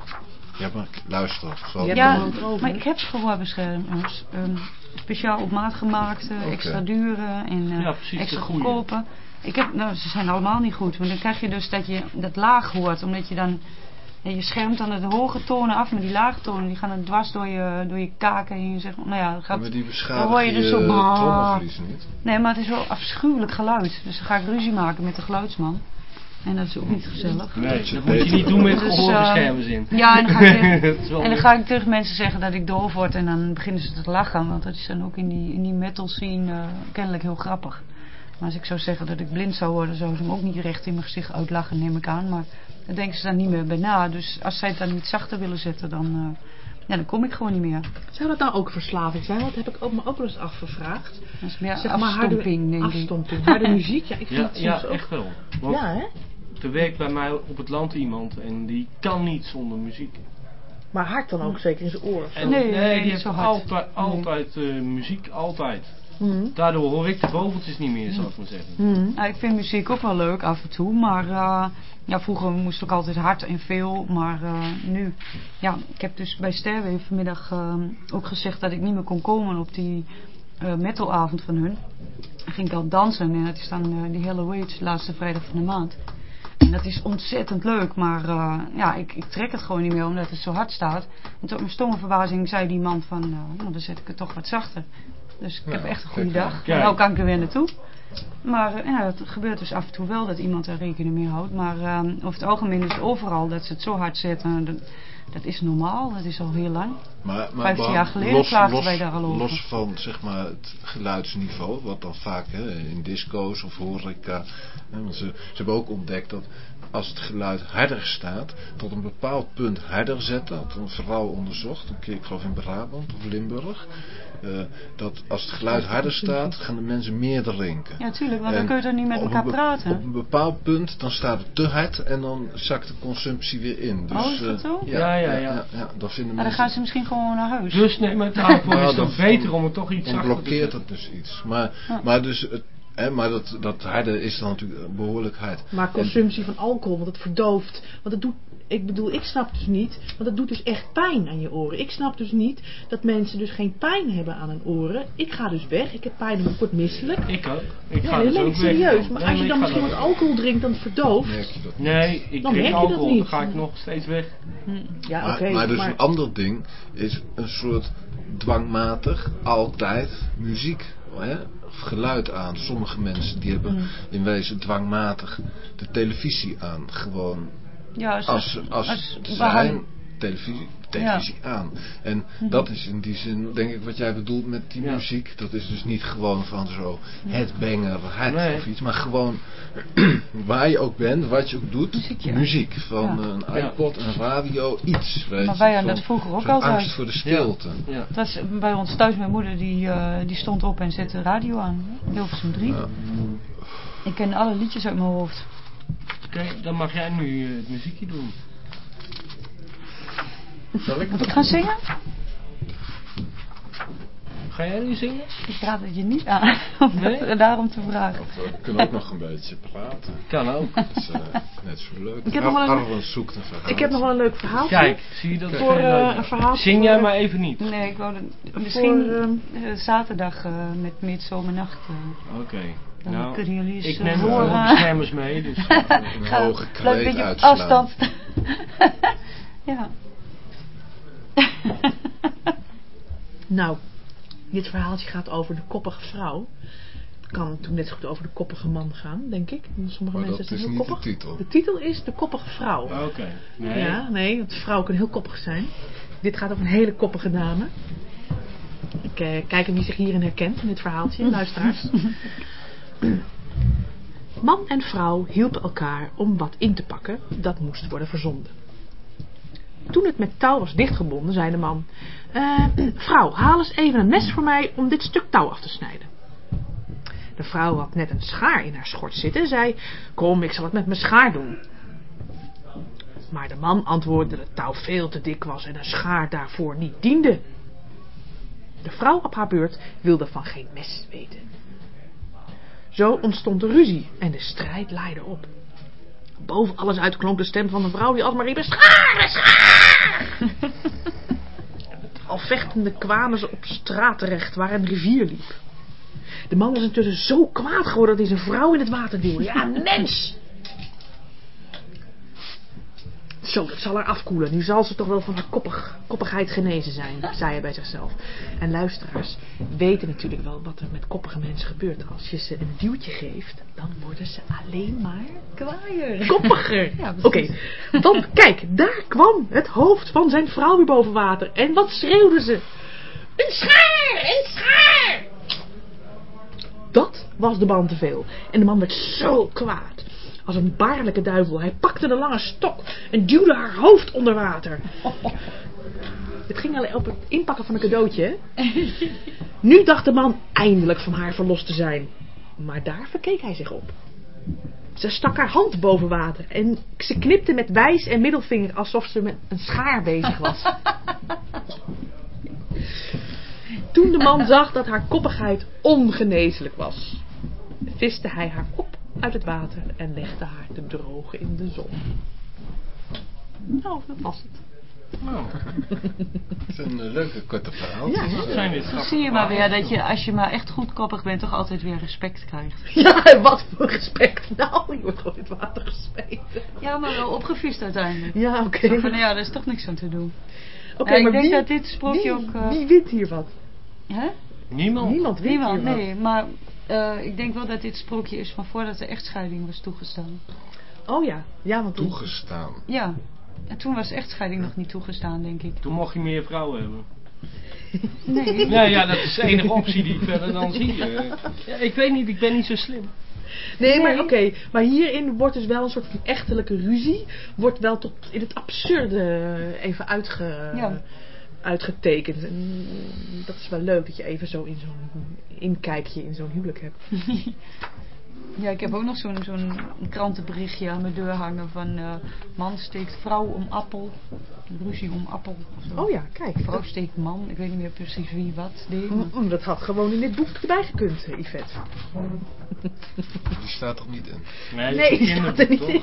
Speaker 3: Ja, maar luister. Zal
Speaker 5: Je hebt
Speaker 1: Ja,
Speaker 5: er ook over.
Speaker 1: maar ik heb gehoorbeschermers. ehm, speciaal op maat gemaakt, eh, extra dure en eh,
Speaker 4: Ja, precies,
Speaker 1: extra
Speaker 4: goeie.
Speaker 1: goedkope. Ik heb, nou, ze zijn allemaal niet goed, want dan krijg je dus dat je dat laag hoort, omdat je dan, ja, je schermt dan de hoge tonen af, maar die lage tonen die gaan dan dwars door je, door je kaken heen, zeg maar. Nou ja, gaat,
Speaker 3: maar die
Speaker 1: dan
Speaker 3: beschadigen
Speaker 1: hoor
Speaker 3: je,
Speaker 1: dus zo,
Speaker 3: niet.
Speaker 1: nee, maar het is wel afschuwelijk geluid, dus dan ga ik ruzie maken met de geluidsman. En dat is ook niet gezellig.
Speaker 4: Nee,
Speaker 3: Dat
Speaker 4: moet je niet doen met
Speaker 1: Dus,
Speaker 4: gehoorbeschermers in.
Speaker 1: Ja, en dan ga ik, en dan ga ik tegen mensen zeggen dat ik doof word en dan beginnen ze te lachen. Want dat is dan ook in die, in die metal scene eh, kennelijk heel grappig. Maar als ik zou zeggen dat ik blind zou worden, zouden ze hem ook niet recht in mijn gezicht uitlachen, neem ik aan. Maar daar denken ze dan niet meer bij na. Dus als zij het dan niet zachter willen zetten, dan, eh, ja, dan kom ik gewoon niet meer.
Speaker 5: Zou dat nou ook verslaving zijn? Dat heb ik ook, me ook wel eens afgevraagd.
Speaker 1: Dat is meer
Speaker 5: Zeg maar
Speaker 1: afstomping,
Speaker 5: harde,
Speaker 1: denk ik.
Speaker 5: afstomping. Harde muziek. Ja, ik vind
Speaker 4: Ja,
Speaker 5: het soms
Speaker 4: ja,
Speaker 5: ook...
Speaker 4: echt wel. Want
Speaker 5: Ja, hè?
Speaker 4: er werkt bij mij op het land iemand en die kan niet zonder muziek.
Speaker 5: Maar hard dan ook, zeker in zijn oren. of zo.
Speaker 4: En
Speaker 1: Nee,
Speaker 4: nee,
Speaker 1: nee,
Speaker 4: die heeft
Speaker 1: zo hard.
Speaker 4: altijd, altijd eh, muziek, altijd.
Speaker 5: Mhm.
Speaker 4: Daardoor hoor ik de vogeltjes niet meer, zal ik maar zeggen.
Speaker 5: Mhm.
Speaker 1: Nou, ik vind muziek ook wel leuk af en toe, maar eh, ja, vroeger moest ik altijd hard en veel, maar eh, nu, ja, ik heb dus bij Sterwee vanmiddag eh, ook gezegd dat ik niet meer kon komen op die eh, metalavond van hun. Dan ging ik al dansen en het is dan die Hello Wage, de laatste vrijdag van de maand. En dat is ontzettend leuk, maar eh, ja, ik, ik trek het gewoon niet meer omdat het zo hard staat. En tot mijn stomme verbazing zei die man van, eh, nou dan zet ik het toch wat zachter. Dus ik heb
Speaker 3: Nou,
Speaker 1: echt een goede dag.
Speaker 4: kijk.
Speaker 1: Nou kan ik er weer naartoe. Maar eh, ja, het gebeurt dus af en toe wel dat iemand er rekening mee houdt. Maar eh, over het algemeen is het overal dat ze het zo hard zetten. Dat, dat is normaal, dat is al heel lang.
Speaker 3: Maar, maar
Speaker 1: Vijftien
Speaker 3: beha-
Speaker 1: jaar geleden
Speaker 3: los,
Speaker 1: wij daar al over.
Speaker 3: Los van zeg maar, het geluidsniveau, wat dan vaak hè, in disco's of horeca. Hè, want ze, ze hebben ook ontdekt dat als het geluid harder staat, tot een bepaald punt harder zetten. Dat had een vrouw onderzocht, een keer ik geloof in Brabant of Limburg. Eh, dat als het geluid harder staat, gaan de mensen meer drinken.
Speaker 1: Ja, tuurlijk, want dan kun je toch niet met elkaar praten.
Speaker 3: Op een bepaald punt, dan staat het te hard en dan zakt de consumptie weer in. Dus,
Speaker 1: Oh, is dat
Speaker 3: eh,
Speaker 1: zo?
Speaker 4: Ja, ja, ja.
Speaker 3: ja, ja, dan vinden
Speaker 1: Maar dan
Speaker 3: mensen...
Speaker 1: gaan ze misschien gewoon naar huis.
Speaker 4: Dus nee, maar daarvoor
Speaker 3: Nou,
Speaker 4: is het
Speaker 3: dan-
Speaker 4: toch beter om het toch iets
Speaker 3: Dan
Speaker 4: zachter te
Speaker 3: blokkeert
Speaker 4: zetten.
Speaker 3: het dus iets. Maar,
Speaker 1: Ja.
Speaker 3: maar, dus het, hè, maar dat, dat harde is dan natuurlijk behoorlijk hard.
Speaker 5: Maar consumptie van alcohol, want het verdooft. Want het doet, ik bedoel, ik snap dus niet, want het doet dus echt pijn aan je oren. Ik snap dus niet dat mensen dus geen pijn hebben aan hun oren. Ik ga dus weg, ik heb pijn en ik word misselijk.
Speaker 4: Ik ook. Ik
Speaker 5: Ja,
Speaker 4: ga
Speaker 5: dat
Speaker 4: dus ook
Speaker 5: ik
Speaker 4: weg.
Speaker 5: serieus. Maar
Speaker 4: Nee,
Speaker 5: als je dan misschien wat alcohol drinkt, dan verdooft.
Speaker 3: Merk je dat?
Speaker 4: Nee, ik
Speaker 5: Dan
Speaker 4: drink
Speaker 5: dat
Speaker 4: alcohol, dan ga ik nog steeds weg.
Speaker 5: Ja,
Speaker 3: maar,
Speaker 5: oké.
Speaker 3: maar dus
Speaker 5: maar-
Speaker 3: een ander ding is een soort dwangmatig altijd muziek. Hè? Of geluid aan. Sommige mensen die hebben
Speaker 5: Mm.
Speaker 3: in wezen dwangmatig de televisie aan. Gewoon
Speaker 1: Ja, als,
Speaker 3: als, als,
Speaker 1: als-
Speaker 3: televisie, televisie aan. En dat is in die zin, denk ik, wat jij bedoelt met die
Speaker 4: Ja.
Speaker 3: muziek. Dat is dus niet gewoon van zo het banger, het
Speaker 4: Nee.
Speaker 3: of iets. Maar gewoon waar je ook bent, wat je ook doet. Muziek. Van
Speaker 1: Ja.
Speaker 3: een iPod, een radio, iets. Weet
Speaker 1: Maar wij hadden dat vroeger ook altijd.
Speaker 3: angst voor de stilte.
Speaker 4: Ja.
Speaker 1: Het was bij ons thuis, mijn moeder die, eh, die stond op en zette de radio aan. Hilversum 3.
Speaker 3: Ja.
Speaker 1: Ik ken alle liedjes uit mijn hoofd.
Speaker 4: Oké, dan mag jij nu eh, het muziekje doen.
Speaker 3: Zal ik?
Speaker 1: Moet ik gaan zingen?
Speaker 4: Ga jij nu zingen?
Speaker 1: Ik raad het je niet aan. Om
Speaker 4: Nee?
Speaker 1: dat- daarom te vragen.
Speaker 3: Of we kunnen ook nog een beetje praten.
Speaker 4: Kan ook.
Speaker 3: Dat is eh, net zo leuk.
Speaker 5: Ik heb nog wel een-
Speaker 3: zoekt.
Speaker 5: Ik heb nog wel een leuk verhaal.
Speaker 4: Kijk, zie je dat?
Speaker 5: Voor, eh, een verhaal
Speaker 4: Zing jij
Speaker 5: voor-
Speaker 4: maar even niet.
Speaker 1: Nee, ik wou misschien
Speaker 5: ehm,
Speaker 1: eh, zaterdag eh, met Midzomernacht. eh,
Speaker 4: Oké.
Speaker 1: Dan
Speaker 4: Nou,
Speaker 1: kunnen jullie eens
Speaker 4: ik
Speaker 1: eh,
Speaker 4: neem
Speaker 1: horen.
Speaker 4: de beschermers mee, dus...
Speaker 3: Een
Speaker 1: Ga-
Speaker 3: hoge
Speaker 1: een beetje afstand. ja.
Speaker 5: Nou, dit verhaaltje gaat over de koppige vrouw. Kan natuurlijk net zo goed over de koppige man gaan, denk ik. Sommige
Speaker 3: Maar
Speaker 5: mensen
Speaker 3: dat
Speaker 5: zijn
Speaker 3: is
Speaker 5: heel
Speaker 3: niet de
Speaker 5: koppig.
Speaker 3: titel.
Speaker 5: De titel is De koppige vrouw.
Speaker 4: Oké. Nee.
Speaker 5: Ja, nee, want vrouwen kunnen heel koppig zijn. Dit gaat over een hele koppige dame. Ik eh, kijk wie zich hierin herkent in dit verhaaltje, luisteraars. Man en vrouw hielpen elkaar om wat in te pakken dat moest worden verzonden. Toen het met touw was dichtgebonden, zei de man: "Eh, Vrouw, haal eens even een mes voor mij om dit stuk touw af te snijden. De vrouw had net een schaar in haar schort zitten en zei: Kom, ik zal het met mijn schaar doen. Maar de man antwoordde dat het touw veel te dik was en een schaar daarvoor niet diende. De vrouw op haar beurt wilde van geen mes weten. Zo ontstond de ruzie en de strijd leidde op. Boven alles uit klonk de stem van de vrouw die alsmaar riep: Schaar, schaar! Al vechtende kwamen ze op straat terecht waar een rivier liep. De man was intussen zo kwaad geworden dat hij zijn vrouw in het water duwde. Ja, mens! Zo, dat zal haar afkoelen. Nu zal ze toch wel van haar koppig, koppigheid genezen zijn, zei hij bij zichzelf. En luisteraars weten natuurlijk wel wat er met koppige mensen gebeurt. Als je ze een duwtje geeft, dan worden ze alleen maar
Speaker 1: Kwaaier.
Speaker 5: koppiger.
Speaker 1: Ja,
Speaker 5: Oké,
Speaker 1: precies.
Speaker 5: dan kijk, daar kwam het hoofd van zijn vrouw weer boven water. En wat schreeuwde ze? Een schaar, een schaar! Dat was de man te veel. En de man werd zo kwaad. Als een baarlijke duivel. Hij pakte een lange stok en duwde haar hoofd onder water. Het ging alleen op het inpakken van een cadeautje. hè? Nu dacht de man eindelijk van haar verlost te zijn. Maar daar verkeek hij zich op. Ze stak haar hand boven water en ze knipte met wijs en middelvinger alsof ze met een schaar bezig was. Toen de man zag dat haar koppigheid ongeneeslijk was, viste hij haar op uit het water en legde haar te drogen in de zon. Nou, dat was het.
Speaker 4: Nou,
Speaker 3: Het is een eh, leuke korte verhaal.
Speaker 5: Ja.
Speaker 1: zie je maar weer dat je, als je maar echt goed koppig bent, toch altijd weer respect krijgt.
Speaker 5: Ja, wat voor respect. Nou, je wordt gewoon in het water gesmeten.
Speaker 1: Ja, maar wel opgevist uiteindelijk.
Speaker 5: Ja, oké.
Speaker 1: Zo van, ja, daar is toch niks aan te doen.
Speaker 5: Oké,
Speaker 1: Ja, ik
Speaker 5: maar
Speaker 1: denk
Speaker 5: wie,
Speaker 1: dat dit sprookje
Speaker 5: wie,
Speaker 1: ook... eh,
Speaker 5: wie wint hier wat?
Speaker 1: hè?
Speaker 4: Niemand.
Speaker 5: Niemand wint
Speaker 1: Niemand,
Speaker 5: hier wat.
Speaker 1: nee. Maar eh, ik denk wel dat dit sprookje is van voordat de echtscheiding was toegestaan.
Speaker 5: Oh ja, ja, want toen...
Speaker 3: Toegestaan.
Speaker 1: Ja. En toen was echtscheiding nog niet toegestaan, denk ik.
Speaker 4: Toen mocht je meer vrouwen hebben.
Speaker 1: Nee.
Speaker 4: Nee, ja, dat is de enige optie die ik verder dan zie. eh. Ja, ik weet niet, ik ben niet zo slim.
Speaker 5: Nee, maar oké. Maar hierin wordt dus wel een soort van echtelijke ruzie. Wordt wel tot in het absurde even uitge,
Speaker 1: Ja.
Speaker 5: Uitgetekend. En dat is wel leuk dat je even zo in zo'n inkijkje in zo'n huwelijk hebt.
Speaker 1: Ja, ik heb ook nog zo'n zo'n krantenberichtje aan mijn deur hangen van eh, man steekt vrouw om appel. Ruzie om appel.
Speaker 5: Oh ja, kijk.
Speaker 1: Vrouw steekt man. Ik weet niet meer precies wie wat deed. maar-
Speaker 5: Mm, mm, dat had gewoon in dit boek erbij gekund, Yvette.
Speaker 3: Die staat toch niet in?
Speaker 4: Nee,
Speaker 5: Nee, die staat er niet in.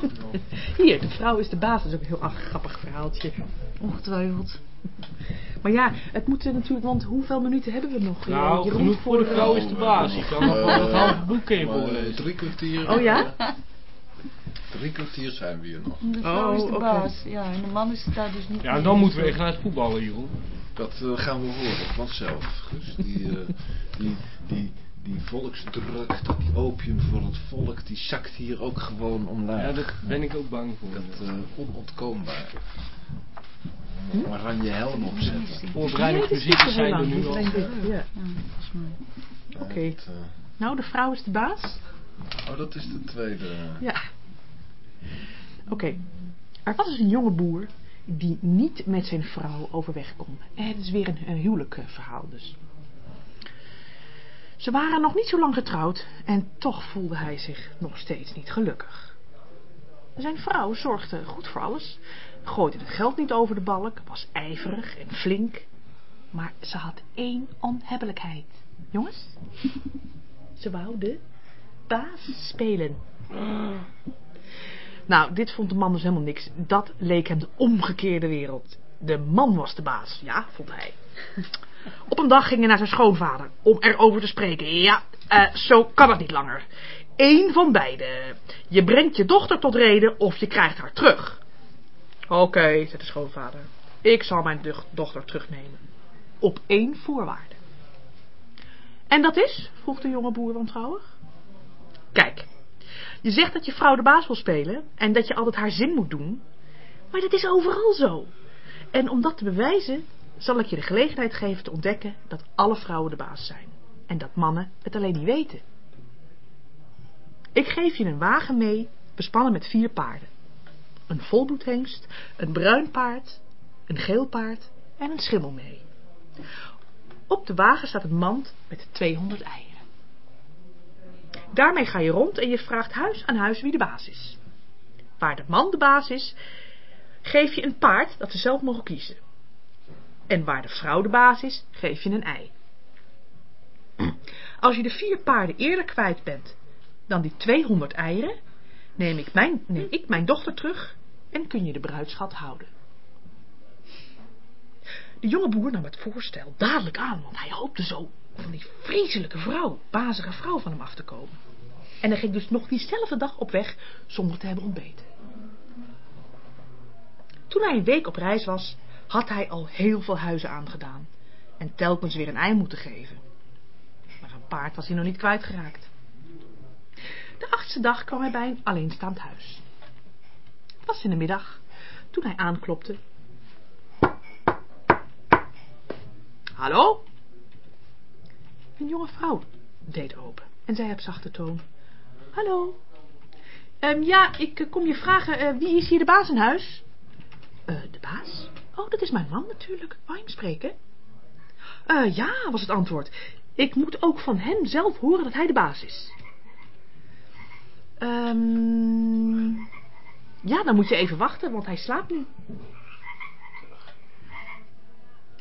Speaker 5: Hier, de vrouw is de baas. Dat is ook een heel grappig verhaaltje.
Speaker 1: Ongetwijfeld.
Speaker 5: Maar ja, het moet er natuurlijk, want hoeveel minuten hebben we nog?
Speaker 4: Nou,
Speaker 5: Jeroen,
Speaker 4: genoeg voor de
Speaker 5: eh,
Speaker 4: vrouw is de baas. Je kan nog wel het halve boek kun je
Speaker 3: Maar, eh,
Speaker 4: voorlezen.
Speaker 3: drie kwartier.
Speaker 5: Oh ja?
Speaker 3: Drie kwartier zijn we hier nog.
Speaker 1: De vrouw
Speaker 5: Oh,
Speaker 1: is de
Speaker 5: oké.
Speaker 1: baas. Ja, en de man is daar dus niet
Speaker 4: Ja,
Speaker 1: mee
Speaker 4: dan moeten we echt naar het voetballen, Jeroen.
Speaker 3: Dat eh, gaan we horen vanzelf. Guus. Die, eh, die, die, die volksdruk, dat die opium voor het volk, die zakt hier ook gewoon omlaag.
Speaker 4: Ja, daar ben ik ook bang voor.
Speaker 3: Dat eh onontkoombaar. Oranje helm opzetten.
Speaker 4: Voorbereidingsmuziek zijn er nu
Speaker 5: niet
Speaker 4: al.
Speaker 5: Ja.
Speaker 1: Ja, volgens mij.
Speaker 5: Oké.
Speaker 3: Eh,
Speaker 5: Nou, de vrouw is de baas.
Speaker 3: oh, dat is de tweede.
Speaker 5: Ja. Oké. Er was dus een jonge boer die niet met zijn vrouw overweg kon. En het is weer een, een huwelijk eh, verhaal dus. Ze waren nog niet zo lang getrouwd en toch voelde hij zich nog steeds niet gelukkig. Zijn vrouw zorgde goed voor alles, gooide het geld niet over de balk, was ijverig en flink. Maar ze had één onhebbelijkheid. Jongens, ze wou de baas spelen. Nou, dit vond de man dus helemaal niks. Dat leek hem de omgekeerde wereld. De man was de baas, ja, vond hij. Op een dag ging hij naar zijn schoonvader om erover te spreken. Ja, eh, zo kan het niet langer. Eén van beide. Je brengt je dochter tot reden of je krijgt haar terug. Oké, zei de schoonvader. Ik zal mijn doch- dochter terugnemen. Op één voorwaarde. En dat is? vroeg de jonge boer wantrouwig. Kijk, je zegt dat je vrouw de baas wil spelen en dat je altijd haar zin moet doen. Maar dat is overal zo. En om dat te bewijzen, zal ik je de gelegenheid geven te ontdekken dat alle vrouwen de baas zijn. En dat mannen het alleen niet weten. Ik geef je een wagen mee, bespannen met vier paarden. Een volbloedhengst, een bruin paard, een geel paard en een schimmel mee. Op de wagen staat een mand met 200 eieren. Daarmee ga je rond en je vraagt huis aan huis wie de baas is. Waar de man de baas is, geef je een paard dat ze zelf mogen kiezen. En waar de vrouw de baas is, geef je een ei. Als je de vier paarden eerder kwijt bent dan die 200 eieren, neem ik mijn, neem ik mijn dochter terug en kun je de bruidschat houden. De jonge boer nam het voorstel dadelijk aan, want hij hoopte zo van die vreselijke vrouw, bazige vrouw van hem af te komen. En hij ging dus nog diezelfde dag op weg zonder te hebben ontbeten. Toen hij een week op reis was, had hij al heel veel huizen aangedaan. En telkens weer een ei moeten geven. Maar een paard was hij nog niet kwijtgeraakt. De achtste dag kwam hij bij een alleenstaand huis. Het was in de middag, toen hij aanklopte. Hallo? Een jonge vrouw deed open en zei op zachte toon. Hallo? Ehm, ja, ik eh, kom je vragen, eh, wie is hier de baas in huis? Eh, de baas? Oh, dat is mijn man natuurlijk. Wou hem spreken? Ja, was het antwoord. Ik moet ook van hem zelf horen dat hij de baas is. Ehm, ja, dan moet je even wachten, want hij slaapt nu.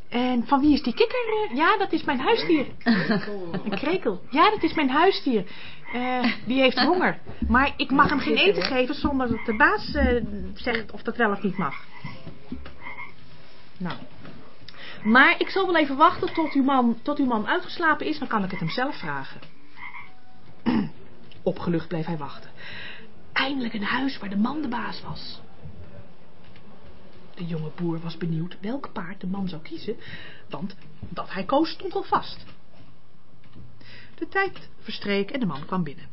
Speaker 5: En van wie is die kikker? Eh, Ja, dat is mijn huisdier. Een krekel. Ja, dat is mijn huisdier. Eh, die heeft honger. Maar ik mag hem geen eten geven zonder dat de baas eh, zegt of dat wel of niet mag. Nou. Maar ik zal wel even wachten tot uw, man, tot uw man uitgeslapen is. Dan kan ik het hem zelf vragen. Opgelucht bleef hij wachten. Eindelijk een huis waar de man de baas was. De jonge boer was benieuwd welk paard de man zou kiezen, want dat hij koos stond al vast. De tijd verstreek en de man kwam binnen.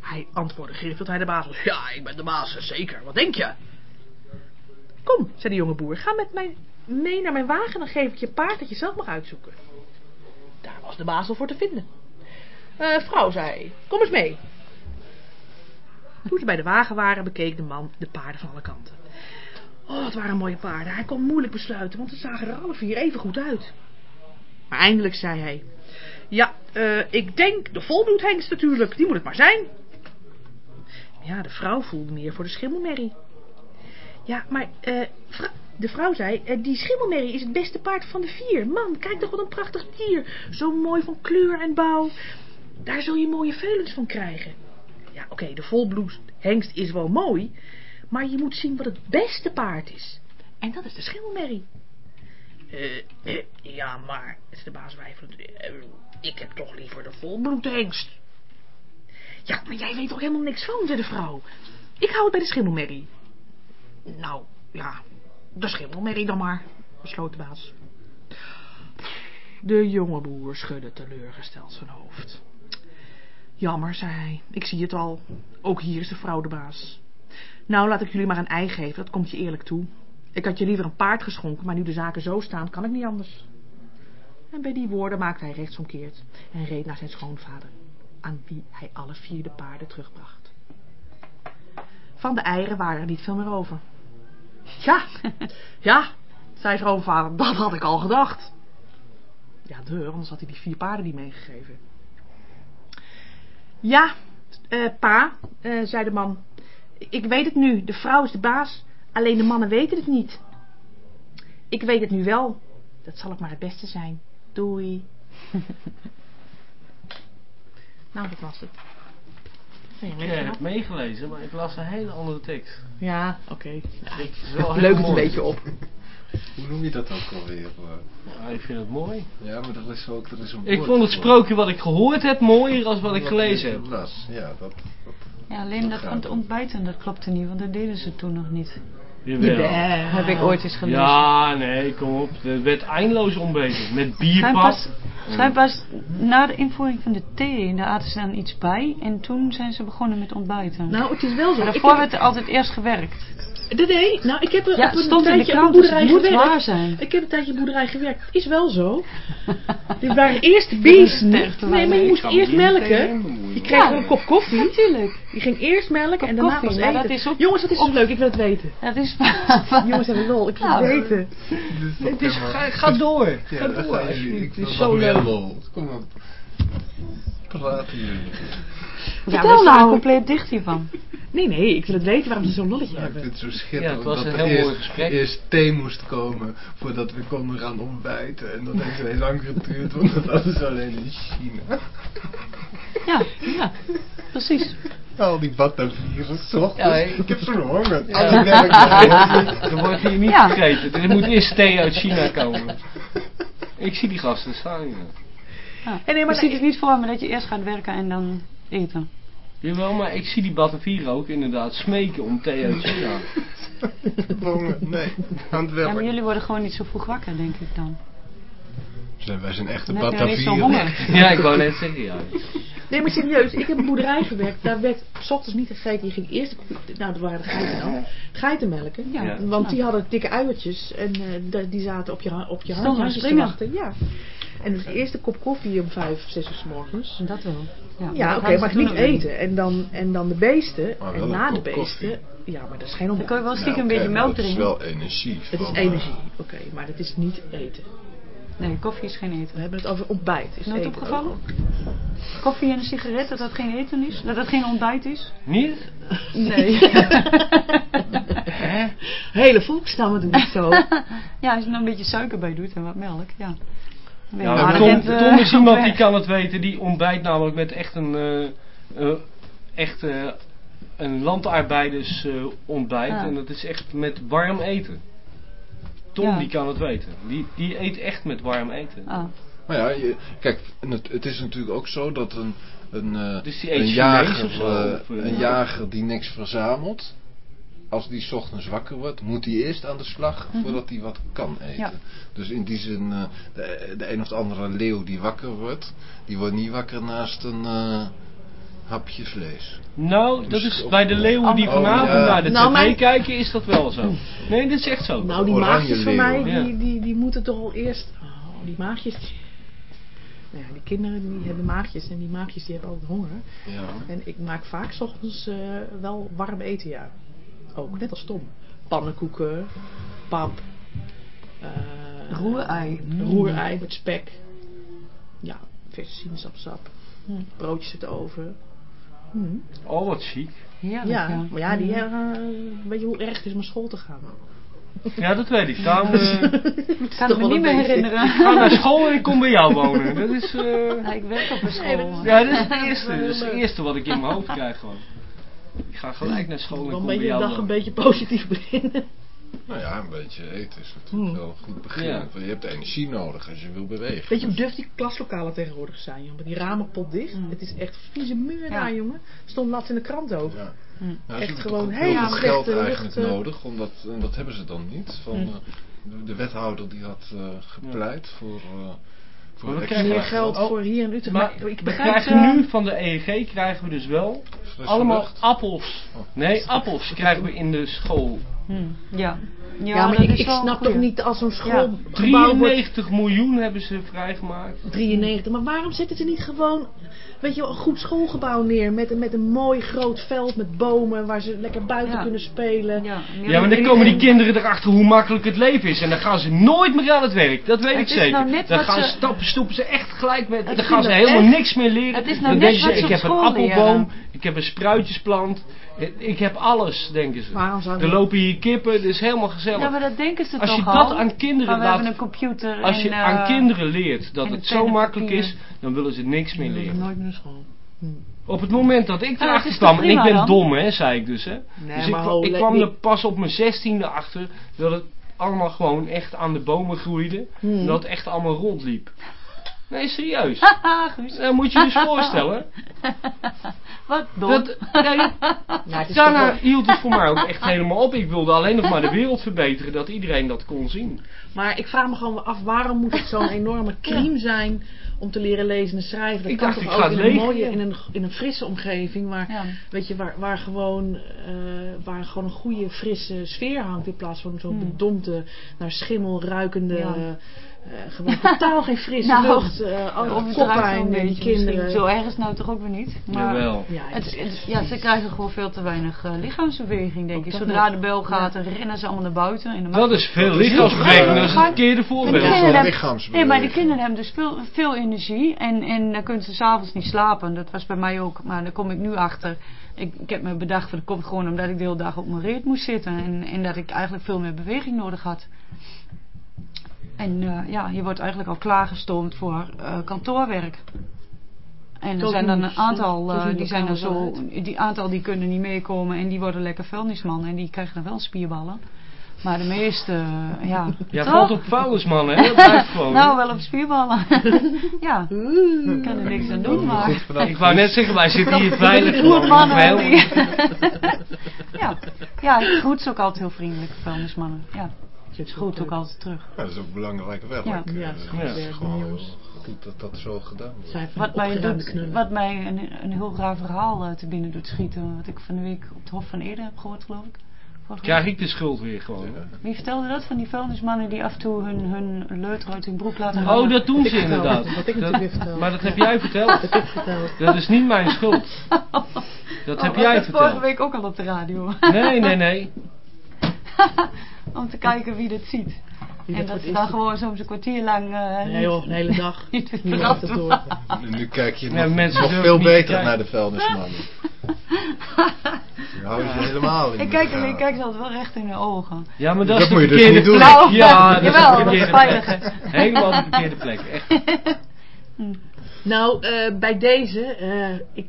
Speaker 5: Hij antwoordde gericht dat hij de baas was. Ja, ik ben de baas, zeker. Wat denk je? Kom, zei de jonge boer, ga met mij mee naar mijn wagen, dan geef ik je paard dat je zelf mag uitzoeken. Daar was de baas al voor te vinden. Eh, vrouw, zei kom eens mee. Toen ze bij de wagen waren, bekeek de man de paarden van alle kanten. Oh, het waren mooie paarden. Hij kon moeilijk besluiten, want ze zagen er alle vier even goed uit. Maar eindelijk zei hij... Ja, eh, ik denk de volbloedhengst natuurlijk. Die moet het maar zijn. Ja, de vrouw voelde meer voor de schimmelmerrie. Ja, maar eh, de vrouw zei... die schimmelmerrie is het beste paard van de vier. Man, kijk toch wat een prachtig dier. Zo mooi van kleur en bouw. Daar zul je mooie veulens van krijgen. Ja, oké, de volbloedhengst is wel mooi... Maar je moet zien wat het beste paard is. En dat is de schimmelmerrie. Eh, eh, ja, maar, is de baas wijfelend. eh, ik heb toch liever de volbloedhengst. Ja, maar jij weet toch helemaal niks van, zei de vrouw. Ik hou het bij de schimmelmerrie. Nou, ja, de schimmelmerrie dan maar, besloot de baas. De jonge boer schudde teleurgesteld zijn hoofd. Jammer, zei hij. Ik zie het al. Ook hier is de vrouw de baas. Nou, laat ik jullie maar een ei geven, dat komt je eerlijk toe. Ik had je liever een paard geschonken, maar nu de zaken zo staan, kan ik niet anders. En bij die woorden maakte hij rechtsomkeert en reed naar zijn schoonvader, aan wie hij alle vier de paarden terugbracht. Van de eieren waren er niet veel meer over. Ja, ja, zei schoonvader, dat had ik al gedacht. Ja, de, anders had hij die vier paarden niet meegegeven. Ja, eh, pa, eh, zei de man, ik weet het nu, de vrouw is de baas, alleen de mannen weten het niet. Ik weet het nu wel, dat zal ook maar het beste zijn. Doei. nou, dat was het.
Speaker 4: Ik heb meegelezen, maar ik las een hele andere tekst.
Speaker 5: Ja, oké.
Speaker 4: Het
Speaker 5: Leuk het een beetje op.
Speaker 3: Hoe noem je dat ook alweer?
Speaker 4: Ja, ik vind het mooi.
Speaker 3: Ja, maar dat is ook... Dat is een
Speaker 4: Ik vond het sprookje wat ik gehoord heb mooier dan wat ik gelezen heb.
Speaker 3: Las. Ja, dat... dat
Speaker 1: Ja, alleen dat van het ontbijten, dat klopte niet, want dat deden ze toen nog niet.
Speaker 4: Jawel.
Speaker 1: Heb ik ooit eens gelezen.
Speaker 4: Ja, nee, kom op. Er werd eindeloos ontbeten. Met
Speaker 1: Schijn
Speaker 4: bierpap.
Speaker 1: pas, schijn pas na de invoering van de thee, daar aten ze dan iets bij. En toen zijn ze begonnen met ontbijten.
Speaker 5: Nou, het is wel zo.
Speaker 1: maar daarvoor werd er altijd eerst gewerkt.
Speaker 5: Nee, nee, nou, ik heb er
Speaker 1: Ja,
Speaker 5: op een
Speaker 1: stond in de
Speaker 5: tijdje op een
Speaker 1: krant, dus
Speaker 5: boerderij
Speaker 1: het moet
Speaker 5: gewerkt.
Speaker 1: waar zijn.
Speaker 5: Ik heb een tijdje op boerderij gewerkt. Het is wel zo. Dit waren eerst beesten. Nee, maar je moest eerst melken. Je kreeg
Speaker 1: Ja.
Speaker 5: een kop koffie.
Speaker 1: Natuurlijk.
Speaker 5: Je ging eerst melken en daarna
Speaker 1: koffie, maar
Speaker 5: eten.
Speaker 1: dat is ook-
Speaker 5: Jongens, dat is zo leuk. Ik wil het weten.
Speaker 1: Dat is
Speaker 5: Jongens hebben lol. Ik wil het weten.
Speaker 4: Het is, ga, ga door.
Speaker 3: Ja,
Speaker 4: ga door. Het is zo leuk.
Speaker 3: lol. Kom op. Praten jullie.
Speaker 1: Ja,
Speaker 5: Vertel nou.
Speaker 1: compleet dicht hiervan.
Speaker 5: Nee, nee. Ik wil het weten waarom ze zo'n lolletje
Speaker 3: Ja, ik
Speaker 5: hebben.
Speaker 3: vind het zo schitterend
Speaker 4: Ja, het was
Speaker 3: dat
Speaker 4: een
Speaker 3: er
Speaker 4: heel
Speaker 3: eerst,
Speaker 4: mooi gesprek.
Speaker 3: eerst thee moest komen voordat we konden gaan ontbijten. En dat heeft ineens lang geduurd, want dat hadden ze alleen in China.
Speaker 1: Ja, ja, precies.
Speaker 3: Al die batavieren, ochtends.
Speaker 4: Ja, ik-
Speaker 3: ik heb zo'n honger.
Speaker 4: Ja.
Speaker 3: Werk
Speaker 4: Er wordt hier niet
Speaker 1: Ja.
Speaker 4: gegeten. Er moet eerst thee uit China komen. Ik zie die gasten staan hier.
Speaker 1: Ja.
Speaker 5: En nee, maar
Speaker 1: je ziet het niet voor me dat je eerst gaat werken en dan eten.
Speaker 4: Jawel, maar ik zie die Batavieren ook inderdaad smeken om thee uit China.
Speaker 3: Wonen, nee, aan het
Speaker 1: Ja, maar jullie worden gewoon niet zo vroeg wakker, denk ik dan.
Speaker 3: Zijn- Wij zijn echte
Speaker 1: Dan
Speaker 3: Batavieren.
Speaker 1: honger.
Speaker 4: Ja, ik wou net zeggen, ja.
Speaker 5: Nee, maar serieus, ik heb een boerderij gewerkt. Daar werd s ochtends niet gegeten. Je ging eerst, nou dat waren de geiten dan, geitenmelken.
Speaker 1: Ja.
Speaker 4: Ja.
Speaker 5: Want die hadden dikke uiertjes en eh, die zaten op je, ha- op je handjes te
Speaker 1: springen.
Speaker 5: wachten. Ja. En dus eerst de kop koffie om vijf, zes uur s morgens.
Speaker 1: Dat wel. Ja,
Speaker 5: oké, maar niet eten. En dan, en dan de beesten.
Speaker 3: Maar wel
Speaker 5: en
Speaker 3: een
Speaker 5: na de beesten.
Speaker 3: koffie.
Speaker 5: Ja, maar dat is geen
Speaker 1: Dan
Speaker 5: ontbijt.
Speaker 1: kan je wel stiekem
Speaker 3: Nou,
Speaker 1: een beetje melk
Speaker 3: maar Het is
Speaker 1: drinken.
Speaker 3: wel energie.
Speaker 5: Het is
Speaker 3: eh,
Speaker 5: energie, oké, maar het is niet eten.
Speaker 1: Nee, koffie is geen eten.
Speaker 5: We hebben het over ontbijt. Is
Speaker 1: Nooit
Speaker 5: eten
Speaker 1: opgevallen?
Speaker 5: ook.
Speaker 1: Koffie en een sigaret, dat dat geen eten is? Dat dat geen ontbijt is?
Speaker 4: Niet?
Speaker 1: Nee.
Speaker 4: Hè?
Speaker 5: Hele volkstammen doen het zo.
Speaker 1: ja, als je er een beetje suiker bij doet en wat melk, ja.
Speaker 4: Ja, Tom, Tom is iemand die kan het weten. Die ontbijt namelijk met echt een, eh, eh, echt, eh, een landarbeiders eh, ontbijt.
Speaker 1: Ja.
Speaker 4: En dat is echt met warm eten. Tom
Speaker 1: Ja.
Speaker 4: die kan het weten. Die, die eet echt met warm eten.
Speaker 1: Ah,
Speaker 3: Maar ja, je, kijk, het, het is natuurlijk ook zo dat een, een, eh,
Speaker 4: Dus
Speaker 3: een, jager,
Speaker 4: of zo, of,
Speaker 3: een jager die niks verzamelt, als die 's ochtends wakker wordt, moet hij eerst aan de slag voordat hij wat kan eten.
Speaker 1: Ja.
Speaker 3: Dus in die zin, eh, de, de een of andere leeuw die wakker wordt, die wordt niet wakker naast een eh, hapje vlees.
Speaker 4: Nou, dat is bij de leeuwen die
Speaker 3: Oh,
Speaker 4: vanavond
Speaker 3: ja.
Speaker 4: naar de
Speaker 5: Nou,
Speaker 4: tv
Speaker 5: mijn-
Speaker 4: kijken, is dat wel zo. Nee, dat is echt zo.
Speaker 5: Nou, die
Speaker 3: Oranje
Speaker 5: maagjes van mij, die, die, die moeten toch al eerst... Oh, die maagjes... Nou ja, die kinderen die hebben maagjes en die maagjes die hebben altijd honger.
Speaker 3: Ja.
Speaker 5: En ik maak vaak 's ochtends eh, wel warm eten, ja. Ook, net als Tom. Pannenkoeken, pap. eh,
Speaker 1: Roerei. Mm.
Speaker 5: Roerei met spek. Ja, verse sinaasappelsap. Broodjes uit de oven. Hm.
Speaker 4: Oh, wat chic.
Speaker 1: Heerlijk,
Speaker 5: Ja,
Speaker 1: ja.
Speaker 5: maar ja, die, eh, weet je hoe erg het is om naar school te gaan?
Speaker 4: Ja, dat weet ik. Daarom, eh,
Speaker 1: Ik kan het me niet meer herinneren.
Speaker 4: ik ga naar school en ik kom bij jou wonen. Dat is... eh,
Speaker 1: Ja, ik werk op een school.
Speaker 4: Ja, dat is het eerste. Dat is het eerste wat ik in mijn hoofd krijg gewoon. Ik ga gelijk naar school en
Speaker 5: Dan
Speaker 4: kom
Speaker 5: ben
Speaker 4: bij
Speaker 5: je de
Speaker 4: jou
Speaker 5: dag een beetje positief beginnen.
Speaker 3: Nou ja, een beetje eten is natuurlijk
Speaker 5: Hmm.
Speaker 3: wel een goed begin.
Speaker 4: Ja.
Speaker 3: Want Je hebt energie nodig als je wil bewegen.
Speaker 5: Weet je hoe duf die klaslokalen tegenwoordig zijn, jongen? Die ramen potdicht.
Speaker 1: Mm.
Speaker 5: Het is echt vieze muur
Speaker 1: Ja.
Speaker 5: daar, jongen. Stond laatst in de krant ook.
Speaker 3: Ja. Nou, ze
Speaker 5: Echt gewoon
Speaker 3: heel veel geld eigenlijk
Speaker 5: eh.
Speaker 3: nodig, omdat, en dat hebben ze dan niet. Van,
Speaker 5: Hm.
Speaker 3: eh, de, de wethouder die had eh, gepleit voor, eh voor
Speaker 4: we krijgen
Speaker 5: Meer geld
Speaker 4: Oh,
Speaker 5: voor hier in Utrecht.
Speaker 4: Maar
Speaker 5: Maar ik
Speaker 4: we
Speaker 5: begrijp...
Speaker 4: krijgen
Speaker 1: eh,
Speaker 4: nu van de EEG krijgen we dus wel allemaal
Speaker 3: lucht.
Speaker 4: appels.
Speaker 3: Oh.
Speaker 4: Nee, appels krijgen we in de school.
Speaker 1: Hm. Ja.
Speaker 5: Ja, maar ik, snap toch niet als zo'n wordt
Speaker 4: 93 miljoen hebben ze vrijgemaakt.
Speaker 5: 93. Maar waarom zetten ze niet gewoon, weet je wel, een goed schoolgebouw neer met, een- met een mooi groot veld met bomen waar ze lekker buiten
Speaker 1: Ja.
Speaker 5: kunnen spelen.
Speaker 1: Ja,
Speaker 4: Ja, maar dan komen die kinderen erachter hoe makkelijk het leven is. En dan gaan ze nooit meer aan het werk. Dat weet
Speaker 1: Het
Speaker 4: ik
Speaker 1: is
Speaker 4: zeker.
Speaker 1: nou net
Speaker 4: dan gaan
Speaker 1: ze-
Speaker 4: stappen, stoepen ze echt gelijk met. Dan gaan ze helemaal
Speaker 5: echt-
Speaker 4: niks meer leren.
Speaker 1: Het is nou
Speaker 4: dan
Speaker 1: net
Speaker 4: denken ze, ik heb een
Speaker 1: school
Speaker 4: appelboom,
Speaker 1: leren.
Speaker 4: ik heb een spruitjesplant. Ik heb alles, denken ze.
Speaker 5: Waarom zou
Speaker 4: Er lopen hier kippen, dat is helemaal gezellig.
Speaker 1: Ja, maar dat denken ze
Speaker 4: Als
Speaker 1: toch
Speaker 4: je
Speaker 1: al.
Speaker 4: dat aan kinderen
Speaker 1: we
Speaker 4: laat-
Speaker 1: hebben een computer
Speaker 4: Als je
Speaker 1: en,
Speaker 4: aan
Speaker 1: eh,
Speaker 4: kinderen leert dat het zo makkelijk is, dan willen ze niks meer leren.
Speaker 5: nooit meer naar school. Hm.
Speaker 4: Op het moment dat ik erachter
Speaker 1: is
Speaker 4: kwam, en ik ben
Speaker 1: dan?
Speaker 4: dom hè, zei ik dus hè.
Speaker 5: Nee,
Speaker 4: dus ik,
Speaker 5: ho,
Speaker 4: ik kwam er pas op mijn zestiende achter dat het allemaal gewoon echt aan de bomen groeide.
Speaker 5: Hmm.
Speaker 4: En dat het echt allemaal rondliep. Nee, serieus. Dat moet je je dus voorstellen.
Speaker 1: Wat dom.
Speaker 4: Dat, nee,
Speaker 5: toch
Speaker 4: daarna hield het voor mij ook echt helemaal op. Ik wilde alleen nog maar de wereld verbeteren, dat iedereen dat kon zien.
Speaker 5: Maar ik vraag me gewoon af, waarom moet het zo'n enorme crime zijn om te leren lezen en schrijven? Dat
Speaker 4: Ik
Speaker 5: kan
Speaker 4: dacht,
Speaker 5: toch
Speaker 4: ik
Speaker 5: ook
Speaker 4: ga
Speaker 5: in
Speaker 4: het
Speaker 5: een
Speaker 4: lezen.
Speaker 5: mooie, in een, in een frisse omgeving waar,
Speaker 1: Ja.
Speaker 5: weet je, waar, waar, gewoon, eh, waar gewoon een goede frisse sfeer hangt in plaats van zo'n
Speaker 1: Hmm.
Speaker 5: bedompte, naar schimmel ruikende,
Speaker 1: Ja.
Speaker 5: Eh, gewoon totaal geen frisse
Speaker 1: Nou,
Speaker 5: lucht, eh alle
Speaker 1: Overdrijft
Speaker 5: koppijn die
Speaker 1: beetje
Speaker 5: kinderen.
Speaker 1: Zo erg is het nou toch ook weer niet. Maar
Speaker 4: Jawel.
Speaker 5: Ja,
Speaker 1: Het, ja, ze krijgen gewoon veel te weinig eh, lichaamsbeweging, denk ik. Zodra de bel gaat, dan rennen ze allemaal naar buiten. En dan
Speaker 4: Dat is veel lichaamsbeweging, dat is het verkeerde voorbeeld.
Speaker 3: lichaamsbeweging.
Speaker 1: Nee, maar die kinderen hebben dus veel, veel energie en, en dan kunnen ze s'avonds niet slapen. Dat was bij mij ook, maar daar kom ik nu achter. Ik, ik heb me bedacht, dat komt gewoon omdat ik de hele dag op mijn reet moest zitten en, en dat ik eigenlijk veel meer beweging nodig had. En eh, ja, je wordt eigenlijk al klaargestoomd voor eh, kantoorwerk. En er zijn dan een aantal, eh, die zijn er
Speaker 5: lokalen
Speaker 1: zo, die aantal die kunnen niet meekomen en die worden lekker vuilnisman en die krijgen dan wel spierballen. Maar de meeste, ja. Toch?
Speaker 4: valt op vuilnisman, hè? Dat blijft gewoon.
Speaker 1: Nou, wel op spierballen. ja, ik kan er niks aan doen, maar...
Speaker 4: Ik wou net zeggen, wij zitten hier veilig. gewoon.
Speaker 1: Ja. ja, ik groet ze ook altijd heel vriendelijk, vuilnismannen. Ja,
Speaker 5: Je
Speaker 1: groet ook altijd terug.
Speaker 3: Ja, dat is ook belangrijk werk.
Speaker 1: Ja.
Speaker 5: Ja, Ja.
Speaker 3: gewoon goed dat dat zo gedaan wordt.
Speaker 1: Wat mij, doet, wat mij een, een heel raar verhaal eh, te binnen doet schieten, wat ik van de week op het Hof van Ede heb gehoord, geloof ik.
Speaker 4: Krijg ik de schuld weer gewoon.
Speaker 1: Wie vertelde dat? Van die vuilnismannen die af en toe hun, hun leuter uit hun broek laten hangen?
Speaker 4: Oh, dat doen ze inderdaad.
Speaker 5: ik vertel.
Speaker 4: maar dat heb jij verteld.
Speaker 5: Dat heb ik verteld.
Speaker 4: Dat is niet mijn schuld. Dat
Speaker 1: Oh,
Speaker 4: heb jij
Speaker 1: dat vorige
Speaker 4: verteld.
Speaker 1: week ook al op de radio.
Speaker 4: Nee, nee, nee.
Speaker 1: Om te kijken wie dit ziet.
Speaker 5: Wie
Speaker 1: en
Speaker 5: dat
Speaker 1: dat ze dan gewoon soms een kwartier lang... eh,
Speaker 5: Nee joh, een hele dag.
Speaker 1: niet het
Speaker 5: door.
Speaker 3: Nu, nu kijk je
Speaker 4: Ja,
Speaker 3: nog,
Speaker 4: mensen
Speaker 3: nog
Speaker 4: durven
Speaker 3: veel beter
Speaker 4: kijken.
Speaker 3: naar de vuilnismannen. Nu hou je ze helemaal in
Speaker 1: Ik
Speaker 3: de
Speaker 1: kijk, ik kijk ze altijd wel recht in de ogen.
Speaker 4: Ja, maar dat,
Speaker 3: Dat
Speaker 4: is de
Speaker 3: moet je dus niet doen.
Speaker 4: plek.
Speaker 1: Nou,
Speaker 4: ja, dat is
Speaker 1: jawel,
Speaker 4: de
Speaker 1: dat is
Speaker 4: verkeerde plek. Helemaal de verkeerde plek. Echt.
Speaker 5: Nou, eh, bij deze, eh, ik,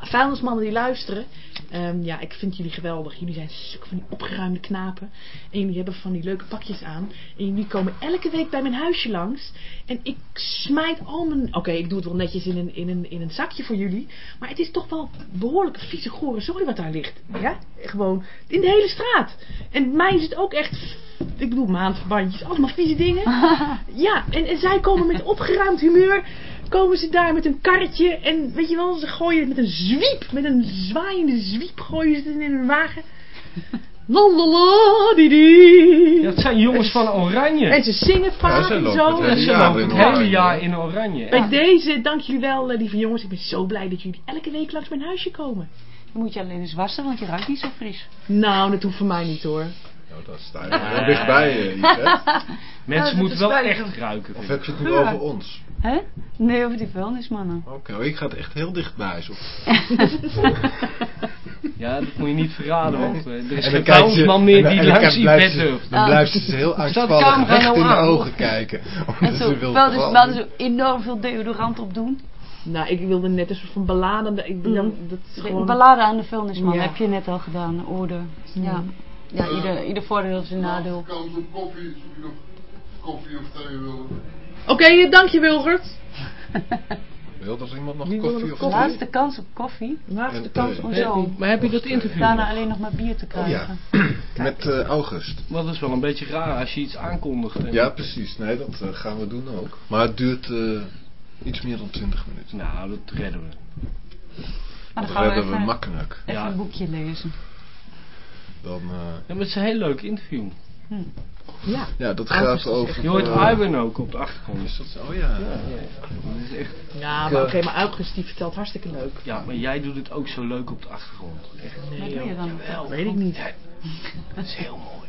Speaker 5: vuilnismannen die luisteren, ehm, ja, ik vind jullie geweldig. Jullie zijn zulke van die opgeruimde knapen. En jullie hebben van die leuke pakjes aan. En jullie komen elke week bij mijn huisje langs. En ik smijt al mijn... Oké, ik doe het wel netjes in een, in, een, in een zakje voor jullie. Maar het is toch wel behoorlijke vieze gore zooi wat daar ligt. Ja, gewoon in de hele straat. En mij is het ook echt... Ik bedoel, maandverbandjes, allemaal vieze dingen. Ja, en, en zij komen met opgeruimd humeur. Komen ze daar met een karretje. En weet je wel, ze gooien het met een zwiep. Met een zwaaiende zwiep gooien ze het in een wagen. Lalala, di di.
Speaker 4: Ja, het zijn jongens van Oranje.
Speaker 5: En ze zingen vaak
Speaker 3: Ja, ze
Speaker 5: en zo.
Speaker 3: het
Speaker 4: Ja,
Speaker 3: hele
Speaker 4: ze
Speaker 3: jaar
Speaker 4: lopen
Speaker 3: in
Speaker 4: het hele
Speaker 3: oranje.
Speaker 4: jaar in Oranje.
Speaker 5: Bij deze, dank jullie wel, eh, lieve jongens. Ik ben zo blij dat jullie elke week langs mijn huisje komen.
Speaker 1: Dan moet je alleen eens wassen, want je ruikt niet zo fris.
Speaker 5: Nou, dat hoeft voor mij niet hoor.
Speaker 3: Nou, dat sta je wel heel dichtbij, eh.
Speaker 4: Mensen
Speaker 1: dat
Speaker 4: moeten wel echt ruiken.
Speaker 3: Of heb je het nu
Speaker 1: Ja.
Speaker 3: over ons?
Speaker 1: Hè? Nee, over die vuilnismannen.
Speaker 3: Oké, oh, ik ga het echt heel dichtbij zo.
Speaker 4: Ja, dat moet je niet verraden, want eh, er is
Speaker 3: En
Speaker 4: geen
Speaker 3: dan kijkt ze-
Speaker 4: man meer
Speaker 3: en
Speaker 4: die langs Yvette
Speaker 3: ze-
Speaker 4: durft.
Speaker 3: Dan blijft ze heel angstvallig recht
Speaker 4: nou
Speaker 3: in de ogen kijken.
Speaker 1: En
Speaker 3: Omdat
Speaker 1: zo,
Speaker 3: ze wil
Speaker 1: vuilnismannen zo enorm veel deodorant op doen.
Speaker 5: Nou, ik wilde net een soort van ballade. Ik,
Speaker 1: Mm.
Speaker 5: dan, dat is gewoon...
Speaker 1: Ballade aan de vuilnisman
Speaker 5: Ja.
Speaker 1: heb je net al gedaan, orde. Ja, ja ieder, ieder voordeel heeft zijn nadeel.
Speaker 8: Kans op koffie, als je nog koffie of thee wil.
Speaker 5: Oké, eh, dank je Wilgert.
Speaker 3: Wil er iemand nog koffie of
Speaker 5: koffie?
Speaker 1: Laatste kans op koffie.
Speaker 5: Laatste
Speaker 3: En,
Speaker 5: kans
Speaker 3: eh,
Speaker 5: om zo.
Speaker 4: Maar heb je dat interview
Speaker 1: Daarna
Speaker 4: nog?
Speaker 1: alleen nog maar bier te
Speaker 3: Oh ja,
Speaker 1: krijgen.
Speaker 3: met eh, August.
Speaker 4: Dat is wel een beetje raar als je iets aankondigt. en-
Speaker 3: Ja, precies. Nee, dat eh, gaan we doen ook. Maar het duurt eh, iets meer dan 20 minuten.
Speaker 4: Nou, dat redden we.
Speaker 1: Maar dan
Speaker 3: Dat
Speaker 1: gaan we
Speaker 3: redden we
Speaker 1: even,
Speaker 3: makkelijk.
Speaker 1: even
Speaker 4: Ja.
Speaker 1: een boekje lezen.
Speaker 3: Dan, eh,
Speaker 4: Ja, maar het is een heel leuk interview.
Speaker 5: Ja.
Speaker 3: ja, dat gaat over...
Speaker 4: Je hoort
Speaker 3: eh,
Speaker 4: Iwan ook op de achtergrond.
Speaker 3: Is dat zo? Oh ja.
Speaker 4: Ja, ja. Dat is echt...
Speaker 5: Ja, maar oké, maar August die vertelt hartstikke leuk.
Speaker 4: ja, maar jij doet het ook zo leuk op de achtergrond. Echt.
Speaker 5: Nee,
Speaker 1: doe je
Speaker 5: joh.
Speaker 1: dan?
Speaker 4: Wel,
Speaker 5: weet ik niet.
Speaker 4: Ja, dat is heel mooi.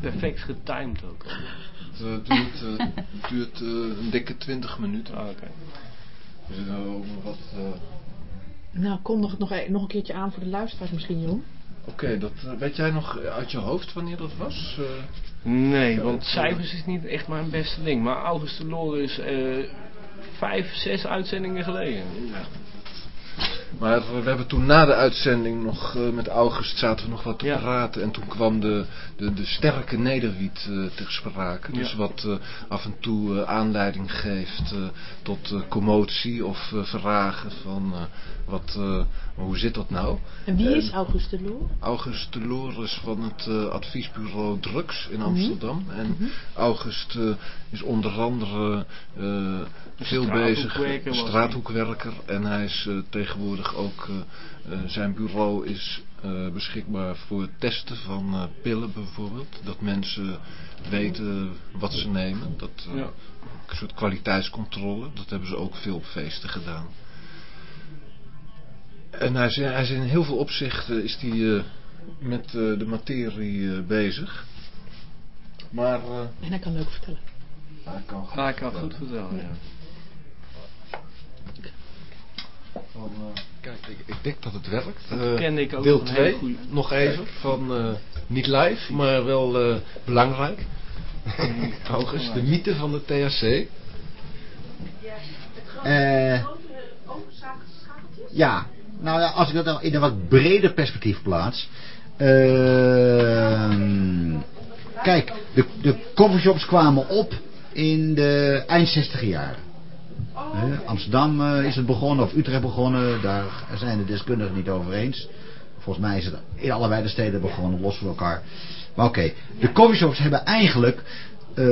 Speaker 4: Perfect getimed ook.
Speaker 3: Het eh, duurt, eh, duurt eh, een dikke 20 minuten.
Speaker 4: Ah, oké.
Speaker 3: Nog wat... eh,
Speaker 5: Nou, kom nog, nog, e- nog een keertje aan voor de luisteraars misschien, Jeroen.
Speaker 3: Oké, dat eh, weet jij nog uit je hoofd wanneer dat was? Eh,
Speaker 4: Nee, want cijfers is niet echt mijn beste ding. Maar August de Loren is eh, vijf, zes uitzendingen geleden.
Speaker 3: Maar we hebben toen na de uitzending nog eh, met August zaten we nog wat te
Speaker 4: Ja.
Speaker 3: praten. En toen kwam de, de, de sterke nederwiet eh ter sprake. Dus
Speaker 4: Ja.
Speaker 3: wat eh, af en toe eh, aanleiding geeft eh, tot eh, commotie of eh, vragen van eh, wat, eh, hoe zit dat nou?
Speaker 5: En wie
Speaker 3: En-
Speaker 5: is August de Loor?
Speaker 3: August de Loor is van het eh, adviesbureau Drugs
Speaker 5: Mhm.
Speaker 3: in Amsterdam. En August eh, is onder andere eh, veel bezig,
Speaker 4: straathoekwerker.
Speaker 3: En hij is eh, tegenwoordig ook, zijn bureau is eh, beschikbaar voor het testen van eh, pillen bijvoorbeeld. Dat mensen weten wat ze nemen. Dat, eh,
Speaker 4: Ja.
Speaker 3: Een soort kwaliteitscontrole. Dat hebben ze ook veel op feesten gedaan. En hij is, hij is in heel veel opzichten is hij, eh, met eh, de materie eh, bezig. Maar eh,
Speaker 5: En hij kan leuk vertellen.
Speaker 3: hij kan goed
Speaker 4: ik kan
Speaker 3: vertellen.
Speaker 4: goed vertellen, ja.
Speaker 3: Van, eh, kijk, ik, ik denk dat het werkt. Eh,
Speaker 4: kende ik ook
Speaker 3: deel
Speaker 4: nog een hele
Speaker 3: 2,
Speaker 4: goeie-
Speaker 3: nog even. Van, eh, niet live, maar wel eh, belangrijk. August, de mythe van de THC.
Speaker 9: Eh, ja, nou ja, als ik dat dan in een wat breder perspectief plaats. Ehm, kijk, de, de coffeeshops kwamen op in de eind 60 jaren. Amsterdam eh, is het begonnen, of Utrecht begonnen, daar zijn de deskundigen niet over eens. Volgens mij is het in allebei de steden begonnen, los van elkaar. Maar oké, de coffeeshops hebben eigenlijk eh,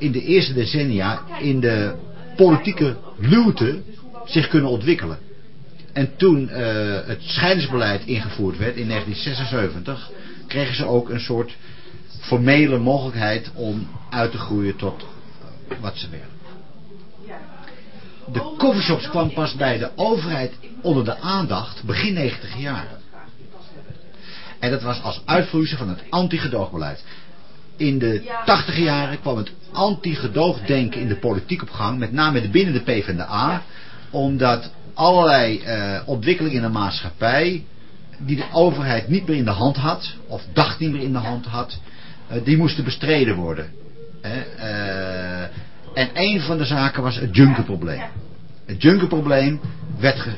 Speaker 9: in de eerste decennia in de politieke luwte zich kunnen ontwikkelen. En toen eh, het scheidingsbeleid ingevoerd werd in 1976, kregen ze ook een soort formele mogelijkheid om uit te groeien tot wat ze werden. De coffeeshops kwam pas bij de overheid onder de aandacht begin 90 jaren. En dat was als uitvloeisel van het anti-gedoogbeleid. In de 80 jaren kwam het anti-gedoogdenken in de politiek op gang, met name binnen de PvdA, omdat allerlei eh, ontwikkelingen in de maatschappij, die de overheid niet meer in de hand had, of dacht niet meer in de hand had, eh, die moesten bestreden worden. Eh, en een van de zaken was het junkerprobleem. Het junkerprobleem werd,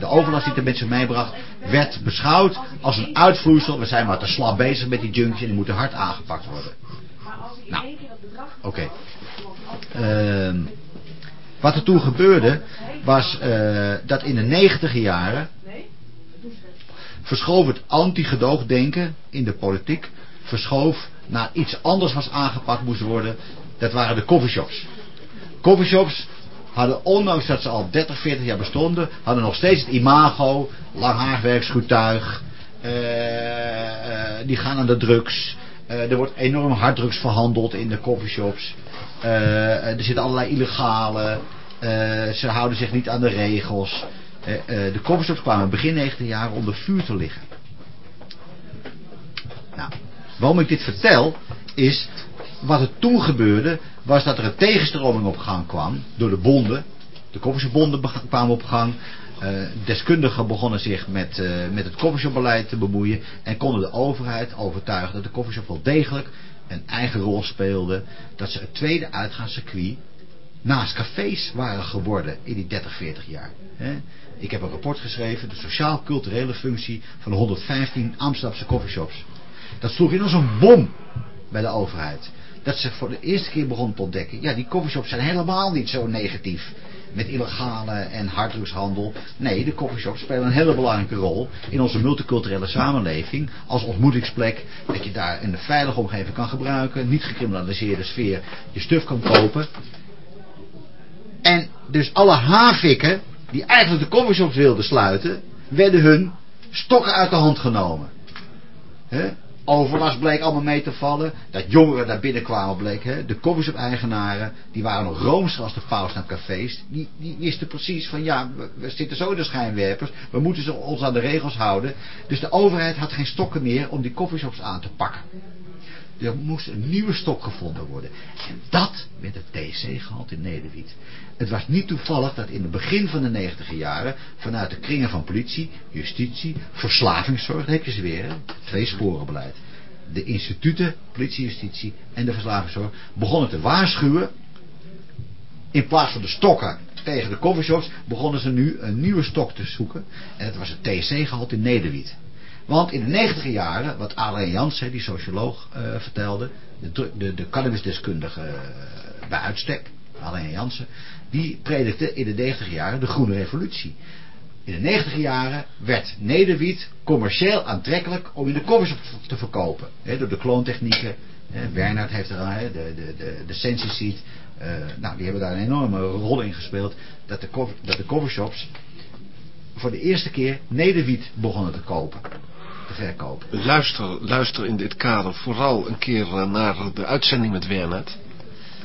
Speaker 9: de overlast die de mensen meebracht, werd beschouwd als een uitvloeisel. We zijn maar te slap bezig met die junkies en die moeten hard aangepakt worden. Nou, oké. Ehm, wat er toen gebeurde, was eh, dat in de negentiger jaren verschoof het anti-gedoogdenken in de politiek, verschoof naar iets anders was aangepakt moest worden. Dat waren de coffeeshops. Coffeeshops hadden, ondanks dat ze al 30, 40 jaar bestonden, hadden nog steeds het imago, langhaarwerksgoedtuig, eh, eh, die gaan aan de drugs. Er wordt enorm harddrugs verhandeld in de coffeeshops. Er zitten allerlei illegale. Eh, ze houden zich niet aan de regels. Eh, eh, de coffeeshops kwamen begin 19 jaar onder vuur te liggen. Nou, waarom ik dit vertel, is wat er toen gebeurde, was dat er een tegenstroming op gang kwam door de bonden. De koffieshopbonden kwamen op gang. Deskundigen begonnen zich met, eh, met het koffieshopbeleid te bemoeien en konden de overheid overtuigen dat de koffieshop wel degelijk een eigen rol speelde. Dat ze het tweede uitgaanscircuit naast cafés waren geworden in die 30, 40 jaar. Ik heb een rapport geschreven, de sociaal-culturele functie van de 115 Amsterdamse coffeeshops. Dat sloeg in als een bom bij de overheid. Dat ze voor de eerste keer begon te ontdekken, ja die coffeeshops zijn helemaal niet zo negatief. Met illegale en harddrugshandel. Nee, de coffeeshops spelen een hele belangrijke rol in onze multiculturele samenleving. Als ontmoetingsplek, dat je daar in een veilige omgeving kan gebruiken. Niet gecriminaliseerde sfeer, je stuf kan kopen. En dus alle havikken die eigenlijk de coffeeshops wilden sluiten, werden hun stokken uit de hand genomen. Overlast bleek allemaal mee te vallen. Dat jongeren daar binnenkwamen bleek. Hè? De coffeeshop-eigenaren, die waren nog roomser als de paus naar cafés. Die, die wisten precies van ja, we, zitten zo in de schijnwerpers. We moeten ons aan de regels houden. Dus de overheid had geen stokken meer om die coffeeshops aan te pakken. Er moest een nieuwe stok gevonden worden. En dat werd het TC-gehalte in Nederwiet. Het was niet toevallig dat in het begin van de negentiger jaren... vanuit de kringen van politie, justitie, verslavingszorg... heb je ze weer, hè? twee sporenbeleid. De instituten, politie, justitie en de verslavingszorg... begonnen te waarschuwen... in plaats van de stokken tegen de coffeeshops... begonnen ze nu een nieuwe stok te zoeken. En dat was het TC-gehalte in Nederwiet. Want in de negentiger jaren, wat Alain Jansen, die socioloog, eh, vertelde, de, de, de cannabisdeskundige eh, bij uitstek, Alain Jansen, die predikte in de negentiger jaren de groene revolutie. In de negentiger jaren werd nederwiet commercieel aantrekkelijk om in de koffers te verkopen. Door de kloontechnieken. Bernhard heeft er al, de, de, de, de Sensi Seed, eh, nou, die hebben daar een enorme rol in gespeeld. Dat de, dat de coffeeshops voor de eerste keer nederwiet begonnen te kopen. Verkopen.
Speaker 3: Luister, luister in dit kader vooral een keer eh, naar de uitzending met Wernert.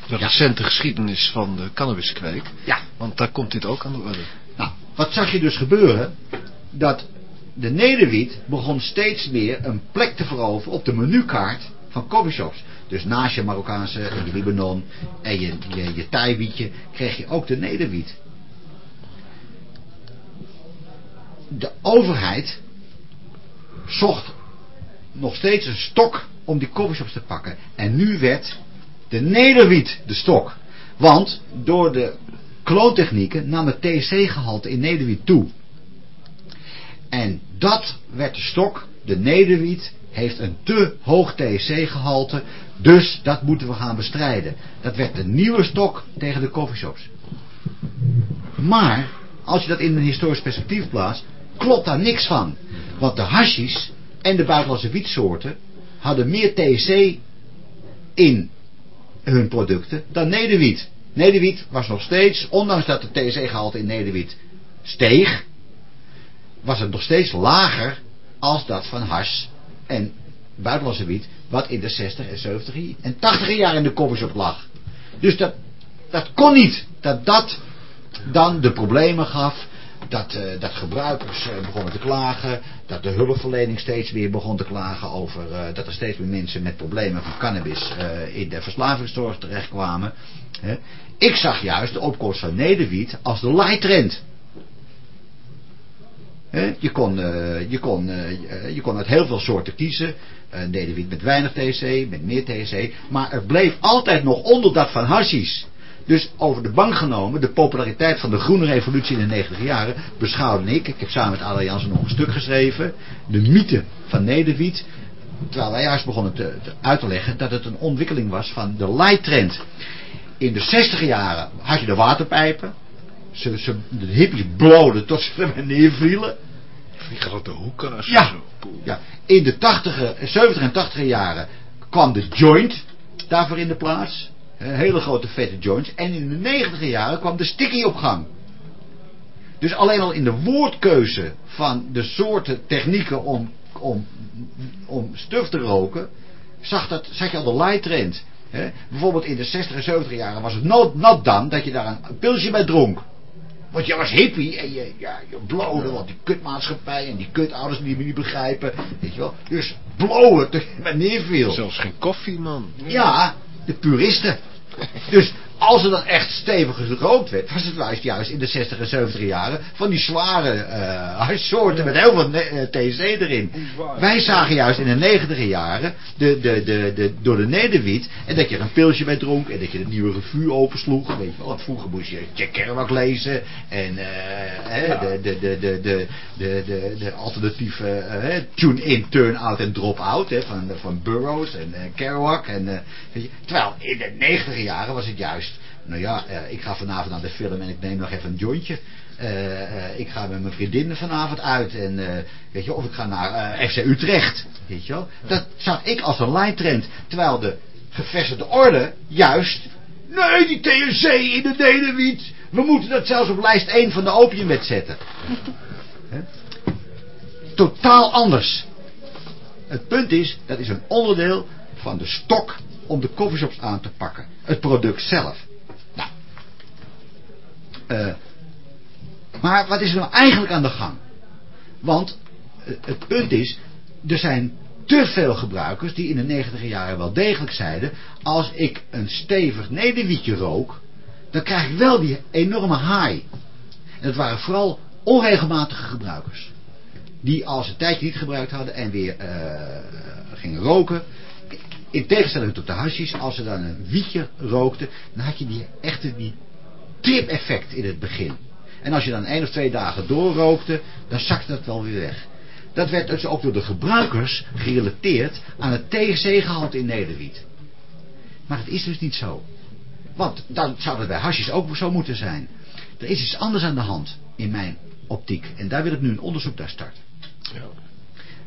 Speaker 3: De recente geschiedenis van de cannabiskweek.
Speaker 9: Ja.
Speaker 3: Want daar komt dit ook aan de orde.
Speaker 9: Nou, wat zag je dus gebeuren? Dat de nederwiet begon steeds meer een plek te veroveren op de menukaart van coffeeshops. Dus naast je Marokkaanse en je Libanon en je, je, je Thai-wietje kreeg je ook de nederwiet. De overheid zocht nog steeds een stok om die coffeeshops te pakken. En nu werd de nederwiet de stok. Want door de kloontechnieken nam het THC-gehalte in nederwiet toe. En dat werd de stok de nederwiet heeft een te hoog THC-gehalte, dus dat moeten we gaan bestrijden. Dat werd de nieuwe stok tegen de coffeeshops. Maar, als je dat in een historisch perspectief plaatst, klopt daar niks van. Want de hashis en de buitenlandse wietsoorten hadden meer THC in hun producten dan nederwiet. Nederwiet was nog steeds, ondanks dat de THC-gehalte in nederwiet steeg, was het nog steeds lager als dat van hash en buitenlandse wiet, wat in de 60 en 70 en 80 jaar in de coffeeshop lag. Dus dat, dat kon niet. Dat dat dan de problemen gaf. Dat, eh, dat gebruikers eh, begonnen te klagen. Dat de hulpverlening steeds weer begon te klagen over eh, dat er steeds meer mensen met problemen van cannabis in de verslavingszorg terechtkwamen. Ik zag juist de opkomst van nederwiet als de leidtrend. Je kon, je, kon, je kon uit heel veel soorten kiezen. Nederwiet met weinig THC, met meer THC. Maar er bleef altijd nog onder dat van hashish. Dus over de bank genomen, de populariteit van de groene revolutie in de 90 jaren, beschouwde ik, ik heb samen met Adel Jansen nog een stuk geschreven, de mythe van Nederwiet, terwijl wij juist begonnen te, te- uit te leggen dat het een ontwikkeling was van de light-trend. In de 60 jaren had je de waterpijpen, ze, ze, de hippies bloden tot ze er neervielen.
Speaker 3: Die grote hoekers.
Speaker 9: Ja. Ja, in de 80, 70 en 80 jaren kwam de joint daarvoor in de plaats. Hele grote vette joints. En in de 90 jaren kwam de sticky op gang. Dus alleen al in de woordkeuze van de soorten technieken om, om, om stuf te roken, zag, dat, zag je al de light trend. Hè? Bijvoorbeeld in de 60 en 70 jaren was het not, not dan dat je daar een pilsje bij dronk. Want je was hippie en je, ja, je blowde, want die kutmaatschappij en die kutouders die me niet begrijpen. Weet je wel. Dus blowen tot je maar neerviel.
Speaker 3: Zelfs geen koffie, man.
Speaker 9: Ja, de puristen. Dus als er dan echt stevig gerookt werd, was het juist juist in de 60 en 70 jaren van die zware eh, uh, soorten met heel veel eh, TC erin. Wij zagen juist in de 90 jaren de, de, de, de, door de nederwiet en dat je er een pilsje bij dronk en dat je de nieuwe revue opensloeg. Weet je wel, want vroeger moest je Jack Kerouac lezen en eh, hè, de, de, de, de, de, de, de, de alternatieve tune-in, turn-out en drop-out van, van Burroughs en Kerouac. En, terwijl in de 90 jaren was het juist nou ja, eh, ik ga vanavond naar de film en ik neem nog even een jointje. Eh, eh, ik ga met mijn vriendinnen vanavond uit en weet je, of ik ga naar FC Utrecht. Weet je wel? Dat zag ik als een leidtrend. Terwijl de gevestigde orde juist, nee die THC in de nederwiet, we moeten dat zelfs op lijst 1 van de opiumwet zetten. Totaal anders. Het punt is, dat is een onderdeel van de stok om de coffeeshops aan te pakken. Het product zelf. Eh, maar wat is er nou eigenlijk aan de gang? Want eh, het punt is, er zijn te veel gebruikers die in de 90 jaren wel degelijk zeiden, als ik een stevig nederwietje rook, dan krijg ik wel die enorme high. En dat waren vooral onregelmatige gebruikers. Die als een tijdje niet gebruikt hadden en weer eh, gingen roken. In tegenstelling tot de hashish, als ze dan een wietje rookten, dan had je die echte die trip effect in het begin. En als je dan één of twee dagen doorrookte, dan zakte dat wel weer weg. Dat werd dus ook door de gebruikers gerelateerd aan het THC-gehalte in nederwiet. Maar het is dus niet zo. Want dan zou het bij hashish ook zo moeten zijn. Er is iets anders aan de hand in mijn optiek. En daar wil ik nu een onderzoek naar starten.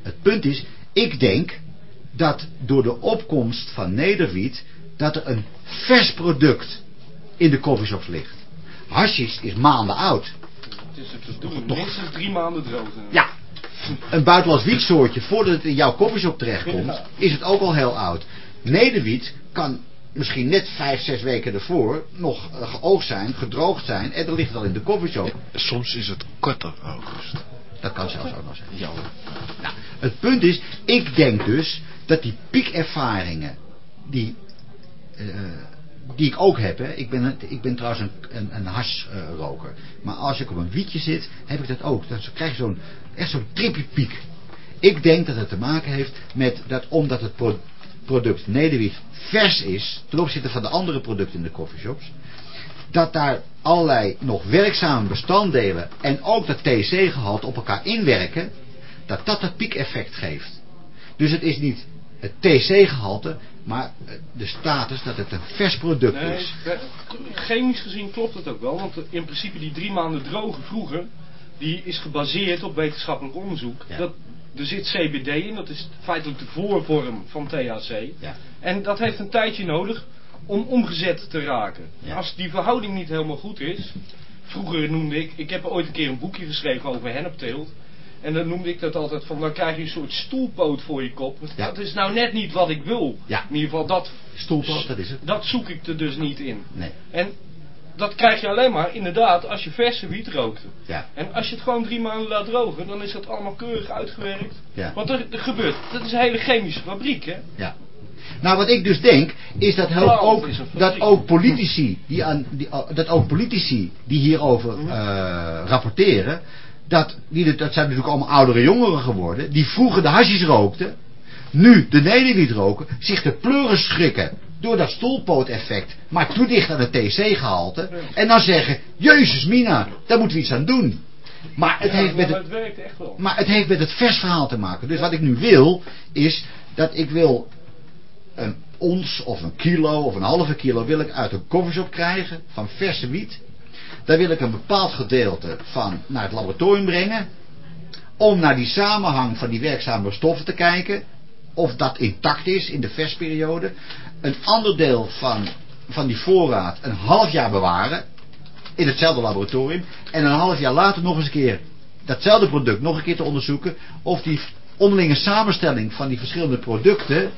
Speaker 9: Het punt is, ik denk dat door de opkomst van nederwiet... dat er een vers product in de coffeeshops ligt. Hashish is maanden oud.
Speaker 10: Het is het doen minstens drie maanden droog. zijn.
Speaker 9: Ja, een buitenlands wietsoortje, voordat het in jouw koffieshop terechtkomt, is het ook al heel oud. Nederwiet kan misschien net vijf, zes weken ervoor nog eh, geoogst zijn, gedroogd zijn, en dan ligt het al in de koffieshop.
Speaker 3: Soms is het korter, August.
Speaker 9: Dat kan zelfs ook nog zijn. Nou, het punt is, ik denk dus dat die piekervaringen die, eh, die ik ook heb, hè, ik, ben, ik ben trouwens een, een, een maar als ik op een wietje zit, heb ik dat ook. Dan krijg je zo'n, echt zo'n trippie piek. Ik denk dat het te maken heeft met dat omdat het pro- product nederwiet vers is, ten opzichte van de andere producten in de coffeeshops, dat daar allerlei nog werkzame bestanddelen en ook dat THC-gehalte op elkaar inwerken, dat dat het piekeffect geeft. Dus het is niet het TC-gehalte, maar eh, de status dat het een vers product
Speaker 4: Nee,
Speaker 9: is.
Speaker 4: eh, chemisch gezien klopt het ook wel, want in principe die drie maanden droge vroeger, die is gebaseerd op wetenschappelijk onderzoek.
Speaker 9: Ja.
Speaker 4: Dat, er zit CBD in, dat is feitelijk de voorvorm van THC.
Speaker 9: Ja.
Speaker 4: En dat heeft een tijdje nodig om omgezet te raken.
Speaker 9: Ja.
Speaker 4: Als die verhouding niet helemaal goed is, vroeger noemde ik, ik heb ooit een keer een boekje geschreven over hennepteelt. En dan noemde ik dat altijd van, dan krijg je een soort stoelpoot voor je kop.
Speaker 9: Ja.
Speaker 4: Dat is nou net niet wat ik wil.
Speaker 9: Ja.
Speaker 4: In ieder geval, dat,
Speaker 9: Stoelpoot, dat is het.
Speaker 4: dat zoek ik er dus niet in.
Speaker 9: Nee.
Speaker 4: En dat krijg je alleen maar inderdaad als je verse wiet rookt.
Speaker 9: Ja.
Speaker 4: En als je het gewoon drie maanden laat drogen, dan is dat allemaal keurig uitgewerkt.
Speaker 9: Ja.
Speaker 4: Want er, er gebeurt, dat is een hele chemische fabriek hè.
Speaker 9: Ja. Nou, wat ik dus denk, is dat, ook, dat ook politici, die aan, die, dat ook politici die hierover
Speaker 4: Mhm.
Speaker 9: eh, rapporteren, dat, die, dat zijn natuurlijk allemaal oudere jongeren geworden, die vroeger de hasjes rookten, nu de nederwiet roken, zich de pleuren schrikken door dat stoelpooteffect, maar toedicht aan het TC-gehalte, en dan zeggen, Jezus Mina, daar moeten we iets aan doen. Maar het,
Speaker 4: Ja,
Speaker 9: heeft met het,
Speaker 4: het
Speaker 9: maar het heeft met het versverhaal te maken. Dus wat ik nu wil, is dat ik wil een ons of een kilo of een halve kilo wil ik uit een coffeeshop krijgen van verse wiet. Daar wil ik een bepaald gedeelte van naar het laboratorium brengen. Om naar die samenhang van die werkzame stoffen te kijken. Of dat intact is in de versperiode. Een ander deel van, van die voorraad een half jaar bewaren. In hetzelfde laboratorium. En een half jaar later nog eens een keer datzelfde product nog een keer te onderzoeken. Of die onderlinge samenstelling van die verschillende producten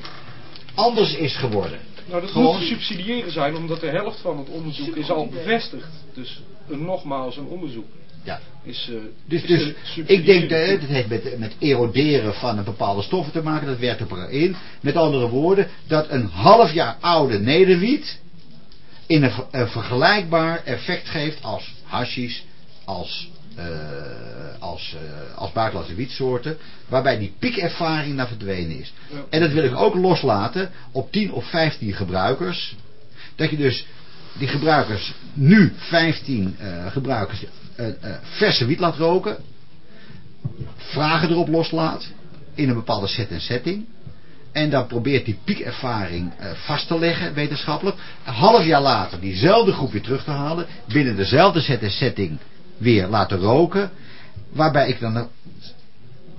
Speaker 9: anders is geworden.
Speaker 4: Nou, dat
Speaker 9: Gewoon-
Speaker 4: moet te subsidiëren zijn, omdat de helft van het onderzoek is al bevestigd. Dus nogmaals een onderzoek
Speaker 9: Ja.
Speaker 4: is... eh,
Speaker 9: Dus,
Speaker 4: is
Speaker 9: dus ik denk dat het heeft met, met eroderen van een bepaalde stoffen te maken. Dat werkt op elkaar in. Met andere woorden, dat een half jaar oude nederwiet in een, ver- een vergelijkbaar effect geeft als hashish, als, eh, als, eh, als buitenlandse wietsoorten. Waarbij die piekervaring naar verdwenen is.
Speaker 4: Ja.
Speaker 9: En dat wil ik ook loslaten op 10 of 15 gebruikers. Dat je dus die gebruikers nu 15 eh, gebruikers eh, eh, verse wiet laat roken. Vragen erop loslaat. In een bepaalde set en setting. En dan probeert die piekervaring vast te leggen, wetenschappelijk. Een half jaar later diezelfde groep weer terug te halen. Binnen dezelfde set en setting weer laten roken. Waarbij ik dan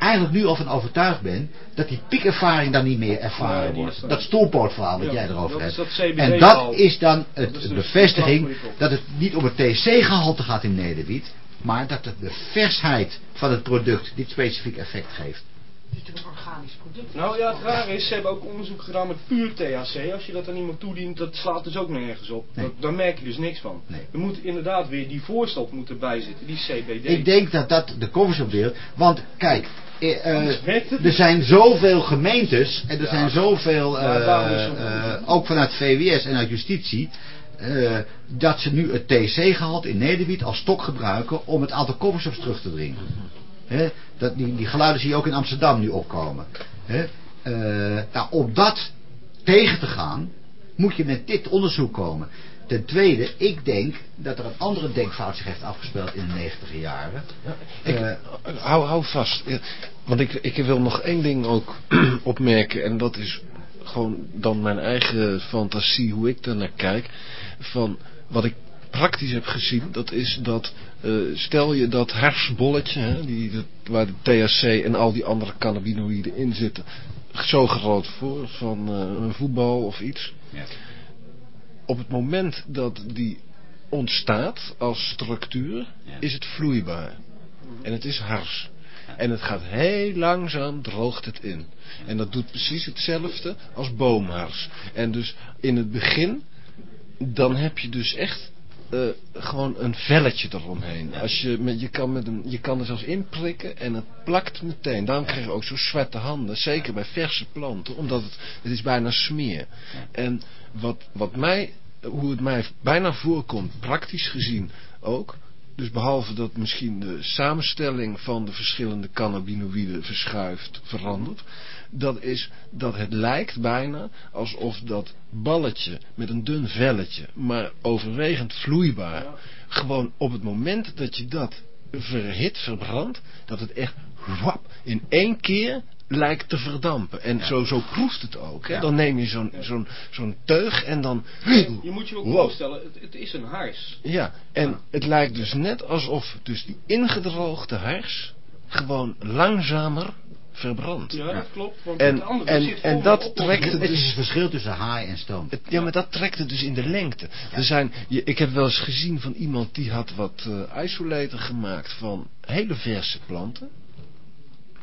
Speaker 9: eigenlijk nu al van overtuigd ben dat die piekervaring dan niet meer ervaren
Speaker 4: Nee,
Speaker 9: wordt.
Speaker 4: is er.
Speaker 9: Dat stoelpootverhaal wat
Speaker 4: Ja,
Speaker 9: jij erover
Speaker 4: dat
Speaker 9: hebt. en dat is dan het,
Speaker 4: Dat is
Speaker 9: de
Speaker 4: dus
Speaker 9: bevestiging dat het niet om het TC-gehalte gaat in nederwiet, maar dat het de versheid van het product dit specifiek effect geeft.
Speaker 5: Het is natuurlijk een organisch product.
Speaker 4: Nou ja, het rare is, ze hebben ook onderzoek gedaan met puur THC. Als je dat aan iemand toedient, dat slaat dus ook nergens op.
Speaker 9: Nee.
Speaker 4: Dat, daar merk je dus niks van.
Speaker 9: Nee.
Speaker 4: Er moet inderdaad weer die voorstof moet erbij zitten, die CBD.
Speaker 9: Ik denk dat dat de covershop wereld. Want kijk, eh, eh, er zijn zoveel gemeentes en er
Speaker 4: Ja.
Speaker 9: zijn zoveel, eh, eh, ook vanuit VWS en uit justitie, eh, dat ze nu het TC-gehalte in Nederwiet als stok gebruiken om het aantal covershops terug te dringen. Hè, dat, die, die geluiden zie je ook in Amsterdam nu opkomen. Hè, eh, nou, om dat tegen te gaan, moet je met dit onderzoek komen. Ten tweede, ik denk dat er een andere denkfout zich heeft afgespeeld in de negentiger jaren.
Speaker 3: Ik,
Speaker 9: Eh,
Speaker 3: hou, hou vast. Want ik, ik wil nog één ding ook opmerken. En dat is gewoon dan mijn eigen fantasie, hoe ik daar naar kijk. Van wat ik praktisch heb gezien, dat is dat, eh, stel je dat hersbolletje, hè, die, dat, waar de THC en al die andere cannabinoïden in zitten, zo groot voor, van eh, een voetbal of iets.
Speaker 9: Ja.
Speaker 3: Op het moment dat die ontstaat als structuur, is het vloeibaar. En het is hars. En het gaat heel langzaam, droogt het in. En dat doet precies hetzelfde als boomhars. En dus in het begin, dan heb je dus echt eh, gewoon een velletje eromheen. Als je, met, je, kan met een, je kan er zelfs in prikken en het plakt meteen. Daarom krijg je ook zo zwarte handen. Zeker bij verse planten. Omdat het, het is bijna smeer. En wat, wat mij, hoe het mij bijna voorkomt, praktisch gezien ook. Dus behalve dat misschien de samenstelling van de verschillende cannabinoïden verschuift, verandert. Dat is dat het lijkt bijna alsof dat balletje met een dun velletje, maar overwegend vloeibaar. Gewoon op het moment dat je dat
Speaker 11: verhit, verbrandt, dat het echt wap, in één keer lijkt te verdampen. En zo, zo proeft het ook. Hè?
Speaker 9: Ja.
Speaker 11: Dan neem je zo'n zo'n zo'n teug en dan...
Speaker 4: Je moet je ook
Speaker 11: Wow.
Speaker 4: voorstellen, het, het is een hars.
Speaker 11: Ja, en het lijkt dus net alsof dus die ingedroogde hars gewoon langzamer verbrandt.
Speaker 4: Ja, dat klopt. Want
Speaker 11: En-
Speaker 4: het andere
Speaker 11: en- en dat trekt
Speaker 4: oplossingen.
Speaker 9: Het is het verschil tussen haai en stoom.
Speaker 11: Het- ja, maar dat trekt het dus in de lengte. Er zijn, je, ik heb wel eens gezien van iemand die had wat eh isolator gemaakt van hele verse planten.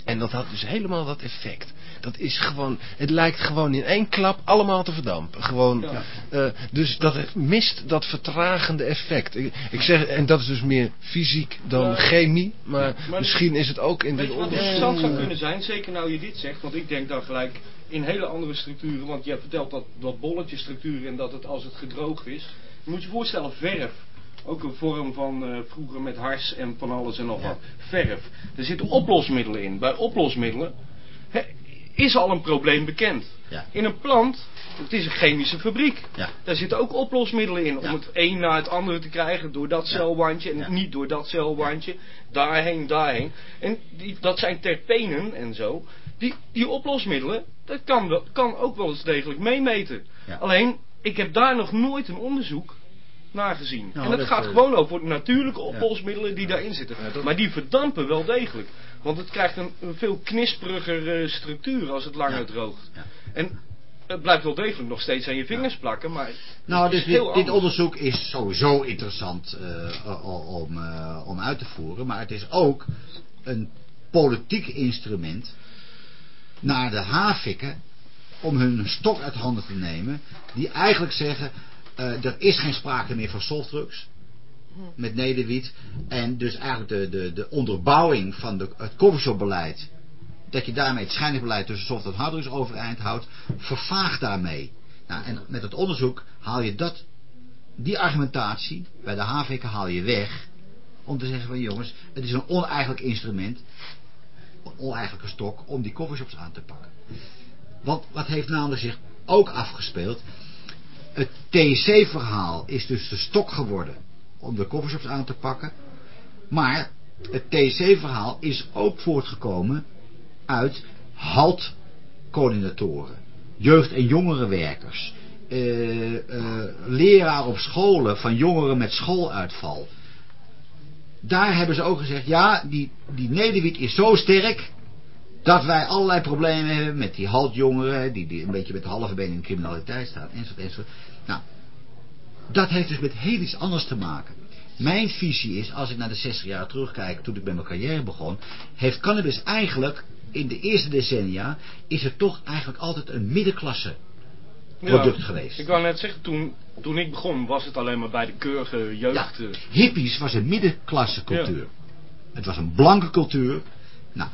Speaker 11: En dat had dus helemaal dat effect. Dat is gewoon, het lijkt gewoon in één klap allemaal te verdampen. Gewoon,
Speaker 4: Ja.
Speaker 11: eh, dus dat mist dat vertragende effect. Ik, ik zeg, en dat is dus meer fysiek dan chemie. Maar,
Speaker 4: Maar
Speaker 11: misschien is het ook in dit
Speaker 4: je wat
Speaker 11: onderzoek.
Speaker 4: interessant zou kunnen zijn, zeker nou je dit zegt, want ik denk dan gelijk in hele andere structuren, want jij vertelt dat, dat bolletjestructuur en dat het als het gedroogd is. Je moet je voorstellen, verf, ook een vorm van eh, vroeger met hars en van alles en nog wat. Verf. Er zitten oplosmiddelen in. Bij oplosmiddelen is al een probleem bekend.
Speaker 9: Ja.
Speaker 4: In een plant, het is een chemische fabriek.
Speaker 9: Ja.
Speaker 4: Daar zitten ook oplosmiddelen in om het een na het andere te krijgen door dat celwandje en niet door dat celwandje, daarheen, daarheen. En die, dat zijn terpenen en zo. Die, die oplosmiddelen, dat kan, kan ook wel eens degelijk meemeten. Alleen, ik heb daar nog nooit een onderzoek naar gezien.
Speaker 9: Nou,
Speaker 4: en dat,
Speaker 9: dat,
Speaker 4: gaat
Speaker 9: eh,
Speaker 4: gewoon over natuurlijke oplosmiddelen die daarin zitten.
Speaker 3: Ja, dat-
Speaker 4: Maar die verdampen wel degelijk. Want het krijgt een, een veel knisperiger eh, structuur als het langer
Speaker 9: Ja.
Speaker 4: droogt. En het blijft wel degelijk nog steeds aan je vingers plakken, maar
Speaker 9: Nou, dus dit, onderzoek is sowieso interessant eh, om, om uit te voeren. Maar het is ook een politiek instrument naar de havikken om hun stok uit handen te nemen. Die eigenlijk zeggen, eh, er is geen sprake meer van softdrugs met nederwiet. En dus eigenlijk de, de, de onderbouwing van de, het coffeeshopbeleid, dat je daarmee het schijnbeleid tussen soft en harddrugs overeind houdt, vervaagt daarmee. Nou, en met het onderzoek haal je dat, die argumentatie bij de havikken haal je weg. Om te zeggen van jongens, het is een oneigenlijk instrument, een oneigenlijke stok om die coffeeshops aan te pakken. Want wat heeft namelijk zich ook afgespeeld? Het TC-verhaal is dus de stok geworden om de coffeeshops aan te pakken. Maar het TC-verhaal is ook voortgekomen uit haltcoördinatoren, jeugd- en jongerenwerkers, eh, leraar op scholen van jongeren met schooluitval. Daar hebben ze ook gezegd, ja, die, die nederwiet is zo sterk dat wij allerlei problemen hebben met die haltjongeren, die, die een beetje met de halve benen in de criminaliteit staan, enzovoort, enzovoort. Nou, dat heeft dus met heel iets anders te maken. Mijn visie is, als ik naar de 60 jaar terugkijk, toen ik met mijn carrière begon, heeft cannabis eigenlijk, in de eerste decennia, is het toch eigenlijk altijd een middenklasse product
Speaker 4: Ja,
Speaker 9: geweest.
Speaker 4: Ik wou net zeggen, toen, toen ik begon was het alleen maar bij de keurige jeugd.
Speaker 9: Ja,
Speaker 4: eh,
Speaker 9: hippies was een middenklasse cultuur. Het was een blanke cultuur. Nou,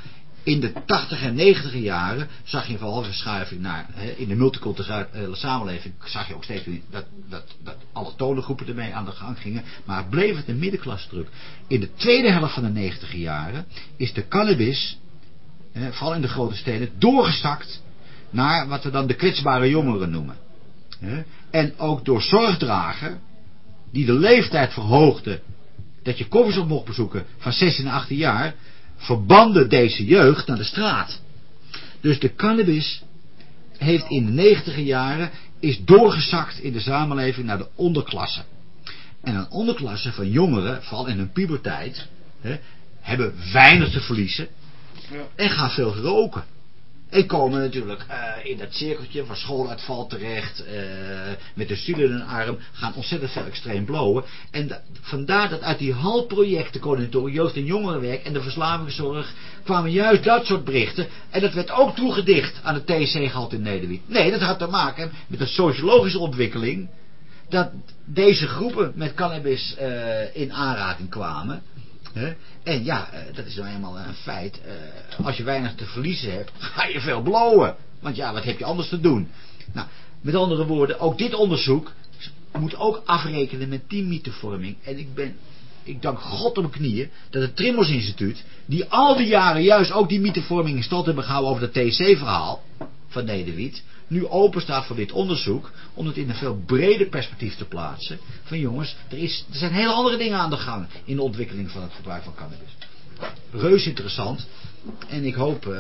Speaker 9: in de 80 en 90 jaren zag je een verschuiving naar, in de multiculturele samenleving zag je ook steeds dat, dat, dat alle groepen ermee aan de gang gingen, maar bleef het een middenklasse druk. In de tweede helft van de 90 jaren is de cannabis, hè, vooral in de grote steden, doorgezakt naar wat we dan de kwetsbare jongeren noemen. En ook door zorgdrager, die de leeftijd verhoogde dat je koffers op mocht bezoeken van 16 en 18 jaar, verbanden deze jeugd naar de straat. Dus de cannabis heeft in de 90 jaren is doorgezakt in de samenleving naar de onderklasse. En een onderklasse van jongeren, vooral in hun puberteit, hè, hebben weinig te verliezen en gaan veel roken. En komen natuurlijk eh, in dat cirkeltje van schooluitval terecht, eh, met de studie in arm, gaan ontzettend veel extreem blowen. En da- vandaar dat uit die halprojecten, coördinatoren, jeugd- en jongerenwerk en de verslavingszorg, kwamen juist dat soort berichten. En dat werd ook toegedicht aan het THC-gehalte in Nederland. Nee, dat had te maken met een sociologische ontwikkeling, dat deze groepen met cannabis eh, in aanraking kwamen. En ja, eh, dat is nou eenmaal een feit. Eh, als je weinig te verliezen hebt, ga je veel blowen. Want ja, wat heb je anders te doen? Nou, met andere woorden, ook dit onderzoek moet ook afrekenen met teammythevorming. En ik ben, ik dank God op knieën dat het Trimmels Instituut, die al die jaren juist ook die mythevorming in stand hebben gehouden over dat TC-verhaal van Nederwiet, nu open staat voor dit onderzoek, om het in een veel breder perspectief te plaatsen. Van jongens, er, is, er zijn hele andere dingen aan de gang in de ontwikkeling van het gebruik van cannabis. Reus interessant. En ik hoop eh,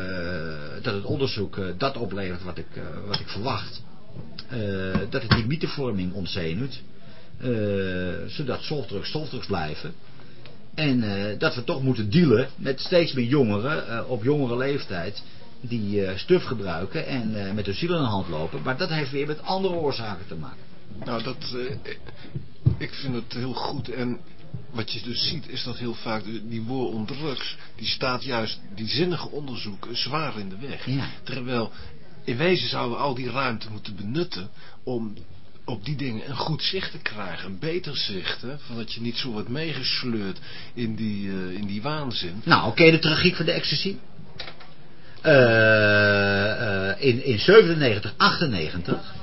Speaker 9: dat het onderzoek eh, dat oplevert wat ik, eh, wat ik verwacht. Dat het die mythevorming ontzenuwt. zodat softdrugs softdrugs blijven. En dat we toch moeten dealen met steeds meer jongeren op jongere leeftijd die eh stuf gebruiken en eh, met hun ziel in de hand lopen. Maar dat heeft weer met andere oorzaken te maken.
Speaker 11: Nou, dat, eh, ik vind het heel goed. En wat je dus ziet is dat heel vaak die war on drugs, die staat juist die zinnige onderzoeken zwaar in de weg.
Speaker 9: Ja.
Speaker 11: Terwijl in wezen zouden we al die ruimte moeten benutten om op die dingen een goed zicht te krijgen. Een beter zicht, hè, van dat je niet zo wordt meegesleurd in die, in die waanzin.
Speaker 9: Nou, oké, de tragiek van de ecstasy. Eh, eh, in, in 97, 98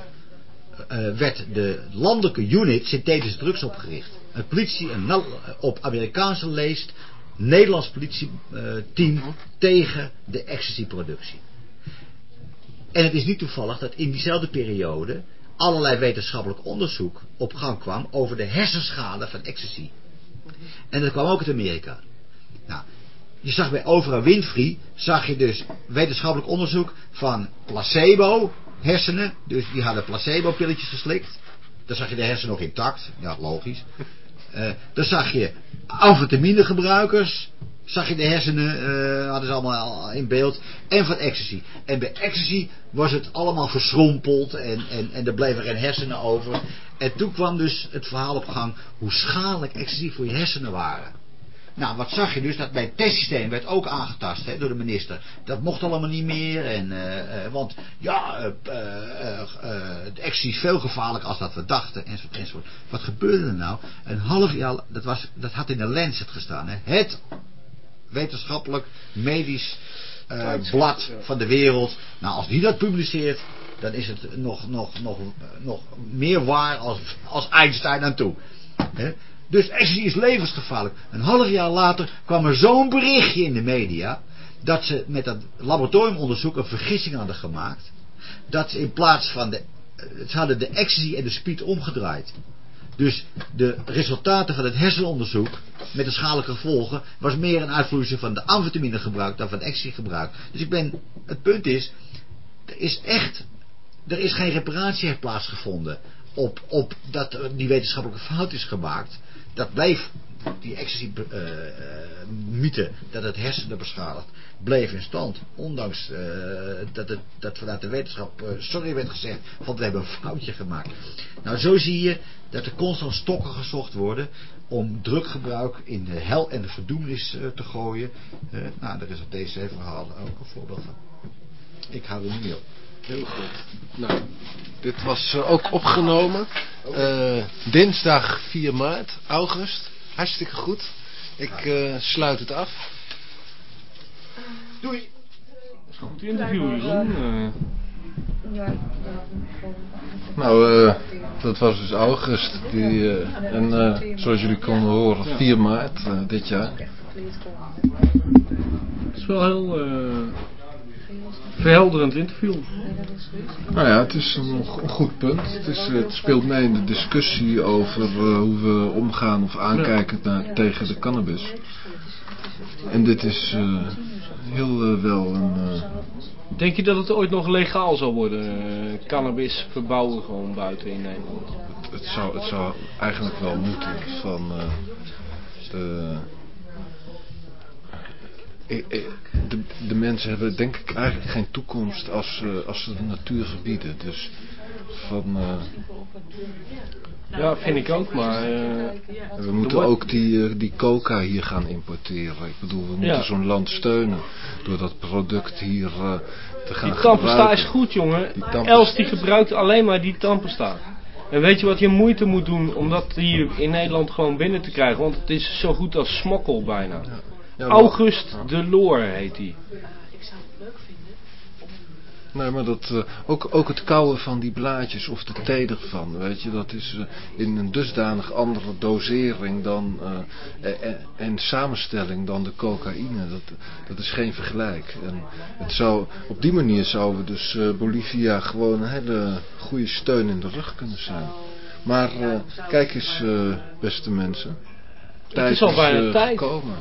Speaker 9: eh, werd de landelijke unit synthetische drugs opgericht. Een politie, een op Amerikaanse leest, Nederlands politieteam tegen de ecstasy-productie. En het is niet toevallig dat in diezelfde periode allerlei wetenschappelijk onderzoek op gang kwam over de hersenschade van ecstasy. En dat kwam ook uit Amerika. Nou, je zag bij Oprah Winfrey, zag je dus wetenschappelijk onderzoek van placebo hersenen. Dus die hadden placebo pilletjes geslikt. Dan zag je de hersenen nog intact. Ja, logisch. Eh, dan zag je amfetaminegebruikers. Zag je de hersenen, eh, hadden ze allemaal al in beeld. En van ecstasy. En bij ecstasy was het allemaal verschrompeld. En, en, en er bleven geen hersenen over. En toen kwam dus het verhaal op gang hoe schadelijk ecstasy voor je hersenen waren. Nou, wat zag je dus? Dat bij het testsysteem werd ook aangetast hè, door de minister. Dat mocht allemaal niet meer. En, eh, eh, want ja, eh, het ecstasy is veel gevaarlijker als dat we dachten. Enzovoort, enzovoort. Wat gebeurde er nou? Een half jaar, dat, was, dat had in de Lancet gestaan. Hè? Het wetenschappelijk, medisch blad van de wereld. Nou, als die dat publiceert, dan is het nog, nog, nog, nog meer waar als, als Einstein aan toe. Hè? Dus ecstasy is levensgevaarlijk. Een half jaar later kwam er zo'n berichtje in de media... dat ze met dat laboratoriumonderzoek een vergissing hadden gemaakt. Dat ze in plaats van de... Ze hadden de ecstasy en de speed omgedraaid. Dus de resultaten van het hersenonderzoek met de schadelijke gevolgen was meer een uitvloeisel van de amfetamine gebruik dan van ecstasy gebruik. Dus ik ben, het punt is, er is echt, er is geen reparatie heeft plaatsgevonden op, op dat die wetenschappelijke fout is gemaakt. Dat bleef, die ecstasy eh, eh, dat het hersenen beschadigt, bleef in stand. Ondanks eh, dat, het, dat vanuit de wetenschap, sorry werd gezegd, want we hebben een foutje gemaakt. Nou, zo zie je dat er constant stokken gezocht worden om druggebruik in de hel en de verdoemenis te gooien. Nou, daar is het DC-verhaal ook een voorbeeld van. Ik hou er niet op.
Speaker 11: Heel goed. Nou, dit was eh, ook opgenomen. eh, dinsdag 4 maart, august. Hartstikke goed. Ik eh, sluit het af.
Speaker 9: Doei.
Speaker 4: Goed interview, Jeroen. Eh,
Speaker 3: Nou, eh, dat was dus august. Die, en eh, zoals jullie konden horen, 4 maart eh, dit jaar.
Speaker 4: Het is wel heel eh, verhelderend interview.
Speaker 3: Nou ja, het is een, een goed punt. Het, is, eh, het speelt mee in de discussie over eh, hoe we omgaan of aankijken naar, tegen de cannabis. En dit is eh, heel wel een... eh,
Speaker 4: Denk je dat het ooit nog legaal zal worden? cannabis verbouwen gewoon buiten in Nederland.
Speaker 3: het, zou, het zou eigenlijk wel moeten van eh, de, de, de mensen hebben denk ik eigenlijk geen toekomst als, ze- als ze de natuur verbieden. Dus van, eh,
Speaker 4: Ja, vind ik ook, maar... eh,
Speaker 3: we moeten ook die, eh, die coca hier gaan importeren. Ik bedoel, we moeten
Speaker 4: Ja.
Speaker 3: zo'n land steunen door dat product hier eh, te gaan
Speaker 4: Die
Speaker 3: gebruiken.
Speaker 4: is goed, jongen.
Speaker 3: Die
Speaker 4: Els die gebruikt alleen maar die tandpasta. En weet je wat je moeite moet doen om dat hier in Nederland gewoon binnen te krijgen? Want het is zo goed als smokkel bijna.
Speaker 3: Ja,
Speaker 4: August de Loor heet die.
Speaker 3: Nee, maar dat, eh, ook, ook het kauwen van die blaadjes of de thee ervan, weet je, dat is eh, in een dusdanig andere dosering dan, eh, en, en samenstelling dan de cocaïne. Dat, dat is geen vergelijk. En het zou, op die manier zouden we dus eh, Bolivia gewoon een hele goede steun in de rug kunnen zijn. Maar eh, kijk eens, eh, beste mensen.
Speaker 4: Het is al bijna
Speaker 3: eh,
Speaker 4: tijd.
Speaker 3: gekomen.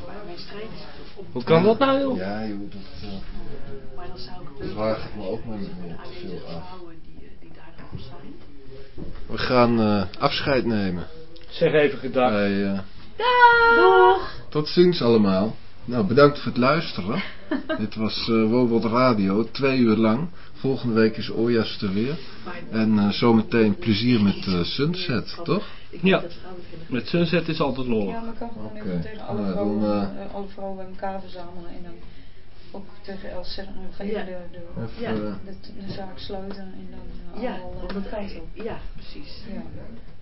Speaker 4: Hoe kan dat nou, joh?
Speaker 3: Ja, joh, dat, eh,
Speaker 5: Maar dan zou ik
Speaker 3: dat waagt me ook maar niet meer te veel af.
Speaker 5: vrouwen die, die daar nog zijn.
Speaker 3: We gaan eh, afscheid nemen.
Speaker 4: Zeg even gedag.
Speaker 3: Bij, eh,
Speaker 5: Doeg!
Speaker 3: tot ziens allemaal. Nou, bedankt voor het luisteren. Dit was uh, Wobot Radio, twee uur lang. Volgende week is Ojas er weer. En eh, zometeen plezier met eh, Sunset, toch?
Speaker 4: Ja, met Sunset is altijd lol.
Speaker 1: Ja, maar ik kan gewoon even tegen alle, vrouwen,
Speaker 3: dan,
Speaker 1: eh, alle vrouwen bij elkaar verzamelen en dan ook tegen Els zeggen,
Speaker 5: Ja.
Speaker 1: de, de,
Speaker 3: Even,
Speaker 5: Ja.
Speaker 3: eh,
Speaker 1: de, de zaak sluiten en dan uh,
Speaker 5: Ja,
Speaker 1: uh,
Speaker 5: dat
Speaker 1: kant op.
Speaker 5: Ja, precies.
Speaker 1: Ja.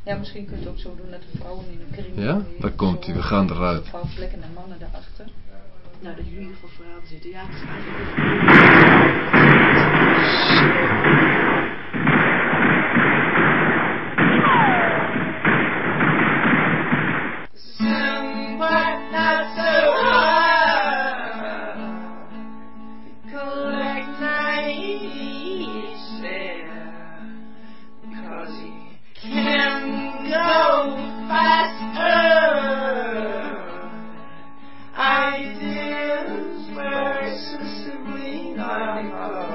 Speaker 1: ja, misschien kun je het ook zo doen dat de vrouwen in een kring...
Speaker 3: Ja?
Speaker 1: eh,
Speaker 3: Daar komt hij, we gaan eruit.
Speaker 1: Paar vlekken en mannen daarachter.
Speaker 5: Nou, dat jullie in ieder geval vooraan zitten. Ja, het is eigenlijk... Einmal.